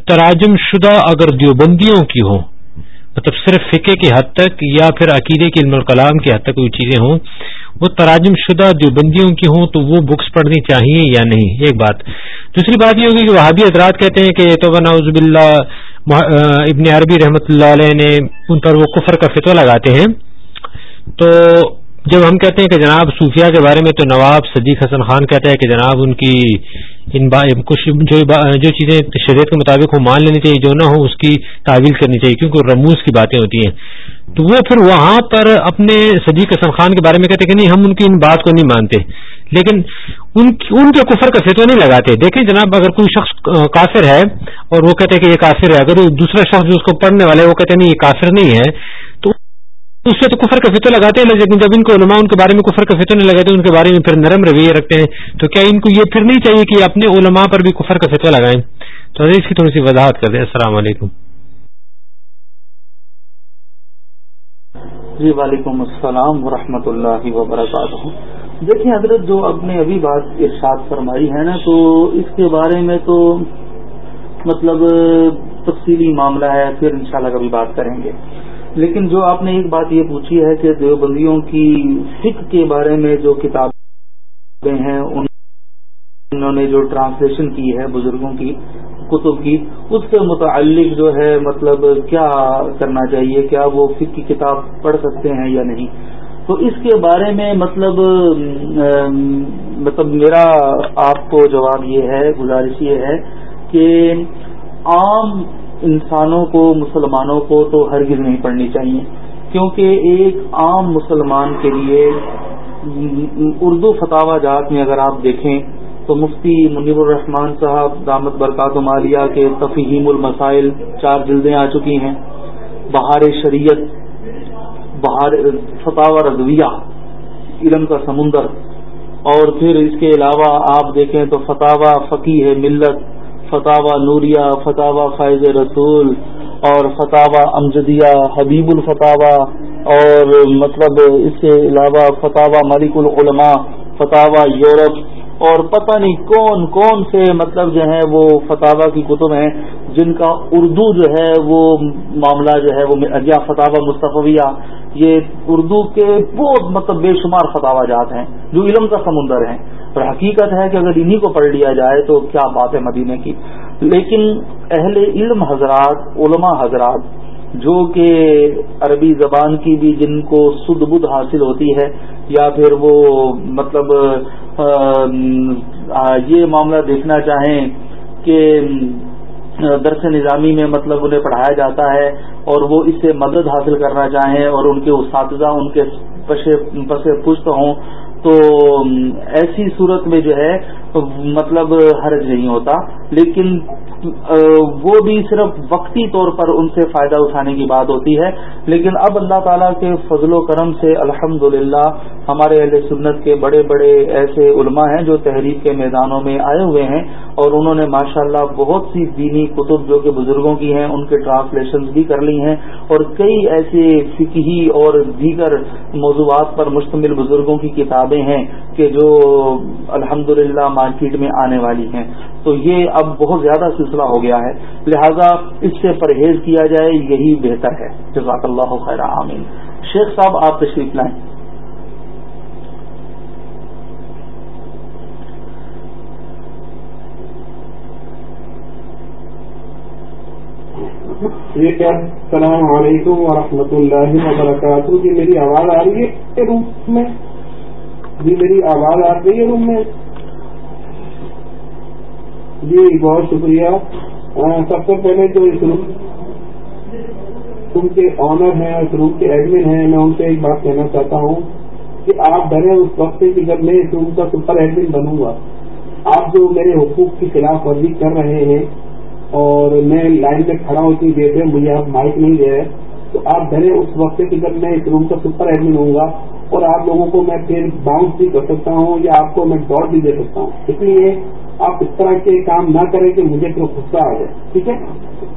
تراجم شدہ اگر دیوبندیوں کی ہوں مطلب صرف فقے کی حد تک یا پھر عقیدے کی علم الکلام کی حد تک کوئی چیزیں ہوں، وہ تراجم شدہ دیوبندیوں کی ہوں تو وہ بکس پڑھنی چاہیے یا نہیں؟ ایک بات۔ دوسری بات یہ ہوگی کہ وہابی حضرات کہتے ہیں کہ تو نوزب اللہ ابن عربی رحمۃ اللہ علیہ نے ان پر وہ کفر کا فتو لگاتے ہیں۔ تو جب ہم کہتے ہیں کہ جناب صوفیہ کے بارے میں تو نواب صدیق حسن خان کہتا ہے کہ جناب ان کی ان کچھ جو جو چیزیں شریعت کے مطابق ہو مان لینی چاہیے، جو نہ ہو اس کی تعویل کرنی چاہیے، کیونکہ رموز کی باتیں ہوتی ہیں۔ تو وہ پھر وہاں پر اپنے صدیق حسن خان کے بارے میں کہتے ہیں کہ نہیں، ہم ان کی ان بات کو نہیں مانتے۔ لیکن ان ان کے کفر کا فتو نہیں لگاتے۔ دیکھیں جناب، اگر کوئی شخص کافر ہے اور وہ کہتے ہیں کہ یہ کافر ہے، اگر دوسرا شخص جو اس کو پڑھنے والے وہ کہتے ہیں نہیں، یہ کافر نہیں ہے۔ اس سے تو کفر کا فتو لگاتے ہیں، لیکن جب ان کو علماء، ان کے بارے میں کفر کا فتو نہیں لگاتے ان کے بارے میں پھر نرم رویے رکھتے ہیں، تو کیا ان کو یہ پھر نہیں چاہیے کہ اپنے علماء پر بھی کفر کا فتو لگائیں؟ تو اس کی تھوڑی سی وضاحت کر دیں۔ السلام علیکم۔ جی وعلیکم السلام ورحمۃ اللہ وبرکاتہ۔ دیکھیں، حضرت، جو اب نے ابھی بات ارشاد فرمائی ہے نا، تو اس کے بارے میں تو مطلب تفصیلی معاملہ ہے، پھر انشاءاللہ کبھی بات کریں گے۔ لیکن جو آپ نے ایک بات یہ پوچھی ہے کہ دیوبندیوں کی فکر کے بارے میں جو کتابیں ہیں، انہوں نے جو ٹرانسلیشن کی ہے بزرگوں کی، کتب کی، اس سے متعلق جو ہے مطلب کیا کرنا چاہیے؟ کیا وہ فکر کی کتاب پڑھ سکتے ہیں یا نہیں؟ تو اس کے بارے میں مطلب مطلب میرا آپ کو جواب یہ ہے، گزارش یہ ہے کہ عام انسانوں کو، مسلمانوں کو تو ہرگز نہیں پڑھنی چاہیے۔ کیونکہ ایک عام مسلمان کے لیے اردو فتح جات میں اگر آپ دیکھیں تو مفتی منیب الرحمان صاحب، دامت برکات مالیہ کے تفہیم المسائل چار جلدیں آ چکی ہیں۔ بہار شریعت، بہار فتح رضویہ، علم کا سمندر۔ اور پھر اس کے علاوہ آپ دیکھیں تو فتح فقی ہے ملت فتح نوریہ فتح فائز رسول اور فتح امجدیہ، حبیب الفتح اور مطلب اس کے علاوہ فتح ملک العلماء فتح یورپ اور پتہ نہیں کون کون سے مطلب جو ہیں وہ فتح کی کتب ہیں، جن کا اردو جو ہے وہ معاملہ جو ہے وہ یا فتح مصطفیہ، یہ اردو کے بہت مطلب بے شمار فتح جات ہیں، جو علم کا سمندر ہیں۔ اور حقیقت ہے کہ اگر انہی کو پڑھ لیا جائے تو کیا بات ہے مدینے کی؟ لیکن اہل علم حضرات، علماء حضرات، جو کہ عربی زبان کی بھی جن کو سد بدھ حاصل ہوتی ہے، یا پھر وہ مطلب یہ معاملہ دیکھنا چاہیں کہ درس نظامی میں مطلب انہیں پڑھایا جاتا ہے اور وہ اس سے مدد حاصل کرنا چاہیں اور ان کے اساتذہ ان کے پس پشت ہوں تو ایسی صورت میں جو ہے مطلب حرج نہیں ہوتا لیکن وہ بھی صرف وقتی طور پر ان سے فائدہ اٹھانے کی بات ہوتی ہے۔ لیکن اب اللہ تعالیٰ کے فضل و کرم سے الحمد ہمارے اہل سنت کے بڑے بڑے ایسے علماء ہیں جو تحریک کے میدانوں میں آئے ہوئے ہیں اور انہوں نے ماشاءاللہ بہت سی دینی کتب جو کہ بزرگوں کی ہیں، ان کے ٹرانسلیشن بھی کر لی ہیں اور کئی ایسے فکی اور دیگر موضوعات پر مشتمل بزرگوں کی کتابیں ہیں کہ جو الحمدللہ مارکیٹ میں آنے والی ہیں۔ تو یہ اب بہت زیادہ سلسلہ ہو گیا ہے۔ لہذا اس سے پرہیز کیا جائے، یہی بہتر ہے۔ جزاک اللہ خیر عامین شیخ صاحب، آپ تشریف لائیں۔ ٹھیک ہے السلام علیکم ورحمۃ اللہ وبرکاتہ۔ جی میری آواز آ رہی ہے روم میں؟ جی میری آواز آ رہی ہے روم میں۔ جی بہت شکریہ۔ سب سے پہلے جو اس روم روم کے آنر ہیں، اس روم کے ایڈمن ہیں، میں ان سے ایک بات کہنا چاہتا ہوں کہ آپ ڈرے اس وقت سے کہ جب میں اس روم کا سپر ایڈمن بنوں گا، آپ جو میرے حقوق کی خلاف ورزی کر رہے ہیں اور میں لائن میں کھڑا ہوں، اتنی دیر سے مجھے آپ مائک نہیں دے رہے، تو آپ ڈرے اس وقت سے کہ جب میں اس روم کا سپر ایڈمن ہوں گا اور آپ لوگوں کو میں پھر باؤنس بھی کر سکتا ہوں یا آپ کو میں ڈاٹ بھی دے سکتا ہوں۔ اس لیے آپ اس طرح کے کام نہ کریں کہ مجھے پھر غصہ آ جائے۔ ٹھیک ہے؟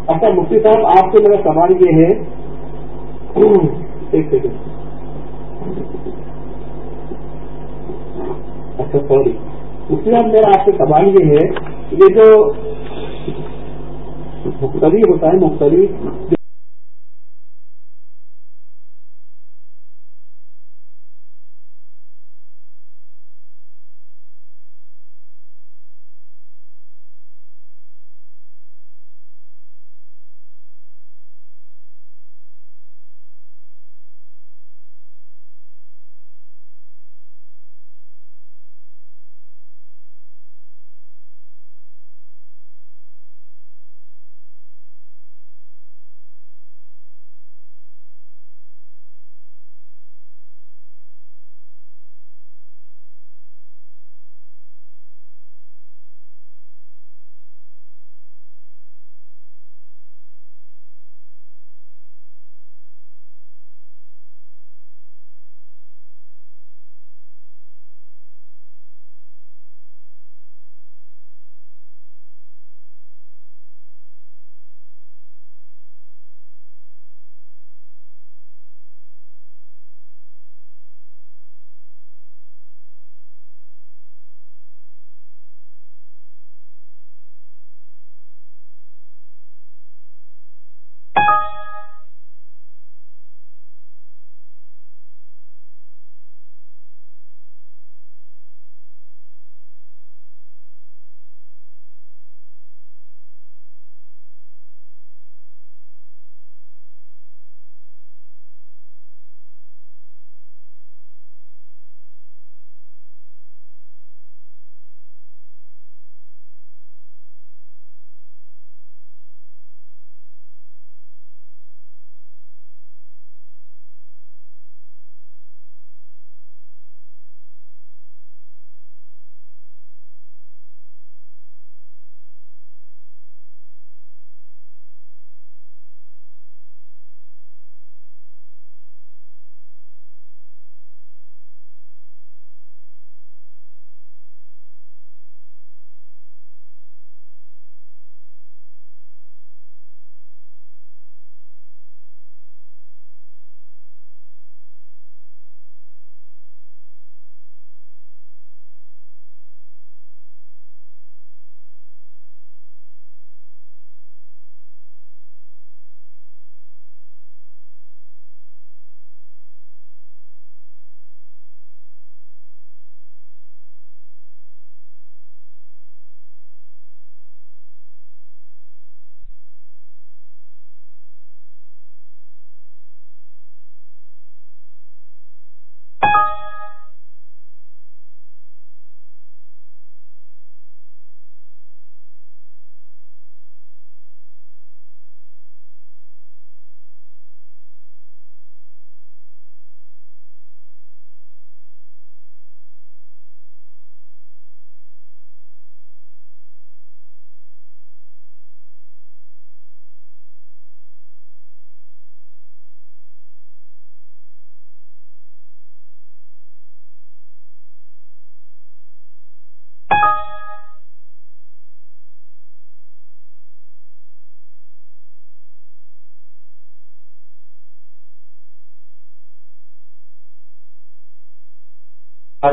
اچھا مفتی صاحب، آپ سے میرا سوال یہ ہے۔ ایک سیکنڈ اچھا سوری مفتی صاحب، میرا آپ سے سوال یہ ہے، یہ جو مختلف ہوتا ہے، مختلف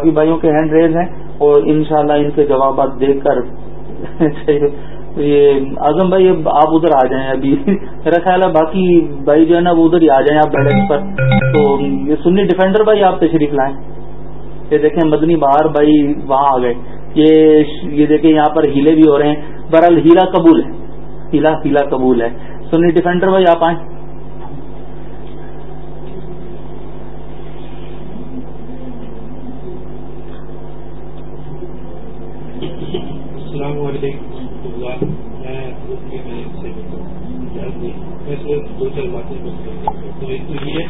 کافی بھائیوں کے ہینڈ ریز ہیں اور انشاءاللہ ان کے جوابات دیکھ کر *laughs* یہ اعظم بھائی، اب آپ ادھر آ جائیں، ابھی میرا خیال ہے باقی بھائی جو ہے نا، وہ ادھر ہی آ جائیں آپ بیلنس پر۔ تو یہ سنی ڈیفینڈر بھائی آپ تشریف لائیں۔ یہ دیکھیں مدنی بہار بھائی وہاں آ گئے۔ یہ یہ دیکھیں یہاں پر ہیلے بھی ہو رہے ہیں۔ بہرحال ہیلا قبول ہے۔ ہیلا ہیلا قبول ہے۔ سنی ڈیفینڈر بھائی آپ آئیں السلام علیکم اللہ میں صرف دو چار باتیں تو ایک تو یہ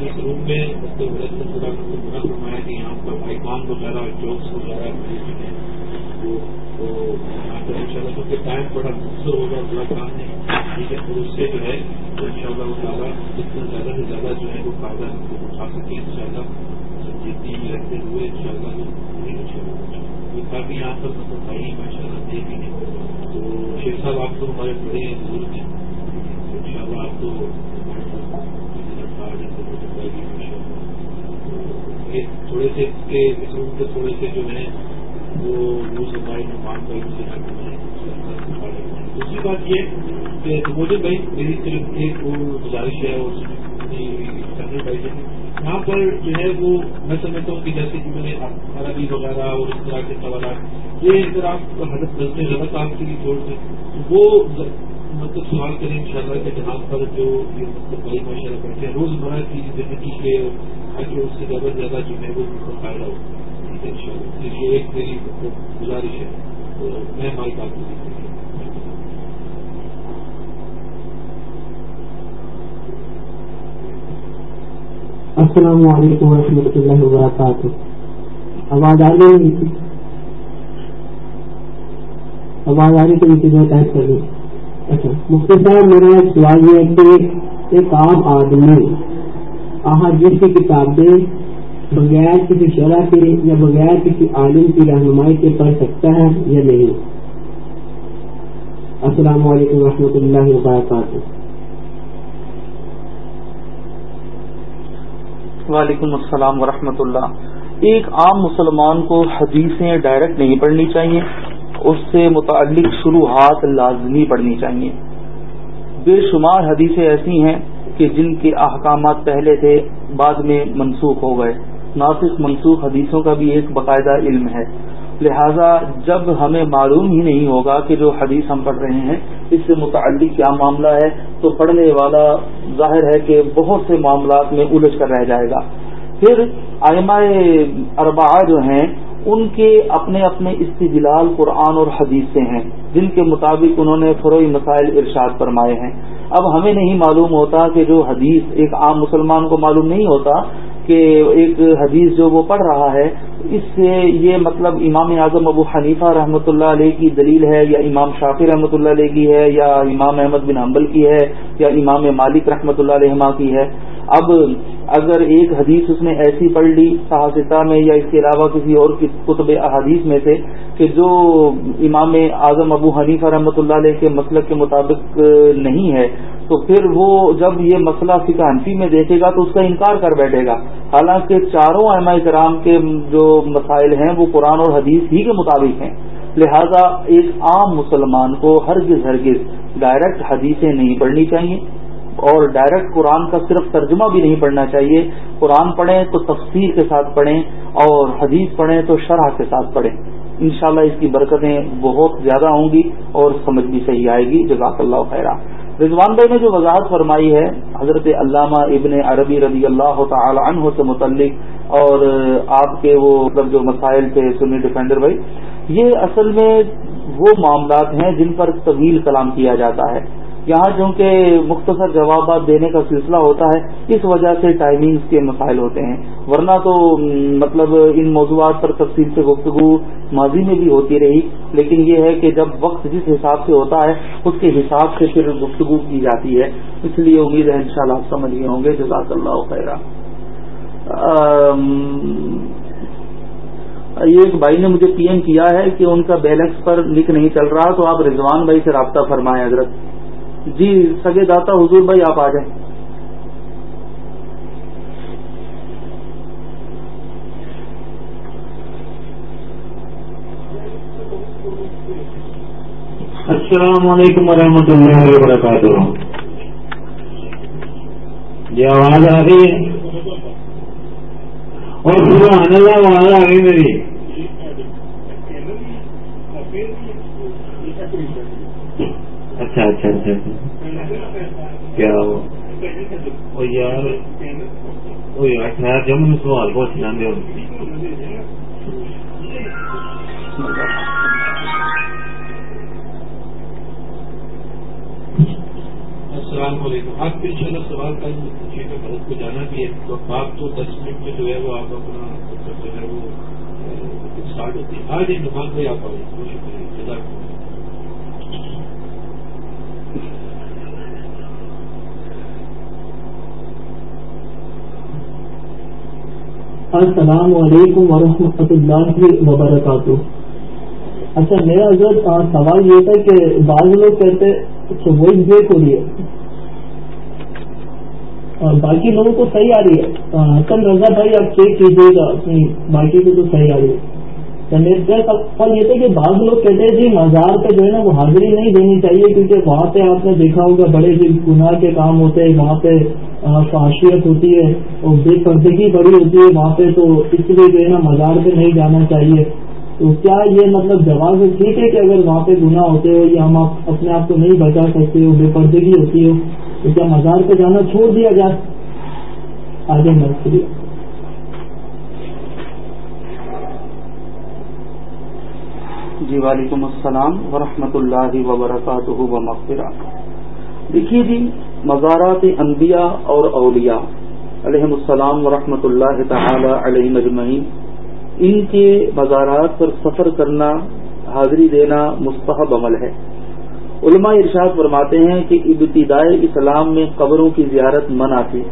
اس روم میں مطلب تھوڑا برا فرمایا کہ یہاں پر آئیکان وغیرہ جوکس وغیرہ تو یہاں پر ان شاء اللہ کیونکہ ٹائم بڑا مخصر ہوگا بڑا کام ہے ٹھیک ہے اور اس سے جو ہے تو ان شاء اللہ وہ زیادہ جتنا زیادہ سے زیادہ جو ہے وہ فائدہ اٹھا سکے ان شاء اللہ جتنی رہتے ہوئے ان شاء اللہ کافی یہاں پر مطلب بھائی ماشاء اللہ دے بھی نہیں تو شیخ صاحب آپ تو ہمارے بڑے بزرگ ہیں ان شاء اللہ آپ تو تھوڑے سے اس کے تھوڑے سے جو ہیں، وہ روز ہمارے مہمان بھائی سے دوسری بات یہ کہ مجھے بھائی میری صرف ایک وہ گزارش ہے اور بھائی سے۔ یہاں پر جو ہے وہ میں سمجھتا ہوں کہ جیسے کہ میں نے عربی وغیرہ اور اس طرح کے سوالات یہ اگر آپ حضرت دس غلط آپ کے لیے چھوڑ دیں وہ مطلب سوال کریں ان شاء اللہ کے جہاز پر جو یہ مطلب بڑی ماشاء اللہ کرتے ہیں، روزمرہ کی زندگی کے تاکہ اس سے زیادہ سے زیادہ جو ہے وہ مطلب فائدہ ہو یہ ایک میری گزارش ہے۔ تو میں مائک آپ کو السلام علیکم ورحمۃ اللہ وبرکاتہ۔ آواز آ رہی ہے آواز آ رہی تو نیچے جو ٹائپ کر دیں اچھا مفتی صاحب میرا ایک سوال یہ ہے کہ ایک عام آدمی احادیث کی کتابیں بغیر کسی شرح کے یا بغیر کسی عالم کی رہنمائی کے پڑھ سکتا ہے یا نہیں۔ السلام علیکم ورحمۃ اللہ وبرکاتہ۔ وعلیکم السلام ورحمۃ اللہ۔ ایک عام مسلمان کو حدیثیں ڈائریکٹ نہیں پڑھنی چاہیے، اس سے متعلق شروحات لازمی پڑھنی چاہیے۔ بے شمار حدیثیں ایسی ہیں کہ جن کے احکامات پہلے تھے بعد میں منسوخ ہو گئے۔ ناسک منسوخ حدیثوں کا بھی ایک باقاعدہ علم ہے۔ لہذا جب ہمیں معلوم ہی نہیں ہوگا کہ جو حدیث ہم پڑھ رہے ہیں، اس سے متعلق کیا معاملہ ہے، تو پڑھنے والا ظاہر ہے کہ بہت سے معاملات میں الجھ کر رہ جائے گا۔ پھر آئمہ اربا جو ہیں ان کے اپنے اپنے استدلال قرآن اور حدیث سے ہیں، جن کے مطابق انہوں نے فروئی مسائل ارشاد فرمائے ہیں۔ اب ہمیں نہیں معلوم ہوتا کہ جو حدیث ایک عام مسلمان کو معلوم نہیں ہوتا کہ ایک حدیث جو وہ پڑھ رہا ہے، اس سے یہ مطلب امام اعظم ابو حنیفہ رحمۃ اللہ علیہ کی دلیل ہے، یا امام شافی رحمۃ اللہ علیہ کی ہے، یا امام احمد بن حنبل کی ہے، یا امام مالک رحمۃ اللہ علیہ کی ہے۔ اب اگر ایک حدیث اس نے ایسی پڑھ لی صحاصہ میں یا اس کے علاوہ کسی اور کتب احادیث میں سے کہ جو امام اعظم ابو حنیفہ رحمۃ اللہ علیہ کے مسلک کے مطابق نہیں ہے، تو پھر وہ جب یہ مسئلہ فقہ حنفی میں دیکھے گا تو اس کا انکار کر بیٹھے گا۔ حالانکہ چاروں احمد کرام کے جو مسائل ہیں وہ قرآن اور حدیث ہی کے مطابق ہیں۔ لہذا ایک عام مسلمان کو ہرگز ہرگز ڈائریکٹ حدیثیں نہیں پڑھنی چاہیے۔ اور ڈائریکٹ قرآن کا صرف ترجمہ بھی نہیں پڑھنا چاہیے۔ قرآن پڑھیں تو تفسیر کے ساتھ پڑھیں اور حدیث پڑھیں تو شرح کے ساتھ پڑھیں۔ انشاءاللہ اس کی برکتیں بہت زیادہ ہوں گی اور سمجھ بھی صحیح آئے گی۔ جزاک اللہ خیرہ رضوان بھائی نے جو وضاحت فرمائی ہے، حضرت علامہ ابن عربی رضی اللہ تعالی عنہ سے متعلق اور آپ کے وہ مطلب جو مسائل تھے سنی ڈیفینڈر بھائی، یہ اصل میں وہ معاملات ہیں جن پر طویل کلام کیا جاتا ہے۔ یہاں چونکہ مختصر جوابات دینے کا سلسلہ ہوتا ہے، اس وجہ سے ٹائمنگز کے مسائل ہوتے ہیں۔ ورنہ تو مطلب ان موضوعات پر تفصیل سے گفتگو ماضی میں بھی ہوتی رہی۔ لیکن یہ ہے کہ جب وقت جس حساب سے ہوتا ہے، اس کے حساب سے پھر گفتگو کی جاتی ہے۔ اس لیے امید ہے انشاءاللہ آپ سمجھ گئے ہوں گے۔ جزاک اللہ خیرہ ایک بھائی نے مجھے پی ایم کیا ہے کہ ان کا بیلنس پر لکھ نہیں چل رہا، تو آپ رضوان بھائی سے رابطہ فرمائیں حضرت۔ جی سگے داتا حضور بھائی، آپ آ جائیں۔ السلام علیکم ورحمۃ اللہ وبرکاتہ۔ یہ آواز آ رہی ہے؟ اور سبحان اللہ آواز آ رہی میری۔ اچھا اچھا اچھا کیا یار یار خیر جب میں سوال پوچھنا دے السلام علیکم۔ آپ کو ان شاء اللہ سوال کا پوچھیے کہ بھرت کو جانا بھی ہے۔ تو آپ تو دس منٹ میں جو ہے وہ آپ اپنا جو ہے وہ اسٹارٹ ہوتی ہے آج ایک دکان پہ آپ بہت شکریہ السلام علیکم ورحمۃ اللہ وبرکاتہ۔ اچھا میرا حضرت سوال یہ تھا کہ بعض لوگ کہتے وہی بریک ہو رہی ہے۔ اور باقی لوگوں کو صحیح آ رہی ہے۔ حسن رضا بھائی، آپ چیک کیجیے گا۔ اپنی باقی کو تو صحیح آ رہی ہے۔ میرا یہ تھا کہ بعض لوگ کہتے ہیں جی مزار پہ جو ہے نا وہ حاضری نہیں دینی چاہیے کیونکہ وہاں پہ آپ نے دیکھا ہوگا بڑے گناہ کے کام ہوتے ہیں، وہاں پہ فاشیت ہوتی ہے اور بے پردگی بڑی ہوتی ہے وہاں پہ، تو اس لیے جو ہے نا مزار پہ نہیں جانا چاہیے۔ تو کیا یہ مطلب جواب ٹھیک ہے کہ اگر وہاں پہ گناہ ہوتے ہو یا ہم اپنے آپ کو نہیں بچا سکتے ہو بے پردگی ہوتی ہو تو کیا مزار پہ جانا چھوڑ دیا جائے آگے میں جی وعلیکم السلام ورحمۃ اللہ وبرکاتہ و مغفرہ دیکھیے جی مزارات انبیاء اور اولیاء علیہ السلام ورحمۃ اللہ تعالی علیہ مجمعین، ان کے مزارات پر سفر کرنا، حاضری دینا مستحب عمل ہے۔ علماء ارشاد فرماتے ہیں کہ ابتدائے اسلام میں قبروں کی زیارت منع تھی،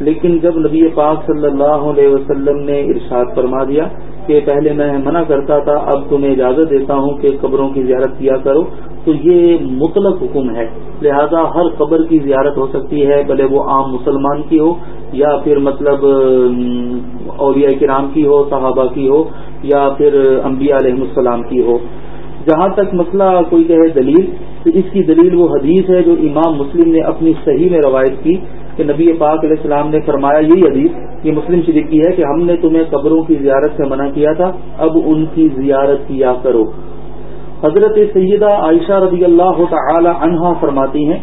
لیکن جب نبی پاک صلی اللہ علیہ وسلم نے ارشاد فرما دیا کہ پہلے میں منع کرتا تھا، اب تمہیں اجازت دیتا ہوں کہ قبروں کی زیارت کیا کرو۔ تو یہ مطلق حکم ہے۔ لہذا ہر قبر کی زیارت ہو سکتی ہے، بھلے وہ عام مسلمان کی ہو، یا پھر مطلب اولیاء کرام کی ہو، صحابہ کی ہو، یا پھر انبیاء علیہ السلام کی ہو۔ جہاں تک مسئلہ کوئی کہے دلیل، تو اس کی دلیل وہ حدیث ہے جو امام مسلم نے اپنی صحیح میں روایت کی۔ کہ نبی پاک علیہ السلام نے فرمایا یہی حدیث، یہ مسلم شریف کی ہے کہ ہم نے تمہیں قبروں کی زیارت سے منع کیا تھا، اب ان کی زیارت کیا کرو۔ حضرت سیدہ عائشہ رضی اللہ تعالی عنہا فرماتی ہیں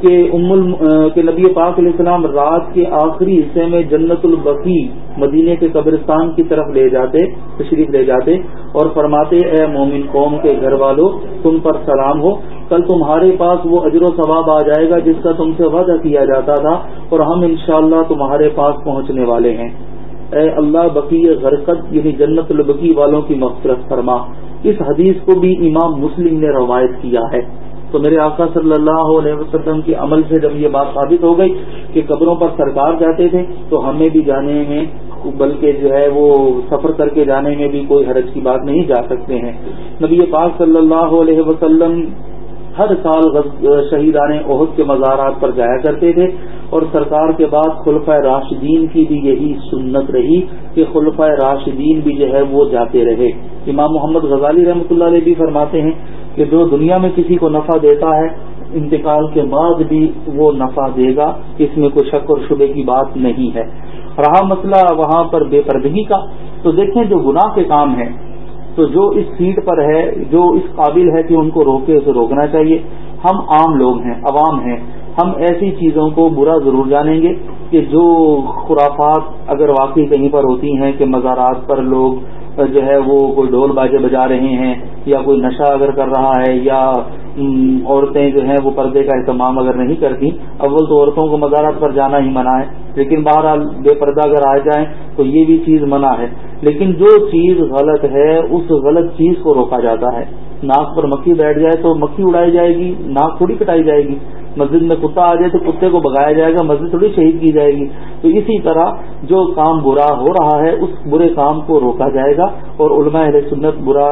کہ ام کہ نبی پاک علیہ السلام رات کے آخری حصے میں جنت البقی مدینے کے قبرستان کی طرف لے جاتے، تشریف لے جاتے اور فرماتے، اے مومن قوم کے گھر والوں تم پر سلام ہو۔ کل تمہارے پاس وہ اجر و ثواب آ جائے گا جس کا تم سے وعدہ کیا جاتا تھا اور ہم انشاءاللہ تمہارے پاس پہنچنے والے ہیں۔ اے اللہ، بقی غرقت یعنی جنت البقی والوں کی مغفرت فرما۔ اس حدیث کو بھی امام مسلم نے روایت کیا ہے۔ تو میرے آقا صلی اللہ علیہ وسلم کے عمل سے جب یہ بات ثابت ہو گئی کہ قبروں پر سرکار جاتے تھے، تو ہمیں بھی جانے میں، بلکہ جو ہے وہ سفر کر کے جانے میں بھی کوئی حرج کی بات نہیں جا سکتے ہیں۔ نبی پاک صلی اللہ علیہ وسلم ہر سال شہیدان عہد کے مزارات پر جایا کرتے تھے اور سرکار کے بعد خلفۂ راشدین کی بھی یہی سنت رہی کہ خلفۂ راشدین بھی جو ہے وہ جاتے رہے۔ امام محمد غزالی رحمۃ اللہ علیہ بھی فرماتے ہیں کہ جو دنیا میں کسی کو نفع دیتا ہے، انتقال کے بعد بھی وہ نفع دے گا، اس میں کوئی شک اور شبے کی بات نہیں ہے۔ رہا مسئلہ وہاں پر بے پردگی کا۔ تو دیکھیں جو گناہ کے کام ہیں تو جو اس سیٹ پر ہے، جو اس قابل ہے کہ ان کو روکے، اسے روکنا چاہیے۔ ہم عام لوگ ہیں، عوام ہیں۔ ہم ایسی چیزوں کو برا ضرور جانیں گے کہ جو خرافات اگر واقعی کہیں پر ہوتی ہیں کہ مزارات پر لوگ جو ہے وہ کوئی ڈھول باجے بجا رہے ہیں یا کوئی نشہ اگر کر رہا ہے یا عورتیں جو ہیں وہ پردے کا اہتمام اگر نہیں کرتی، اول تو عورتوں کو مزارات پر جانا ہی منع ہے۔ لیکن بہرحال بے پردہ اگر آ جائیں تو یہ بھی چیز منع ہے۔ لیکن جو چیز غلط ہے، اس غلط چیز کو روکا جاتا ہے۔ ناک پر مکھی بیٹھ جائے تو مکھی اڑائی جائے گی، ناک تھوڑی کٹائی جائے گی۔ مسجد میں کتا آ جائے تو کتے کو بگایا جائے گا، مسجد تھوڑی شہید کی جائے گی۔ تو اسی طرح جو کام برا ہو رہا ہے، اس برے کام کو روکا جائے گا اور علماء اہل سنت برا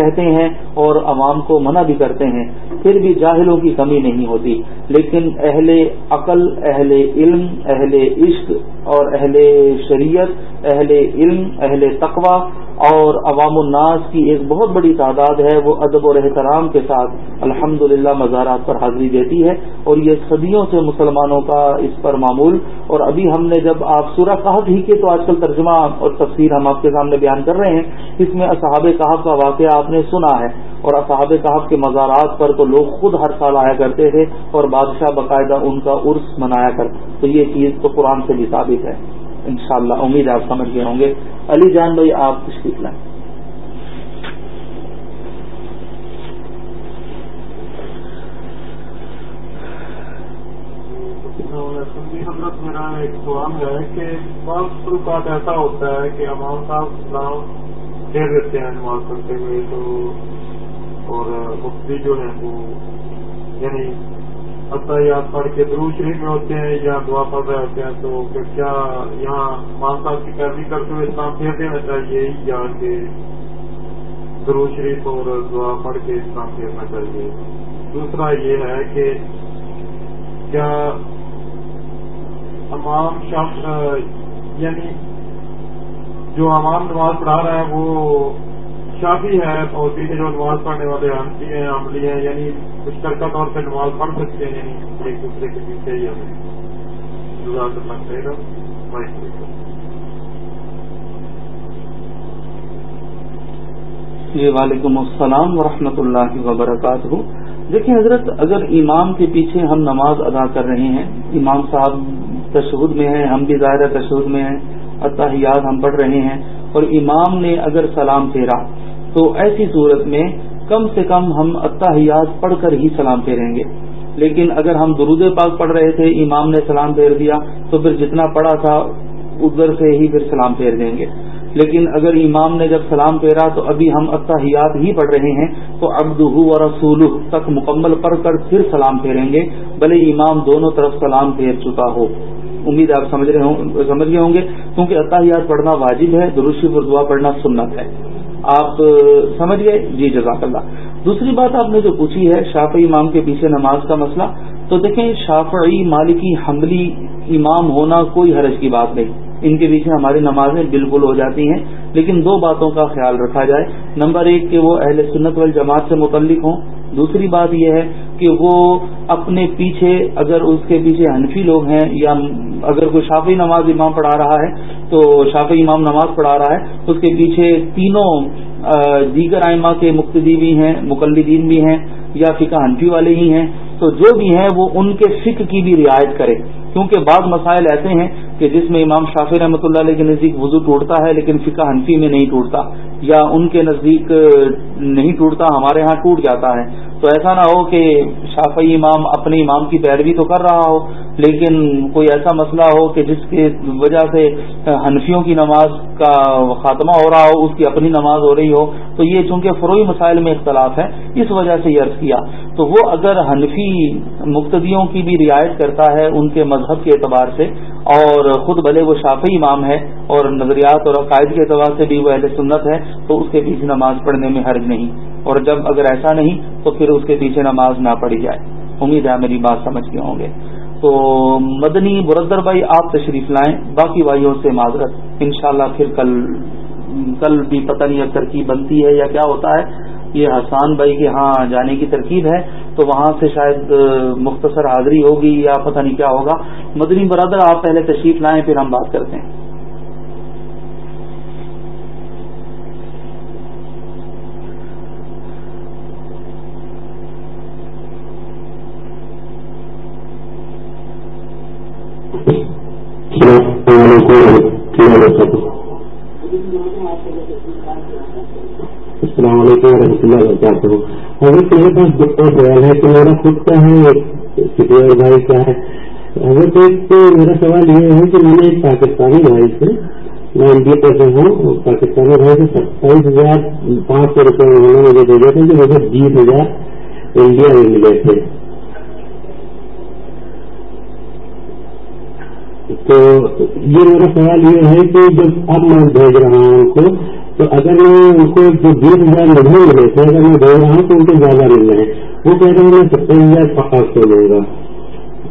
کہتے ہیں اور عوام کو منع بھی کرتے ہیں، پھر بھی جاہلوں کی کمی نہیں ہوتی۔ لیکن اہل عقل، اہل علم، اہل عشق اور اہل شریعت، اہل علم، اہل تقوا اور عوام الناس کی ایک بہت بڑی تعداد ہے، وہ ادب و احترام کے ساتھ الحمد مزارات پر حاضری دیتی ہے۔ اور یہ صدیوں سے مسلمانوں کا اس پر معمول۔ اور ابھی ہم نے جب آپ سورہ کہف ہی کے تو آج کل ترجمہ اور تفسیر ہم آپ کے سامنے بیان کر رہے ہیں، اس میں اصحاب کہف کا واقعہ آپ نے سنا ہے اور اصحاب کہف کے مزارات پر تو لوگ خود ہر سال آیا کرتے تھے اور بادشاہ باقاعدہ ان کا عرس منایا کرتے تو یہ چیز تو قرآن سے بھی ثابت ہے۔ انشاءاللہ امید آپ سمجھ گئے ہوں گے۔ علی جان بھائی، آپ تشریف لائیں حضرت میرا ایک سوال ہے کہ بعض ایسا ہوتا ہے کہ امام صاحب پھیر دیتے ہیں نماز پڑھتے ہوئے تو، اور مفتی جو ہے وہ یعنی یاد پڑھ کے درو شریف میں ہوتے ہیں یا دعا پڑھ رہے ہوتے ہیں، تو پھر کیا یہاں مان صاحب کی پیروی کرتے ہوئے اسلام پھیر دینا چاہیے یا کہ درو شریف اور دعا پڑھ کے اسلام پھیرنا چاہیے؟ دوسرا یہ ہے کہ کیا تمام شخص یعنی جو امام نماز پڑھا رہا ہے وہ شافی ہے اور پیچھے جو نماز پڑھنے والے ہنسی ہیں، عملی ہیں یعنی مشترکہ طور پہ نماز پڑھ سکتے ہیں یعنی ایک دوسرے کے پیچھے ہی ہمیں دعا کرنا چاہیے گا جی وعلیکم السلام ورحمۃ اللہ وبرکاتہ۔ دیکھیں حضرت، اگر امام کے پیچھے ہم نماز ادا کر رہے ہیں، امام صاحب تشہد میں ہیں، ہم بھی ظاہر تشہد میں ہیں اتحیات ہم پڑھ رہے ہیں، اور امام نے اگر سلام پھیرا، تو ایسی صورت میں کم سے کم ہم اتحیات پڑھ کر ہی سلام پھیریں گے۔ لیکن اگر ہم درود پاک پڑھ رہے تھے، امام نے سلام پھیر دیا، تو پھر جتنا پڑھا تھا، ادھر سے ہی پھر سلام پھیر دیں گے۔ لیکن اگر امام نے جب سلام پھیرا، تو ابھی ہم اتحیات ہی پڑھ رہے ہیں، تو ابد و رسول تک مکمل پڑھ کر پھر سلام پھیریں گے، بھلے امام دونوں طرف سلام پھیر چکا ہو۔ امید آپ سمجھ رہے ہوں سمجھ گئے ہوں گے، کیونکہ اتحیات پڑھنا واجب ہے درشی اور دعا پڑھنا سنت ہے۔ آپ سمجھ گئے؟ جی جزاک اللہ۔ دوسری بات آپ نے جو پوچھی ہے، شافعی امام کے پیچھے نماز کا مسئلہ، تو دیکھیں، شافعی مالکی حملی امام ہونا کوئی حرج کی بات نہیں۔ ان کے پیچھے ہماری نمازیں بالکل ہو جاتی ہیں، لیکن دو باتوں کا خیال رکھا جائے۔ نمبر ایک، کہ وہ اہل سنت وال جماعت سے متعلق ہوں۔ دوسری بات یہ ہے کہ وہ اپنے پیچھے اگر اس کے پیچھے حنفی لوگ ہیں یا اگر کوئی شافی نماز امام پڑھا رہا ہے تو شافی امام نماز پڑھا رہا ہے، اس کے پیچھے تینوں دیگر آئمہ کے مقتدی بھی ہیں، مقلدین بھی ہیں یا فقہ حنفی والے ہی ہیں، تو جو بھی ہیں وہ ان کے فکر کی بھی رعایت کرے۔ کیونکہ بعض مسائل ایسے ہیں کہ جس میں امام شافی رحمۃ اللہ علیہ کے نزدیک وضو ٹوٹتا ہے لیکن فقہ حنفی میں نہیں ٹوٹتا، یا ان کے نزدیک نہیں ٹوٹتا، ہمارے ہاں ٹوٹ جاتا ہے۔ تو ایسا نہ ہو کہ شافی امام اپنے امام کی پیروی تو کر رہا ہو، لیکن کوئی ایسا مسئلہ ہو کہ جس کی وجہ سے حنفیوں کی نماز کا خاتمہ ہو رہا ہو، اس کی اپنی نماز ہو رہی ہو، تو یہ چونکہ فروئی مسائل میں اختلاف ہے، اس وجہ سے یہ عرض کیا۔ تو وہ اگر حنفی مقتدیوں کی بھی رعایت کرتا ہے ان کے مذہب کے اعتبار سے، اور خود بھلے وہ شافی امام ہے اور نظریات اور عقائد کے اعتبار سے بھی وہ اہل سنت ہے تو اس کے پیچھے نماز پڑھنے میں حرج نہیں۔ اور جب اگر ایسا نہیں تو پھر اس کے پیچھے نماز نہ پڑھی جائے۔ امید ہے میری بات سمجھ گئے ہوں گے۔ تو مدنی برادر بھائی آپ تشریف لائیں، باقی بھائیوں سے معذرت۔ انشاءاللہ پھر کل کل بھی پتہ نہیں اب ترکیب بنتی ہے یا کیا ہوتا ہے۔ یہ حسان بھائی کے ہاں جانے کی ترکیب ہے، تو وہاں سے شاید مختصر حاضری ہوگی یا پتہ نہیں کیا ہوگا۔ مدنی برادر، آپ پہلے تشریف لائیں، پھر ہم بات کرتے ہیں۔ السلام علیکم و رحمۃ اللہ وبرکاتہ۔ حضرت میرے پاس دو سوال ہے کہ میرا خود کا ہے سپیئر بھائی کا ہے؟ حضرت، ایک تو میرا سوال یہ ہے کہ میں نے ایک پاکستانی بھائی سے، میں انڈیا پر سے ہوں پاکستانی بھائی سے ستائیس ہزار پانچ سو روپئے انہوں نے مجھے تھے کہ مجھے بیس ہزار انڈیا میں ملے تھے۔ تو یہ میرا سوال یہ ہے کہ جب اب میں بھیج رہا ہوں ان کو، تو اگر میں ان کو جو بیس ہزار نہیں ملے تھے اگر میں دے رہا ہوں تو ان کو زیادہ مل رہے ہیں وہ کہہ رہے ہیں، میں ستر ہزار پانچ سو دوں گا۔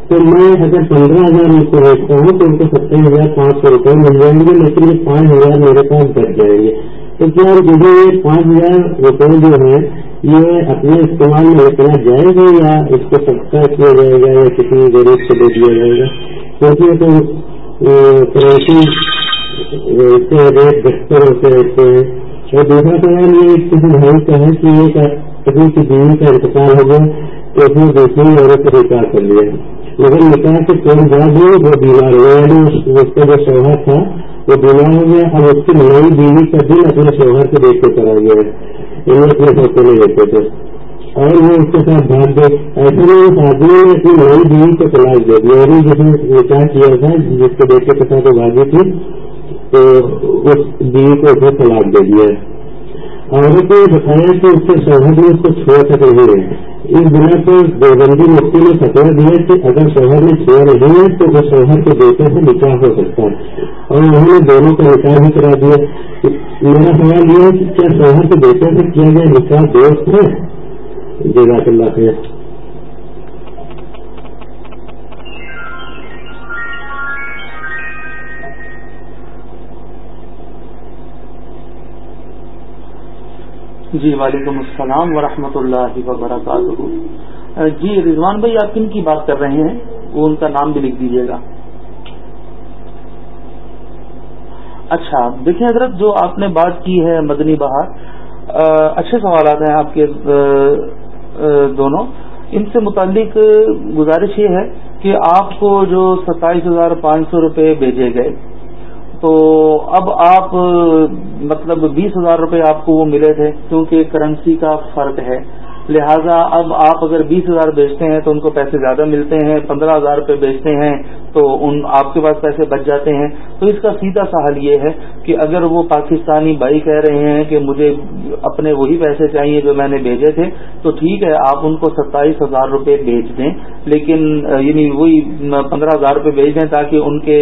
تو میں اگر پندرہ ہزار ان کو بیچتا ہوں تو ان کو ستر ہزار پانچ سو روپئے مل جائیں گے، لیکن یہ پانچ ہزار میرے پاس بچ جائیں گے۔ تو کیا مجھے یہ پانچ ہزار روپے جو ہے یہ اپنے استعمال میں رکھنا جائے گا یا اس کو سستا کیا جائے گا یا کسی غریب کو دے دیا جائے گا؟ کیونکہ تو کریشن ریٹ بہتر ہوتے رہتے ہیں اور دوسرا سوال یہ کسی بھائی کا ہے کہ یہ کسی کی بیوی کا انتقال ہو گیا، تو اس نے دوسری عورت سے نکاح کر لیا۔ لیکن نکاح کے تھوڑی بعد ہی وہ بیمار ہو گیا یعنی اس کا جو شوہر تھا، وہ بیمار ہو گیا، اور اس کی نئی بیوی کا دل اپنے شوہر کو دیکھ کے کرا گیا۔ یعنی اپنے سب کو نہیں دیتے تھے۔ اور وہ اس کے ساتھ بھاگ گئے ایسے میں اس آدمی نے اپنی نئی بیوی کو تلاش دے دیا یعنی جس نے نکاح کیا تھا، جس کے بیٹے کے ساتھ وہ بھاگی تھی، تو اس بیوی کو اسے طلاق دے دیا عورت نے بتایا کہ اس کے شوہر نے اس کو چھوڑ تک نہیں ہے اس بنا پر دیوبندی مفتی نے فتوا دیا کہ اگر شوہر نے چھوڑا نہیں ہے تو وہ شوہر کے بیٹے سے نکاح ہو سکتا ہے۔ اور انہوں نے دونوں کا نکاح بھی کرا دیا۔ میرا سوال یہ ہے کہ کیا شوہر کے بیٹے سے کیا گیا نکاح دوست ہے؟ جزاک اللہ خیر۔ جی وعلیکم السلام ورحمۃ اللہ وبرکاتہ۔ جی رضوان بھائی، آپ کن کی بات کر رہے ہیں؟ وہ ان کا نام بھی لکھ دیجیے گا۔ اچھا دیکھیں حضرت، جو آپ نے بات کی ہے مدنی بہار اچھے سوالات ہیں آپ کے۔ دونوں۔ ان سے متعلق گزارش یہ ہے کہ آپ کو جو ستائیس ہزار پانچ سو روپے بھیجے گئے، تو اب آپ مطلب بیس ہزار روپے آپ کو وہ ملے تھے کیونکہ کرنسی کا فرق ہے۔ لہذا اب آپ اگر بیس ہزار بیچتے ہیں تو ان کو پیسے زیادہ ملتے ہیں، پندرہ ہزار روپے بیچتے ہیں تو ان، آپ کے پاس پیسے بچ جاتے ہیں۔ تو اس کا سیدھا سا حل یہ ہے کہ اگر وہ پاکستانی بھائی کہہ رہے ہیں کہ مجھے اپنے وہی پیسے چاہیے جو میں نے بھیجے تھے، تو ٹھیک ہے، آپ ان کو ستائیس ہزار روپے بیچ دیں۔ لیکن یعنی وہی پندرہ ہزار روپے بیچ دیں تاکہ ان کے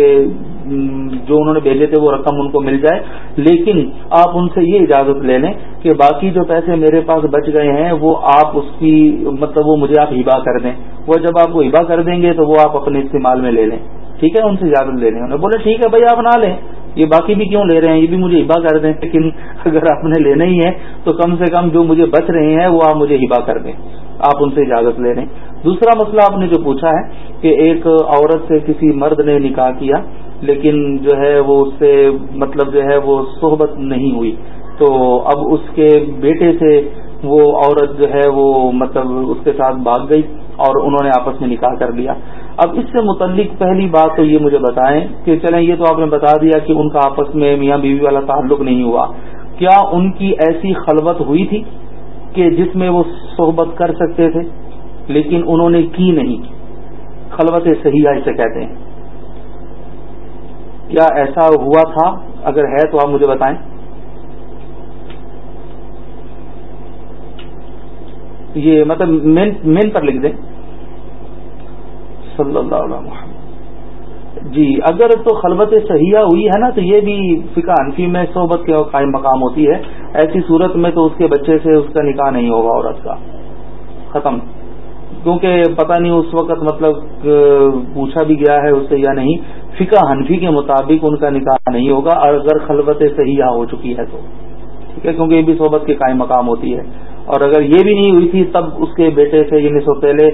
جو انہوں نے بھیجے تھے وہ رقم ان کو مل جائے۔ لیکن آپ ان سے یہ اجازت لے لیں کہ باقی جو پیسے میرے پاس بچ گئے ہیں، وہ آپ اس کی مطلب وہ مجھے آپ ہبا کر دیں۔ وہ جب آپ کو ہبا کر دیں گے تو وہ آپ اپنے استعمال میں لے لیں۔ ٹھیک ہے؟ ان سے اجازت لے لیں۔ انہوں نے بولے ٹھیک ہے بھائی، آپ نہ لیں۔ یہ باقی بھی کیوں لے رہے ہیں؟ یہ بھی مجھے ہبا کر دیں۔ لیکن اگر آپ نے لینا ہی ہے تو کم سے کم جو مجھے بچ رہے ہیں، وہ آپ مجھے ہبا کر دیں۔ آپ ان سے اجازت لے لیں۔ دوسرا مسئلہ آپ نے جو پوچھا ہے کہ ایک عورت سے کسی مرد نے نکاح کیا۔ لیکن جو ہے وہ اس سے مطلب جو ہے وہ صحبت نہیں ہوئی۔ تو اب اس کے بیٹے سے وہ عورت جو ہے وہ مطلب اس کے ساتھ بھاگ گئی اور انہوں نے آپس میں نکاح کر لیا۔ اب اس سے متعلق پہلی بات تو یہ مجھے بتائیں کہ چلیں یہ تو آپ نے بتا دیا کہ ان کا آپس میں میاں بیوی والا تعلق نہیں ہوا۔ کیا ان کی ایسی خلوت ہوئی تھی کہ جس میں وہ صحبت کر سکتے تھے لیکن انہوں نے کی نہیں؟ خلوت صحیح اسے کہتے ہیں۔ کیا ایسا ہوا تھا؟ اگر ہے تو آپ مجھے بتائیں۔ یہ مطلب مین مین پر لکھ دیں۔ صلی اللہ علیہ وسلم۔ جی اگر تو خلبت صحیحہ ہوئی ہے نا، تو یہ بھی فقہ انفی میں صحبت کے قائم مقام ہوتی ہے۔ ایسی صورت میں تو اس کے بچے سے اس کا نکاح نہیں ہوگا، عورت کا۔ ختم۔ کیونکہ پتہ نہیں اس وقت مطلب پوچھا بھی گیا ہے اس سے یا نہیں، فقہ حنفی کے مطابق ان کا نکاح نہیں ہوگا، اگر خلبت صحیحہ ہو چکی ہے تو۔ ٹھیک ہے؟ کیونکہ یہ بھی صحبت کے قائم مقام ہوتی ہے۔ اور اگر یہ بھی نہیں ہوئی تھی، تب اس کے بیٹے سے یعنی سو پہلے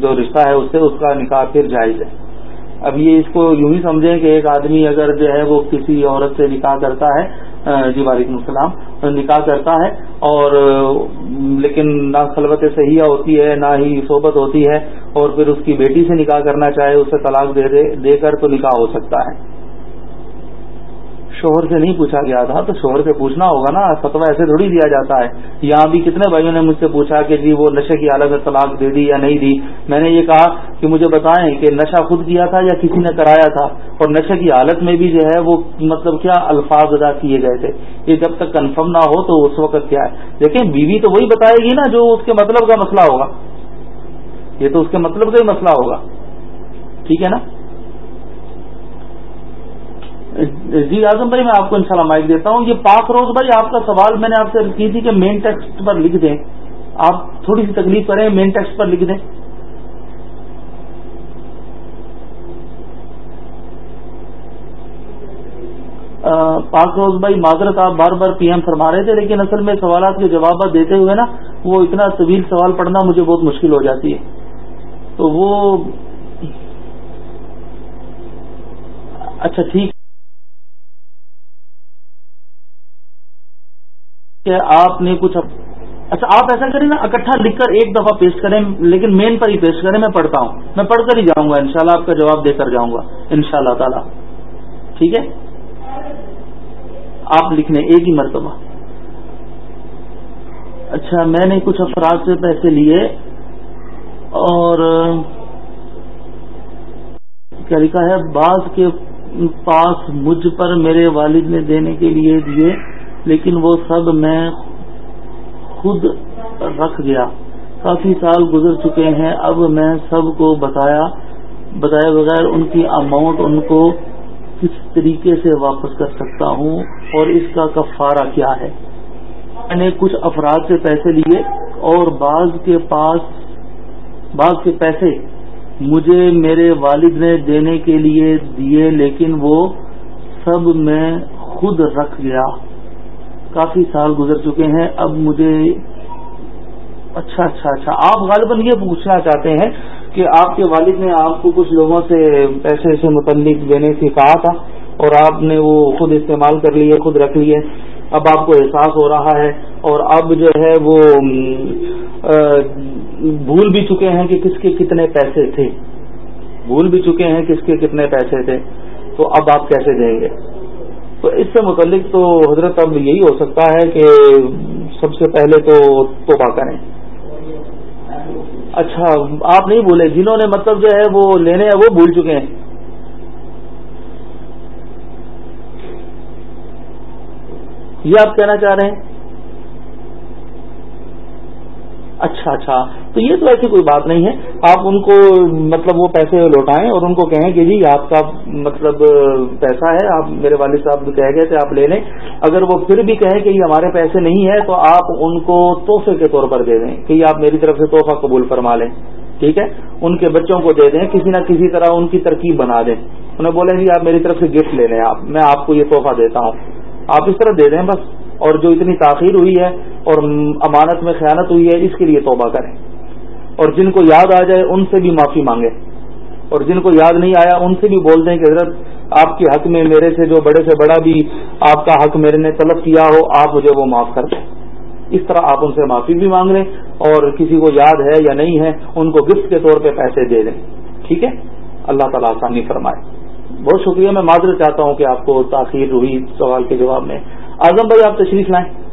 جو رشتہ ہے اس سے اس کا نکاح پھر جائز ہے۔ اب یہ اس کو یوں ہی سمجھیں کہ ایک آدمی اگر جو ہے وہ کسی عورت سے نکاح کرتا ہے جی وعلیکم السلام۔ نکاح کرتا ہے اور، لیکن نہ خلوت صحیحہ ہوتی ہے، نہ ہی صحبت ہوتی ہے اور پھر اس کی بیٹی سے نکاح کرنا چاہے، اسے طلاق دے دے کر تو نکاح ہو سکتا ہے۔ شوہر سے نہیں پوچھا گیا تھا، تو شوہر سے پوچھنا ہوگا نا فتوا ایسے تھوڑی دیا جاتا ہے۔ یہاں بھی کتنے بھائیوں نے مجھ سے پوچھا کہ جی وہ نشے کی حالت میں طلاق دے دی یا نہیں دی؟ میں نے یہ کہا کہ مجھے بتائیں کہ نشہ خود کیا تھا یا کسی نے کرایا تھا؟ اور نشے کی حالت میں بھی جو ہے، وہ مطلب کیا الفاظ ادا کیے گئے تھے۔ یہ جب تک کنفرم نہ ہو تو اس وقت کیا ہے؟ لیکن بیوی تو وہی بتائے گی نا جو اس کے مطلب کا مسئلہ ہوگا۔ یہ تو اس کے مطلب کا ہی مسئلہ ہوگا۔ ٹھیک ہے نا؟ جی اعظم بھائی میں آپ کو انشاءاللہ مائک دیتا ہوں. یہ پاک روز بھائی، آپ کا سوال میں نے آپ سے کی تھی کہ مین ٹیکسٹ پر لکھ دیں. آپ تھوڑی سی تکلیف کریں مین ٹیکسٹ پر لکھ دیں. پاک روز بھائی، معذرت آپ بار بار پی ایم فرما رہے تھے، لیکن اصل میں سوالات کے جوابات دیتے ہوئے نا، وہ اتنا طویل سوال پڑھنا مجھے بہت مشکل ہو جاتی ہے۔ تو وہ اچھا ٹھیک۔ کہ آپ نے کچھ اچھا آپ ایسا کریں نا، اکٹھا لکھ کر ایک دفعہ پیش کریں، لیکن مین پر ہی پیش کریں، میں پڑھتا ہوں۔ میں پڑھ کر ہی جاؤں گا انشاءاللہ آپ کا جواب دے کر جاؤں گا ان شاء اللہ تعالی۔ ٹھیک ہے؟ آپ لکھنے ایک ہی مرتبہ۔ اچھا میں نے کچھ افراد سے پیسے لیے، اور کیا لکھا ہے؟ بعض کے پاس مجھ پر میرے والد نے دینے کے لیے دیے۔ لیکن وہ سب میں خود رکھ گیا۔ کافی سال گزر چکے ہیں، اب میں سب کو بتایا، بتائے بغیر ان کی اماؤنٹ ان کو کس طریقے سے واپس کر سکتا ہوں اور اس کا کفارہ کیا ہے۔ میں نے کچھ افراد سے پیسے لیے اور بعض کے پاس، بعض کے پیسے مجھے میرے والد نے دینے کے لیے دیے، لیکن وہ سب میں خود رکھ گیا۔ کافی سال گزر چکے ہیں، اب مجھے اچھا اچھا اچھا۔ آپ غالباً یہ پوچھنا چاہتے ہیں کہ آپ کے والد نے آپ کو کچھ لوگوں سے پیسے سے متعلق دینے سے کہا تھا اور آپ نے وہ خود استعمال کر لیے، خود رکھ لیے۔ اب آپ کو احساس ہو رہا ہے اور اب جو ہے وہ بھول بھی چکے ہیں کہ کس کے کتنے پیسے تھے۔ بھول بھی چکے ہیں کس کے کتنے پیسے تھے۔ تو اب آپ کیسے دیں گے؟ تو اس سے متعلق تو حضرت اب یہی ہو سکتا ہے کہ سب سے پہلے تو توبہ کریں۔ اچھا آپ نہیں بھولے، جنہوں نے مطلب جو ہے وہ لینے ہیں وہ بھول چکے ہیں۔ یہ آپ کہنا چاہ رہے ہیں؟ اچھا اچھا۔ تو یہ تو ایسی کوئی بات نہیں ہے۔ آپ ان کو مطلب وہ پیسے لوٹائیں اور ان کو کہیں کہ جی آپ کا مطلب پیسہ ہے، آپ میرے والد صاحب کہہ گئے تھے، آپ لے لیں۔ اگر وہ پھر بھی کہیں کہ یہ ہمارے پیسے نہیں ہے تو آپ ان کو تحفے کے طور پر دے دیں کہ یہ آپ میری طرف سے تحفہ قبول فرما لیں۔ ٹھیک ہے؟ ان کے بچوں کو دے دیں، کسی نہ کسی طرح ان کی ترکیب بنا دیں۔ انہیں بولیں جی آپ میری طرف سے گفٹ لے لیں، آپ، میں آپ کو یہ تحفہ دیتا ہوں۔ آپ اس طرح دے دیں بس۔ اور جو اتنی تاخیر ہوئی ہے اور امانت میں خیانت ہوئی ہے، اس کے لیے توبہ کریں۔ اور جن کو یاد آ جائے، ان سے بھی معافی مانگے اور جن کو یاد نہیں آیا، ان سے بھی بول دیں کہ حضرت، آپ کے حق میں میرے سے جو بڑے سے بڑا بھی آپ کا حق میرے نے طلب کیا ہو، آپ مجھے وہ معاف کر دیں۔ اس طرح آپ ان سے معافی بھی مانگ لیں اور کسی کو یاد ہے یا نہیں ہے، ان کو گفٹ کے طور پہ پیسے دے دیں۔ ٹھیک ہے؟ اللہ تعالیٰ آسانی فرمائے۔ بہت شکریہ، میں معذرت چاہتا ہوں کہ آپ کو تاخیر ہوئی سوال کے جواب میں۔ اعظم بھائی، آپ تشریف لائیں۔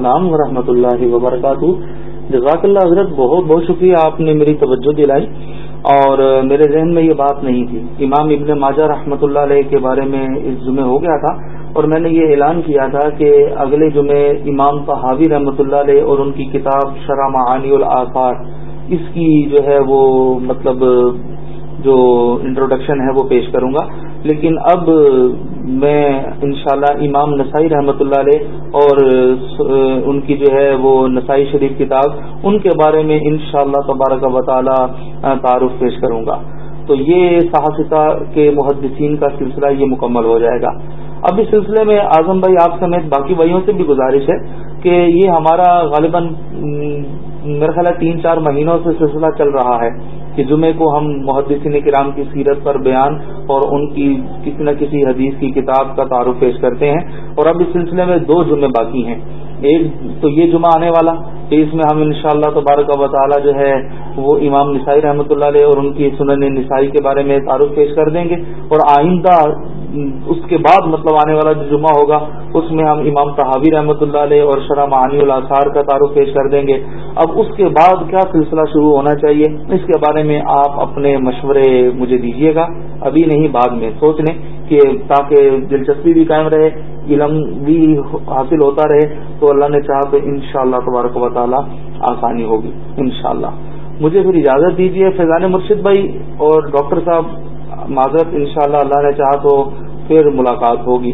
السلام ورحمۃ اللہ وبرکاتہ۔ جزاک اللہ حضرت، بہت بہت شکریہ آپ نے میری توجہ دلائی۔ اور میرے ذہن میں یہ بات نہیں تھی۔ امام ابن ماجہ رحمۃ اللہ علیہ کے بارے میں اس جمعے ہو گیا تھا اور میں نے یہ اعلان کیا تھا کہ اگلے جمعے امام صحابی رحمۃ اللہ علیہ اور ان کی کتاب شرح معانی الآثار، اس کی جو ہے وہ مطلب جو انٹروڈکشن ہے وہ پیش کروں گا۔ لیکن اب میں انشاءاللہ امام نسائی رحمۃ اللہ علیہ اور ان کی جو ہے وہ نسائی شریف کتاب، ان کے بارے میں انشاءاللہ تبارک و تعالی تعارف پیش کروں گا۔ تو یہ صحافہ کے محدثین کا سلسلہ یہ مکمل ہو جائے گا۔ اب اس سلسلے میں اعظم بھائی آپ سمیت باقی بھائیوں سے بھی گزارش ہے کہ یہ ہمارا غالباً میرا خیال ہے تین چار مہینوں سے سلسلہ چل رہا ہے۔ کہ جمعے کو ہم محدثین کرام کی سیرت پر بیان اور ان کی کسی نہ کسی حدیث کی کتاب کا تعارف پیش کرتے ہیں اور اب اس سلسلے میں دو جمعے باقی ہیں۔ ایک تو یہ جمعہ آنے والا کہ اس میں ہم انشاءاللہ شاء اللہ تبارک جو ہے وہ امام نسائی رحمۃ اللہ علیہ اور ان کی سنن نسائی کے بارے میں تعارف پیش کر دیں گے اور آئندہ اس کے بعد مطلب آنے والا جو جمعہ ہوگا، اس میں ہم امام صحابی رحمۃ اللہ علیہ اور شرح معانی الاثار کا تعارف پیش کر دیں گے۔ اب اس کے بعد کیا سلسلہ شروع ہونا چاہیے؟ اس کے بارے میں آپ اپنے مشورے مجھے دیجیے گا۔ ابھی نہیں، بعد میں۔ سوچ لیں کہ تاکہ دلچسپی بھی قائم رہے، علم بھی حاصل ہوتا رہے، تو اللہ نے چاہا تو ان شاء اللہ تبارک و تعالیٰ آسانی ہوگی، انشاءاللہ۔ مجھے پھر اجازت دیجیے فیضان مرشد بھائی اور ڈاکٹر صاحب معذرت انشاءاللہ اللہ نے چاہا تو پھر ملاقات ہوگی۔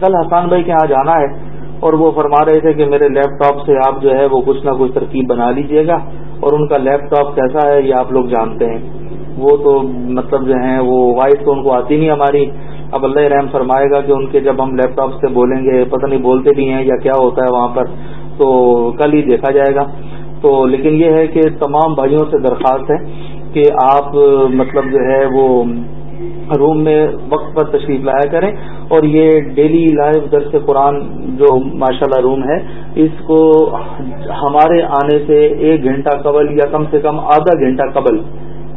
کل حسان بھائی کے یہاں جانا ہے اور وہ فرما رہے تھے کہ میرے لیپ ٹاپ سے آپ جو ہے وہ کچھ نہ کچھ ترکیب بنا لیجیے گا اور ان کا لیپ ٹاپ کیسا ہے یہ آپ لوگ جانتے ہیں۔ وہ تو مطلب جو ہیں وہ وائس تو ان کو آتی نہیں ہماری۔ اب اللہ رحم فرمائے گا کہ ان کے جب ہم لیپ ٹاپ سے بولیں گے، پتہ نہیں بولتے بھی ہیں یا کیا ہوتا ہے وہاں پر، تو کل ہی دیکھا جائے گا۔ تو لیکن یہ ہے کہ تمام بھائیوں سے درخواست ہے کہ آپ مطلب جو ہے وہ روم میں وقت پر تشریف لایا کریں اور یہ ڈیلی لائیو درس قرآن جو ماشاءاللہ روم ہے، اس کو ہمارے آنے سے ایک گھنٹہ قبل یا کم سے کم آدھا گھنٹہ قبل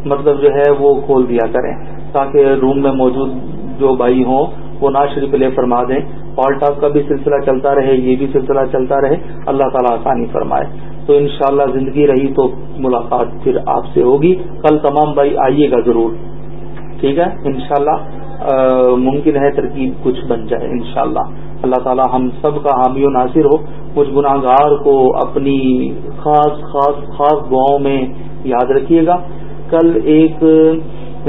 مطلب جو ہے وہ کھول دیا کریں تاکہ روم میں موجود جو بھائی ہوں وہ نا شریف لے فرما دیں۔ پال ٹاک کا بھی سلسلہ چلتا رہے، یہ بھی سلسلہ چلتا رہے۔ اللہ تعالیٰ آسانی فرمائے۔ تو انشاءاللہ زندگی رہی تو ملاقات پھر آپ سے ہوگی۔ کل تمام بھائی آئیے گا ضرور۔ ٹھیک ہے؟ انشاءاللہ ممکن ہے ترکیب کچھ بن جائے، انشاءاللہ۔ اللہ تعالی ہم سب کا حامی و ناصر ہو۔ کچھ گناہ گار کو اپنی خاص خاص خاص دعاؤں میں یاد رکھیے گا۔ کل ایک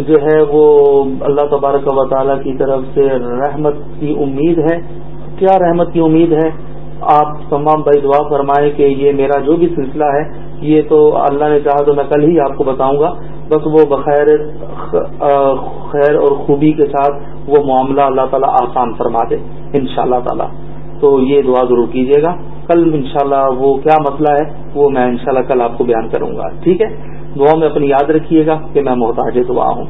جو ہے وہ اللہ تبارک و تعالیٰ کی طرف سے رحمت کی امید ہے۔ کیا رحمت کی امید ہے؟ آپ تمام بھائی دعا فرمائیں کہ یہ میرا جو بھی سلسلہ ہے، یہ تو اللہ نے چاہا تو میں کل ہی آپ کو بتاؤں گا۔ بس وہ بخیر خیر اور خوبی کے ساتھ وہ معاملہ اللہ تعالیٰ آسان فرما دے ان شاء اللہ تعالیٰ۔ تو یہ دعا ضرور کیجیے گا۔ کل انشاءاللہ وہ کیا مسئلہ ہے، وہ میں انشاءاللہ کل آپ کو بیان کروں گا۔ ٹھیک ہے؟ دعا میں اپنی یاد رکھیے گا کہ میں محتاج دعا ہوں۔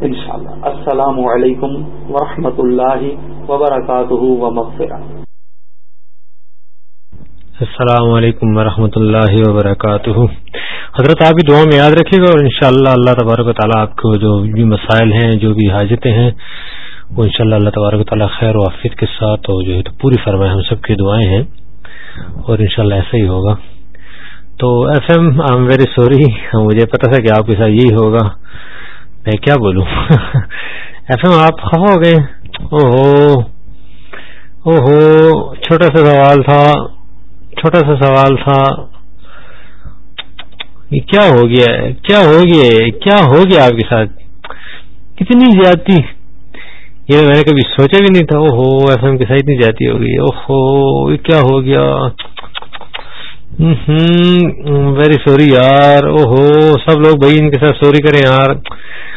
انشاءاللہ۔ السلام علیکم ورحمۃ اللہ وبرکاتہ و مغفرہ السلام علیکم ورحمۃ اللہ وبرکاتہ۔ حضرت آپ بھی دعا میں یاد رکھیے گا اور انشاءاللہ اللہ تبارک و تعالیٰ آپ کو جو بھی مسائل ہیں، جو بھی حاجتیں ہیں، وہ انشاءاللہ اللہ تبارک و تعالیٰ خیر و عافیت کے ساتھ اور جو ہے تو پوری فرمائے ہم سب کی دعائیں ہیں۔ اور انشاءاللہ ایسا ہی ہوگا۔ تو F M I am very sorry مجھے پتا تھا کہ آپ کے ساتھ یہی ہوگا۔ میں کیا بولوں؟ *laughs* ایف ایم، آپ خفا ہو گئے۔ او ہو او ہو چھوٹا سا سوال تھا۔ چھوٹا سا سوال تھا۔ یہ کیا ہو گیا؟ کیا ہو گیا؟ کیا ہو گیا آپ کے ساتھ؟ کتنی زیادتی۔ یہ میں نے کبھی سوچا بھی نہیں تھا او ہو ایف ایم کے ساتھ اتنی زیادتی ہو گئی او ہو یہ کیا ہو گیا؟ ویری سوری یار او ہو سب لوگ بھائی ان کے ساتھ سوری کریں یار۔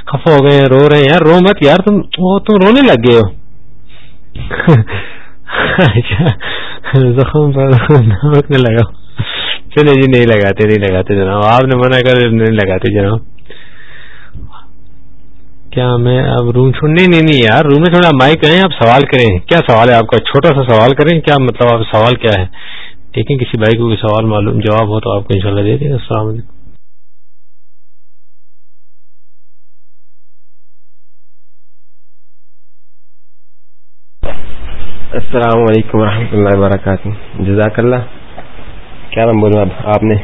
خفا ہو گئے رو رہے ہیں۔ یار، رو مت یار، تم تم رونے لگ گئے ہو۔ *laughs* اچھا۔ *laughs* زخم پر نمک نہ لگاؤ۔ چلے جی نہیں لگاتے نہیں لگاتے جناب۔ آپ نے منع کر نہیں لگاتے جناب۔ کیا میں اب روم چھوڑ نہیں نہیں یار، روم میں تھوڑا مائک ہے آپ سوال کریں۔ کیا سوال ہے آپ کا؟ چھوٹا سا سوال کریں۔ کیا مطلب آپ سوال کیا ہے؟ ٹھیک ہے کسی بھائی کو کوئی سوال معلوم، جواب ہو تو آپ کو انشاءاللہ دے دیں۔ السلام علیکم۔ السلام علیکم ورحمۃ اللہ وبرکاتہ۔ جزاک اللہ۔ کیا نام بولوں آپ؟ نے۔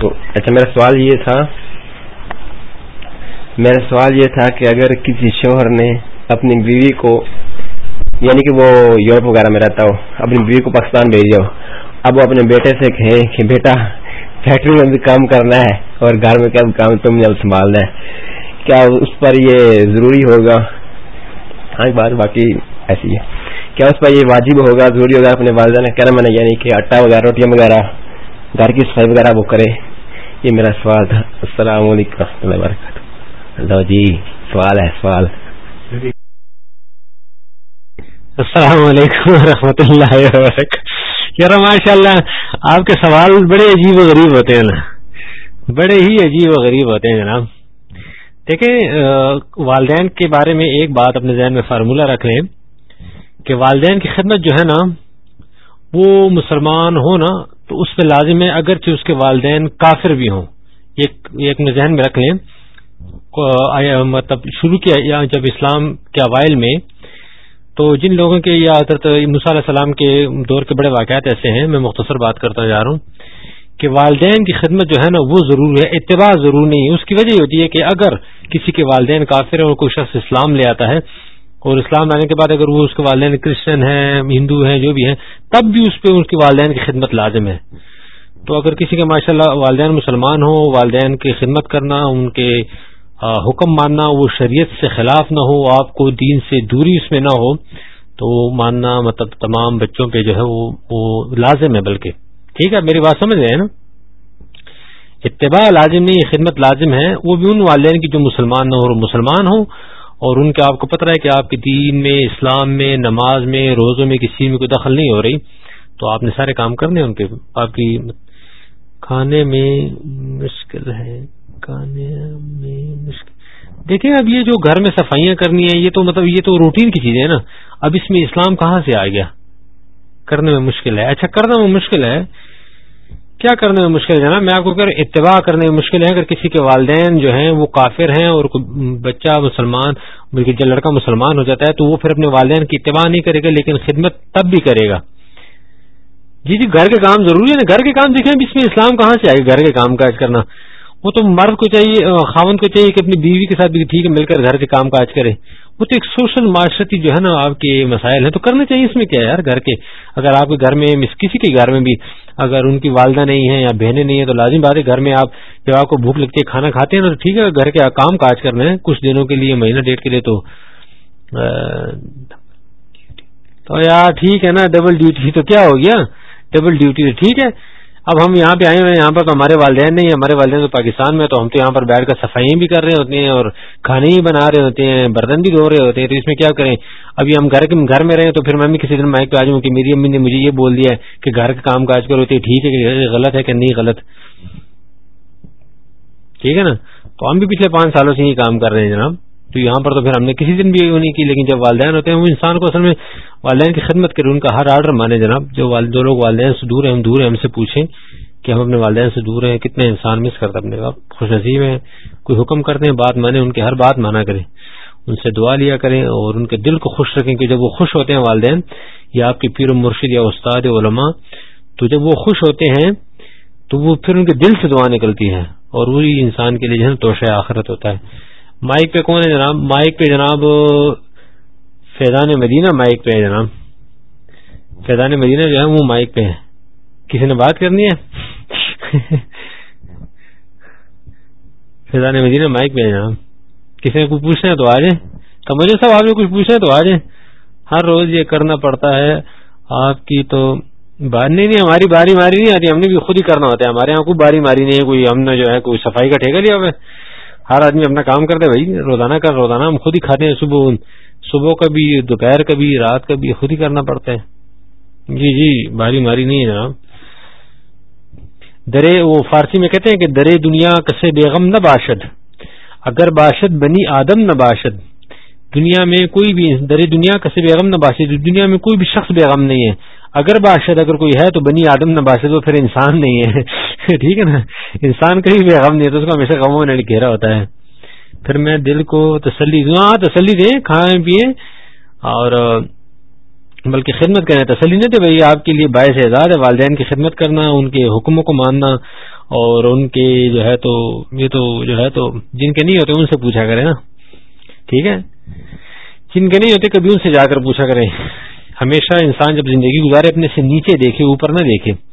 تو اچھا میرا سوال یہ تھا۔ میرا سوال یہ تھا کہ اگر کسی شوہر نے اپنی بیوی کو یعنی کہ وہ یورپ وغیرہ میں رہتا ہو، اپنی بیوی کو پاکستان بھیج جاؤ اب وہ اپنے بیٹے سے کہیں کہ بیٹا فیکٹری میں بھی کام کرنا ہے اور گھر میں کیا کام تم نے اب سنبھالنا ہے؟ کیا اس پر یہ ضروری ہوگا؟ ہاں بات باقی ایسی ہے۔ کیا اس پر یہ واجب ہوگا؟ ضروری ہوگا اپنے والدہ نے کہنا میں نے یعنی کہ آٹا وغیرہ، روٹیاں وغیرہ، گھر کی صفائی وغیرہ وہ کرے۔ یہ میرا سوال تھا۔ السلام علیکم و رحمۃ اللہ وبرکاتہ۔ اللہ جی سوال ہے، سوال۔ السلام علیکم و اللہ وبرکاتہ۔ یار ماشاء اللہ آپ کے سوال بڑے عجیب و غریب ہوتے ہیں نا۔ بڑے ہی عجیب و غریب ہوتے ہیں جناب۔ دیکھیں والدین کے بارے میں ایک بات اپنے ذہن میں فارمولہ رکھ لیں۔ کہ والدین کی خدمت جو ہے نا، وہ مسلمان ہو نا، تو اس پہ لازم ہے اگرچہ اس کے والدین کافر بھی ہوں۔ ایک ذہن میں رکھ لیں۔ مطلب شروع کیا جب اسلام کے اوائل میں، تو جن لوگوں کے، یا حضرت علیہ السلام کے دور کے بڑے واقعات ایسے ہیں، میں مختصر بات کرتا جا رہا ہوں کہ والدین کی خدمت جو ہے نا، وہ ضرور ہے، اتباع ضرور نہیں ہے۔ اس کی وجہ یہ ہوتی ہے کہ اگر کسی کے والدین کافر ہیں اور کوئی شخص اسلام لے آتا ہے اور اسلام لانے کے بعد اگر وہ اس کے والدین کرسچن ہیں، ہندو ہیں، جو بھی ہیں، تب بھی اس پہ اس کے والدین کی خدمت لازم ہے۔ تو اگر کسی کے ماشاء اللہ والدین مسلمان ہوں، والدین کی خدمت کرنا، ان کے حکم ماننا، وہ شریعت سے خلاف نہ ہو، آپ کو دین سے دوری اس میں نہ ہو، تو ماننا مطلب تمام بچوں پہ جو ہے وہ لازم ہے بلکہ۔ ٹھیک ہے، میری بات سمجھ رہے ہیں نا؟ اتباع لازم نہیں خدمت لازم ہے، وہ بھی ان والدین کی جو مسلمان نہ ہو اور مسلمان ہوں اور ان کے آپ کو پتہ ہے کہ آپ کے دین میں، اسلام میں، نماز میں، روزوں میں کسی میں کوئی دخل نہیں ہو رہی، تو آپ نے سارے کام کرنے ان کے۔ آپ کی کھانے میں مشکل ہے میں دیکھیں اب یہ جو گھر میں صفائیاں کرنی ہے یہ تو مطلب یہ تو روٹین کی چیز ہے نا۔ اب اس میں اسلام کہاں سے آ گیا؟ کرنے میں مشکل ہے۔ اچھا کرنے میں مشکل ہے کیا کرنے میں مشکل ہے نا میں آپ کو کہ اتباع کرنے میں مشکل ہے۔ اگر کسی کے والدین جو ہیں وہ کافر ہیں اور بچہ مسلمان، بلکہ جب لڑکا مسلمان ہو جاتا ہے تو وہ پھر اپنے والدین کی اتباع نہیں کرے گا، لیکن خدمت تب بھی کرے گا۔ جی جی گھر کے کام ضروری ہے نا؟ گھر کے کام دیکھیں، اس میں اسلام کہاں سے آئے گا؟ گھر کے کام کاج کرنا۔ وہ تو مرد کو چاہیے خاون کو چاہیے کہ اپنی بیوی کے ساتھ بھی ٹھیک ہے مل کر گھر کے کام کاج کرے۔ وہ تو ایک سوشل معاشرتی جو ہے نا، آپ کے مسائل ہیں، تو کرنا چاہیے اس میں کیا ہے یار، گھر کے۔ اگر آپ کے گھر میں کسی کے گھر میں بھی اگر ان کی والدہ نہیں ہے یا بہنیں نہیں ہیں، تو لازم بات ہے گھر میں آپ جب آپ کو بھوک لگتی ہے، کھانا کھاتے ہیں نا، تو ٹھیک ہے گھر کے کام کاج کرنے ہیں کچھ دنوں کے لیے، مہینہ ڈیٹ کے لیے تو تو یار ٹھیک ہے نا ڈبل ڈیوٹی تو کیا ہو گیا؟ ڈبل ڈیوٹی ٹھیک ہے۔ اب ہم یہاں پہ آئے ہوئے ہیں، یہاں پر تو ہمارے والدین نہیں ہمارے والدین تو پاکستان میں تو ہم تو یہاں پر بیٹھ کر صفائی بھی کر رہے ہوتے ہیں اور کھانے ہی بنا رہے ہوتے ہیں، برتن بھی دھو رہے ہوتے ہیں، تو اس میں کیا کریں؟ ابھی ہم گھر گھر میں رہے تو پھر میں بھی کسی دن مائک پہ آ جاؤں کہ میری امی نے مجھے یہ بول دیا ہے کہ گھر کا کام کاج کرو، تو ٹھیک ہے کہ غلط ہے کہ نہیں غلط۔ ٹھیک ہے نا؟ تو ہم بھی پچھلے پانچ سالوں سے یہ کام کر رہے ہیں جناب۔ تو یہاں پر تو پھر ہم نے کسی دن بھی نہیں کی، لیکن جب والدین ہوتے ہیں، وہ انسان کو اصل میں والدین کی خدمت کرے ان کا ہر آرڈر مانے جناب۔ جو لوگ والدین سے دور ہیں، ہم دور ہیں، ہم سے پوچھیں کہ ہم اپنے والدین سے دور ہیں، کتنے انسان مس کرتے اپنے خوش نصیب ہیں، کوئی حکم کرتے ہیں، بات مانے، ان کی ہر بات مانا کریں۔ ان سے دعا لیا کریں اور ان کے دل کو خوش رکھیں کہ جب وہ خوش ہوتے ہیں والدین، یا آپ کی پیر و مرشد یا استاد علماء، تو جب وہ خوش ہوتے ہیں، تو وہ پھر ان کے دل سے دعا نکلتی ہے اور وہی انسان کے لیے جو ہے توشہ آخرت ہوتا ہے۔ مائک پہ کون ہے جناب؟ مائک پہ جناب، فیضان مدینہ مائک پہ ہے جناب۔ فیضان مدینہ جو ہے وہ مائک پہ ہے۔ کسی نے بات کرنی ہے؟ فیضان مدینہ مائک پہ ہے جناب۔ کسی نے کچھ پوچھنا ہے تو آ جائیں۔ تو مجھے سب آپ نے کچھ پوچھنا ہے تو آ جائیں۔ ہر روز یہ کرنا پڑتا ہے۔ آپ کی تو بات نہیں نہیں ہماری باری ماری نہیں آتی، ہم نے بھی خود ہی کرنا ہوتا ہے۔ ہمارے یہاں کوئی باری ماری نہیں ہے، کوئی ہم نے جو ہے کوئی صفائی کا ٹھیکہ لیا ہوا ہر آدمی اپنا کام کرتے بھائی، روزانہ کا روزانہ ہم خود ہی کھاتے ہیں صبح۔ صبح کا بھی، دوپہر کا بھی، رات کا بھی خود ہی کرنا پڑتا ہے۔ جی جی باری ماری نہیں ہے جناب۔ درے، وہ فارسی میں کہتے ہیں کہ درے دنیا کسے بیگم نہ باشد۔ اگر باشد بنی آدم نہ باشد، دنیا میں کوئی بھی درے دنیا کسے بیگم نہ باشد دنیا میں کوئی بھی شخص بیگم نہیں ہے۔ اگر بادشاہ اگر کوئی ہے تو بنی آدم نہ بادشاہ تو پھر انسان نہیں ہے۔ *laughs* ٹھیک ہے نا؟ انسان کہیں بھی غم نہیں ہے تو اس کو ہمیشہ غموں نے گھیرا ہوتا ہے۔ پھر میں دل کو تسلی دوں ہاں تسلی دیں، کھائیں پیئے اور، بلکہ خدمت کریں، تسلی نہیں تھے بھائی آپ کے لیے باعث اعزاز ہے۔ والدین کی خدمت کرنا، ان کے حکموں کو ماننا، اور ان کے جو ہے تو، یہ تو جو ہے تو، جن کے نہیں ہوتے، ان سے پوچھا کرے نا۔ ٹھیک ہے؟ جن کے نہیں ہوتے، کبھی ان سے جا کر پوچھا کریں۔ ہمیشہ انسان جب زندگی گزارے، اپنے سے نیچے دیکھے، اوپر نہ دیکھے۔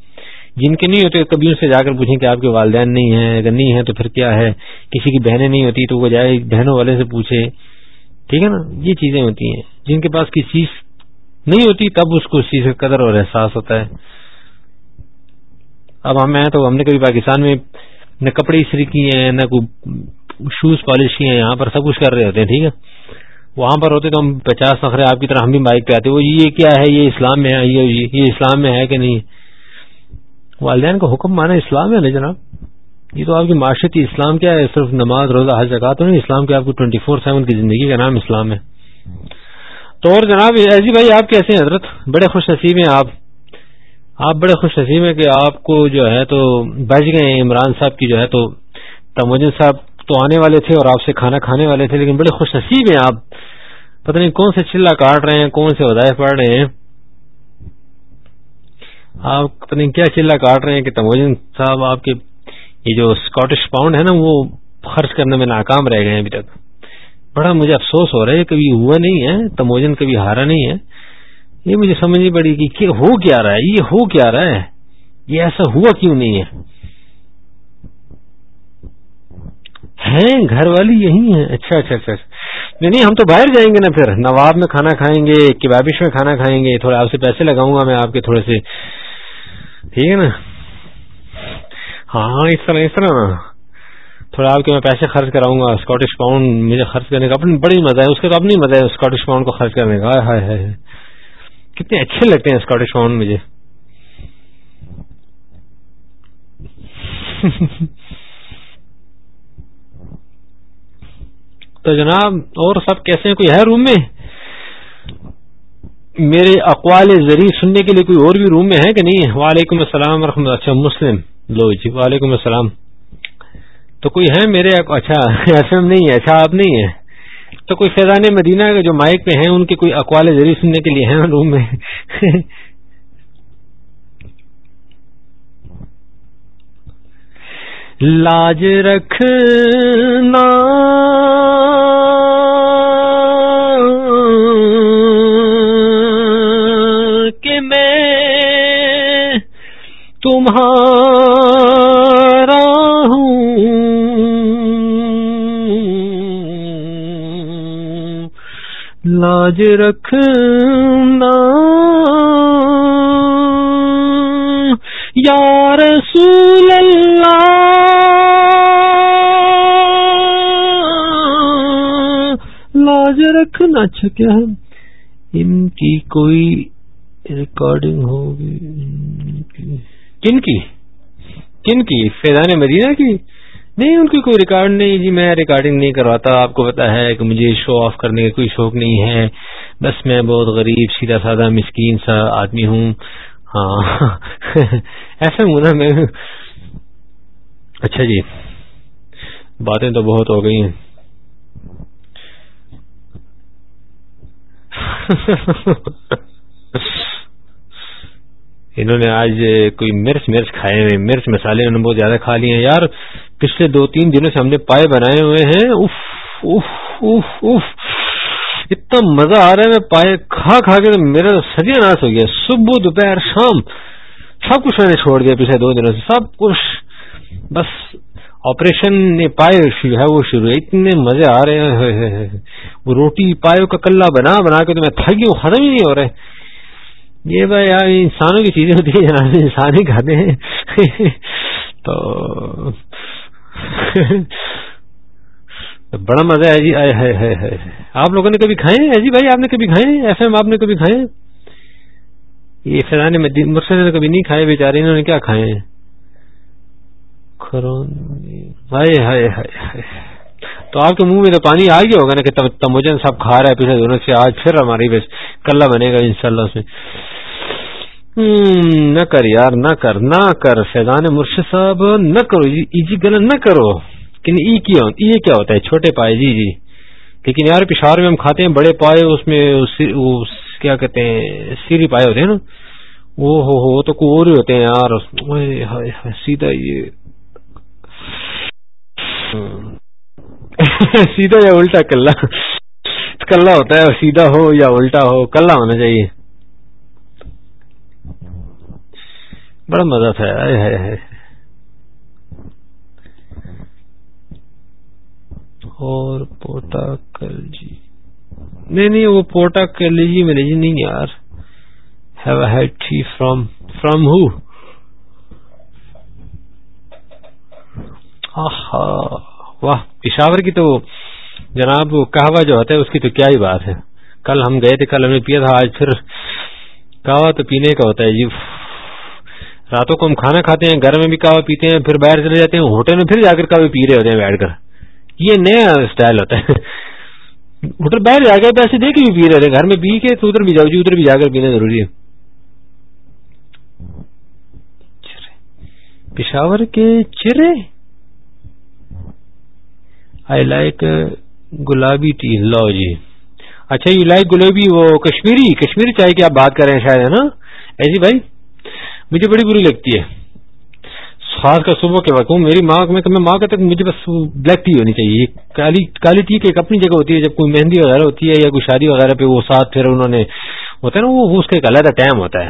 جن کے نہیں ہوتے کبھی ان سے جا کر پوچھیں کہ آپ کے والدین نہیں ہیں، اگر نہیں ہے تو پھر کیا ہے؟ کسی کی بہنیں نہیں ہوتی تو وہ جائے بہنوں والے سے پوچھے۔ ٹھیک ہے نا؟ یہ چیزیں ہوتی ہیں۔ جن کے پاس کسی چیز نہیں ہوتی تب اس کو اس چیز کا قدر اور احساس ہوتا ہے۔ اب ہم ہیں تو ہم نے کبھی پاکستان میں نہ کپڑے استری کیے ہیں، نہ کوئی شوز پالش کیے ہیں، یہاں پر سب کچھ کر رہے ہوتے ہیں، ٹھیک ہے۔ وہاں پر ہوتے تو ہم پچاس نخرے آپ کی طرح ہم بھی بائک پہ آتے۔ وہ یہ کیا ہے؟ یہ اسلام میں ہے یہ اسلام میں ہے کہ نہیں؟ والدین کا حکم مانا اسلام ہے نا جناب؟ یہ تو آپ کی معاشرتی اسلام کیا ہے، صرف نماز، روزہ ہر جگہ تو نہیں، اسلام کے آپ کو ٹوئنٹی فور سیون کی زندگی کا نام اسلام ہے۔ تو اور جناب ایجی بھائی، آپ کیسے ہیں حضرت؟ بڑے خوش نصیب ہیں آپ۔ آپ بڑے خوش نصیب ہیں کہ آپ کو جو ہے تو بچ گئے ہیں، عمران صاحب کی جو ہے تو تموجن صاحب تو آنے والے تھے اور آپ سے کھانا کھانے والے تھے، لیکن بڑے خوش نصیب ہیں آپ۔ پتہ نہیں کون سے چلا کاٹ رہے ہیں، کون سے ودائف پڑھ رہے ہیں۔ آپ پتہ نہیں کیا چلا، کاٹ رہے ہیں کہ تموجن صاحب، آپ کے یہ جو اسکاٹش پاؤنڈ ہے نا، وہ خرچ کرنے میں ناکام رہ گئے ہیں ابھی تک۔ بڑا مجھے افسوس ہو رہا ہے، کبھی ہوا نہیں ہے، تموجن کبھی ہارا نہیں ہے۔ یہ مجھے سمجھ نہیں پڑی کہ ہو کیا رہا ہے، یہ ہو کیا رہا ہے؟ یہ ایسا ہوا کیوں نہیں ہے؟ ہیں، گھر والی یہی ہیں۔ اچھا اچھا اچھا, اچھا۔ نہیں نہیں، ہم تو باہر جائیں گے نا پھر۔ نواب میں کھانا کھائیں گے، کبابش میں کھانا کھائیں گے۔ تھوڑے آپ سے پیسے لگاؤں گا میں آپ کے تھوڑے سے ٹھیک ہے نا؟ ہاں،, ہاں اس طرح اس طرح۔ نا تھوڑا آپ کے میں پیسے خرچ کراؤں گا اسکاٹش پاؤنڈ مجھے خرچ کرنے کا۔ اپنی بڑی مزہ ہے، اس کا تو اپنی مزہ ہے اسکاٹش پاؤنڈ کو خرچ کرنے کا۔ ہائے ہائے کتنے اچھے لگتے ہیں اسکاٹش پاؤنڈ مجھے۔ *laughs* تو جناب، اور سب کیسے ہیں؟ کوئی ہے روم میں؟ میرے اقوال ذریع سننے کے لیے کوئی اور بھی روم میں ہے کہ نہیں؟ وعلیکم السلام ورحمۃ اللہ۔ اچھا مسلم۔ لو جی وعلیکم السلام۔ تو کوئی ہے میرے؟ اچھا ایسے نہیں ہے۔ اچھا آپ نہیں ہے تو کوئی فیضان مدینہ کے جو مائک پہ ہیں، ان کے کوئی اقوال ذریع سننے کے لیے ہیں روم میں؟ *laughs* لاج رکھنا تمہارا ہوں۔ لاج رکھنا۔ یا رسول اللہ۔ لاج رکھنا اچھا کیا؟ ہے ان کی کوئی ریکارڈنگ ہوگی؟ کن کی؟ کن کی؟ فیضان مدینہ کی؟ نہیں، ان کی کوئی ریکارڈ نہیں جی میں ریکارڈنگ نہیں کرواتا، آپ کو پتا ہے کہ مجھے شو آف کرنے کا کوئی شوق نہیں ہے۔ بس میں بہت غریب، سیدھا سادہ، مسکین سا آدمی ہوں۔ ہاں۔ *laughs* ایسا ہوں نا میں۔ اچھا جی۔ باتیں تو بہت ہو گئی ہیں۔ *laughs* انہوں نے آج کوئی مرچ مرچ کھائے ہوئے مرچ مسالے انہوں نے بہت زیادہ کھا لیے ہیں۔ یار، پچھلے دو تین دنوں سے ہم نے پائے بنائے ہوئے ہیں۔ اف اف اف اف اتنا مزہ آ رہا ہے، میں پائے کھا کھا کے میرا سجیا ناس ہو گیا۔ صبح، دوپہر، شام، سب کچھ میں نے چھوڑ دیا پچھلے دو دنوں سے۔ سب کچھ۔ بس آپریشن پائے ہے وہ شروع۔ ہے اتنے مزے آ رہے ہیں۔ وہ روٹی پائے کا کلّا بنا بنا کے تو میں تھک گئی ختم ہی نہیں ہو رہے یہ بھائی یار انسانوں کی چیزیں ہوتی ہیں جناب انسان ہی کھاتے ہیں۔ تو بڑا مزہ ہے جی آئے آپ لوگوں نے کبھی کھائے ہیں؟ جی بھائی، آپ نے کبھی کھائے ایف ایم آپ نے کبھی کھائے یہ فیضان مرسد نے کبھی نہیں کھائے، بیچارے انہوں نے کیا کھائے ہیں؟ ہائے ہائے ہائے تو آپ کے منہ میں تو پانی آ گیا ہوگا نا کہ تموجن صاحب کھا رہا ہے پچھلے دونوں سے، آج پھر ہماری بس کلّا بنے گا انشاءاللہ اس میں۔ نہ کر یار، نہ کر نہ کر، فیضان مرشد صاحب، نہ کرو جی غلط نہ کرو۔ کہ ای کیا ہوتا ہے؟ چھوٹے پائے جی جی۔ لیکن یار، پشاور میں ہم کھاتے ہیں، بڑے پائے، اس میں کیا کہتے ہیں، سیری پائے ہوتے ہیں نا۔ وہ ہو ہو تو کوئی ہوتے ہیں یار۔ سیدھا یہ۔ *laughs* سیدھا یا الٹا کلّا۔ کلّا ہوتا ہے، سیدھا ہو یا الٹا ہو، کلّا ہونا چاہیے۔ بڑا مزہ تھا۔ اور پوٹا کل جی۔ نہیں نہیں، وہ پوٹا کل جی میرے جی نہیں یار۔ ہیو اے فرام فرام ہو واہ۔ پشاور کی تو جناب کہوا جو ہوتا ہے، اس کی تو کیا ہی بات ہے۔ کل ہم گئے تھے، کل ہم نے پیا تھا، آج پھر کہوا تو پینے کا ہوتا ہے جی۔ راتوں کو ہم کھانا کھاتے ہیں، گھر میں بھی کہوا پیتے ہیں، پھر باہر چلے جاتے ہیں، ہوٹل میں پھر جا کر کہوے پی رہے ہوتے ہیں بیٹھ کر۔ یہ نیا اسٹائل ہوتا ہے۔ ہوٹل باہر جا کے پیسے دے کے بھی پی رہے گھر میں پی کے تو ادھر بھی جاؤ جی ادھر بھی جا کر پینا ضروری ہے۔ پشاور کے چرے؟ آئی لائک گلابی ٹی لو جی اچھا یو لائک گلابی وہ کشمیری کشمیری چائے کی آپ بات کر رہے ہیں شاید ہے نا ایسی بھائی مجھے بڑی بری لگتی ہے خاص کر صبح کے وقت میری ماں میں ماں کا تک مجھے بس بلیک ٹی ہونی چاہیے کالی کالی ٹی کی ایک اپنی جگہ ہوتی ہے جب کوئی مہندی وغیرہ ہوتی ہے یا کوئی شادی وغیرہ پہ وہ ساتھ پھر انہوں نے ہوتا ہے نا وہ اس کا ایک علیحدہ ٹائم ہوتا ہے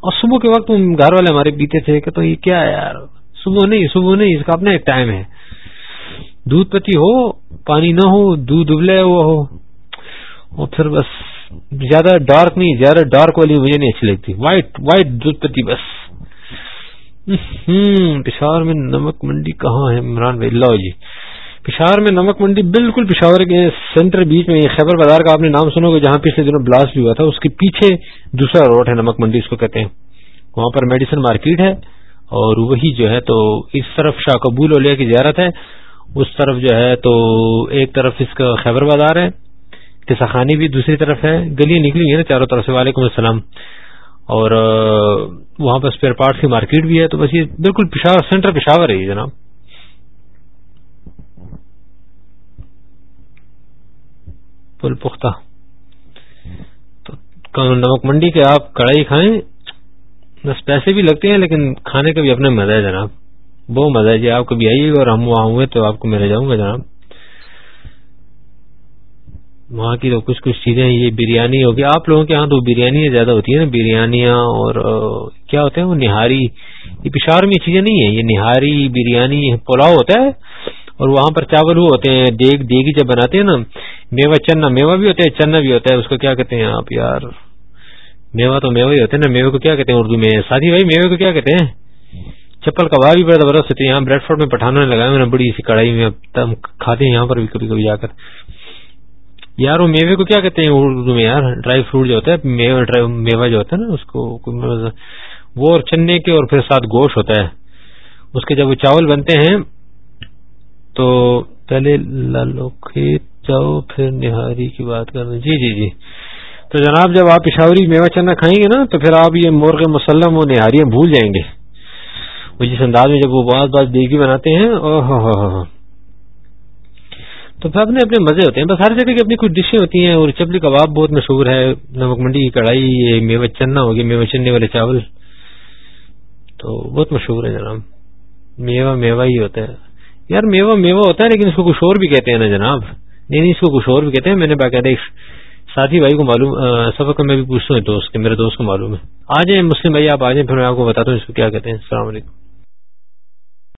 اور صبح کے وقت گھر والے ہمارے پیتے تھے کہ تو یہ کیا ہے یار صبح نہیں صبح نہیں اس کا اپنا ایک ٹائم ہے دودھ پتی ہو، پانی نہ ہو، دودھ ابلے ہوا ہو۔ اور پھر بس زیادہ ڈارک نہیں، زیادہ ڈارک والی مجھے نہیں اچھی لگتی۔ وائٹ وائٹ دودھ پتی بس۔ پشاور میں نمک منڈی کہاں ہے؟ عمران بھائی لو جی۔ پشاور میں نمک منڈی بالکل پشاور کے سینٹر بیچ میں خیبر بازار کا آپ نے نام سنو گے جہاں پچھلے دنوں بلاسٹ بھی ہوا تھا۔ اس کے پیچھے دوسرا روڈ ہے نمک منڈی، اس کو کہتے ہیں۔ وہاں پر میڈیسن مارکیٹ ہے اور وہی جو ہے تو اس طرف شاہ قبول اولیا کی زیارت ہے۔ اس طرف جو ہے تو ایک طرف اس کا خیبر بازار ہے خانی بھی دوسری طرف ہے گلی نکلی ہوئی ہے نا چاروں طرف سے، وعلیکم السلام۔ اور وہاں پر اسپیئر پارٹس کی مارکیٹ بھی ہے، تو بس یہ بالکل پشاور سینٹر پشاور ہے یہ جناب۔ پل پختہ۔ تو نمک منڈی کے آپ کڑھائی کھائیں، بس پیسے بھی لگتے ہیں، لیکن کھانے کا بھی اپنا مزہ ہے جناب۔ بہت مزہ ہے جی آپ کبھی آئیے گا اور ہم وہاں ہوئے تو آپ کو میں جاؤں گا جناب۔ وہاں کی تو کچھ کچھ چیزیں یہ بریانی ہوگی۔ آپ لوگوں کے یہاں تو بریانی زیادہ ہوتی ہے نا، بریانیاں اور کیا ہوتے ہیں وہ؟ نہاری۔ یہ پشاور میں چیزیں نہیں ہیں، یہ نہاری، بریانی، پلاؤ ہوتا ہے اور وہاں پر چاول وہ ہوتے ہیں، دیگ، دیگی جب بناتے ہیں نا میوا چنا میوا بھی ہوتا ہے، چنا بھی ہوتا ہے، اس کو کیا کہتے ہیں آپ یار؟ میوا تو میوا ہی ہوتے ہیں نا میوے کو کیا کہتے ہیں اردو میں؟ ساتھی بھائی میوے کو کیا کہتے ہیں؟ چپل کباب بھی بڑا زبردست ہوتے ہیں یہاں بریڈ فورٹ میں پٹھانوں نے لگائے بڑی سی کڑھائی میں کھاتے ہیں یہاں پر بھی کبھی کبھی جا کر۔ یار، وہ میوے کو کیا کہتے ہیں اردو میں یار؟ ڈرائی فروٹ جو ہوتا ہے میوا جو ہوتا ہے نا، اس کو مطلب وہ اور چنے کے اور پھر ساتھ گوشت ہوتا ہے۔ اس کے جب وہ چاول بنتے ہیں، تو پہلے لالو کھیت جاؤ، پھر نہاری کی بات کر جی جی جی۔ تو جناب، جب آپ پشاوری میوا چنا کھائیں گے نا، تو پھر آپ یہ مرغ مسلم و نہاریاں بھول جائیں گے۔ وہ جس انداز میں جب وہ بہت بات دیگی بناتے ہیں تو پھر اپنے اپنے مزے ہوتے ہیں۔ بس ہر جگہ کی اپنی کچھ ڈشیں ہوتی ہیں اور چپلی کباب بہت مشہور ہے، نمک منڈی کی کڑھائی میوہ چنا ہوگی میوہ چنے والے چاول۔ تو بہت مشہور ہے جناب۔ میوا میوا ہی ہوتا ہے۔ یار میوا میوا ہوتا ہے لیکن اس کو کچھ اور بھی کہتے ہیں نا جناب۔ نہیں نہیں، اس کو کچھ اور بھی کہتے ہیں۔ میں نے باقاعدہ ساتھی بھائی کو معلوم سفر کا میں بھی پوچھتا ہوں دوست، میرے دوست کو معلوم ہے۔ آ جائیں، مسلم بھائی، آپ آ جائیں، پھر میں آپ کو بتاتا ہوں اس کو کیا کہتے ہیں۔ السلام علیکم۔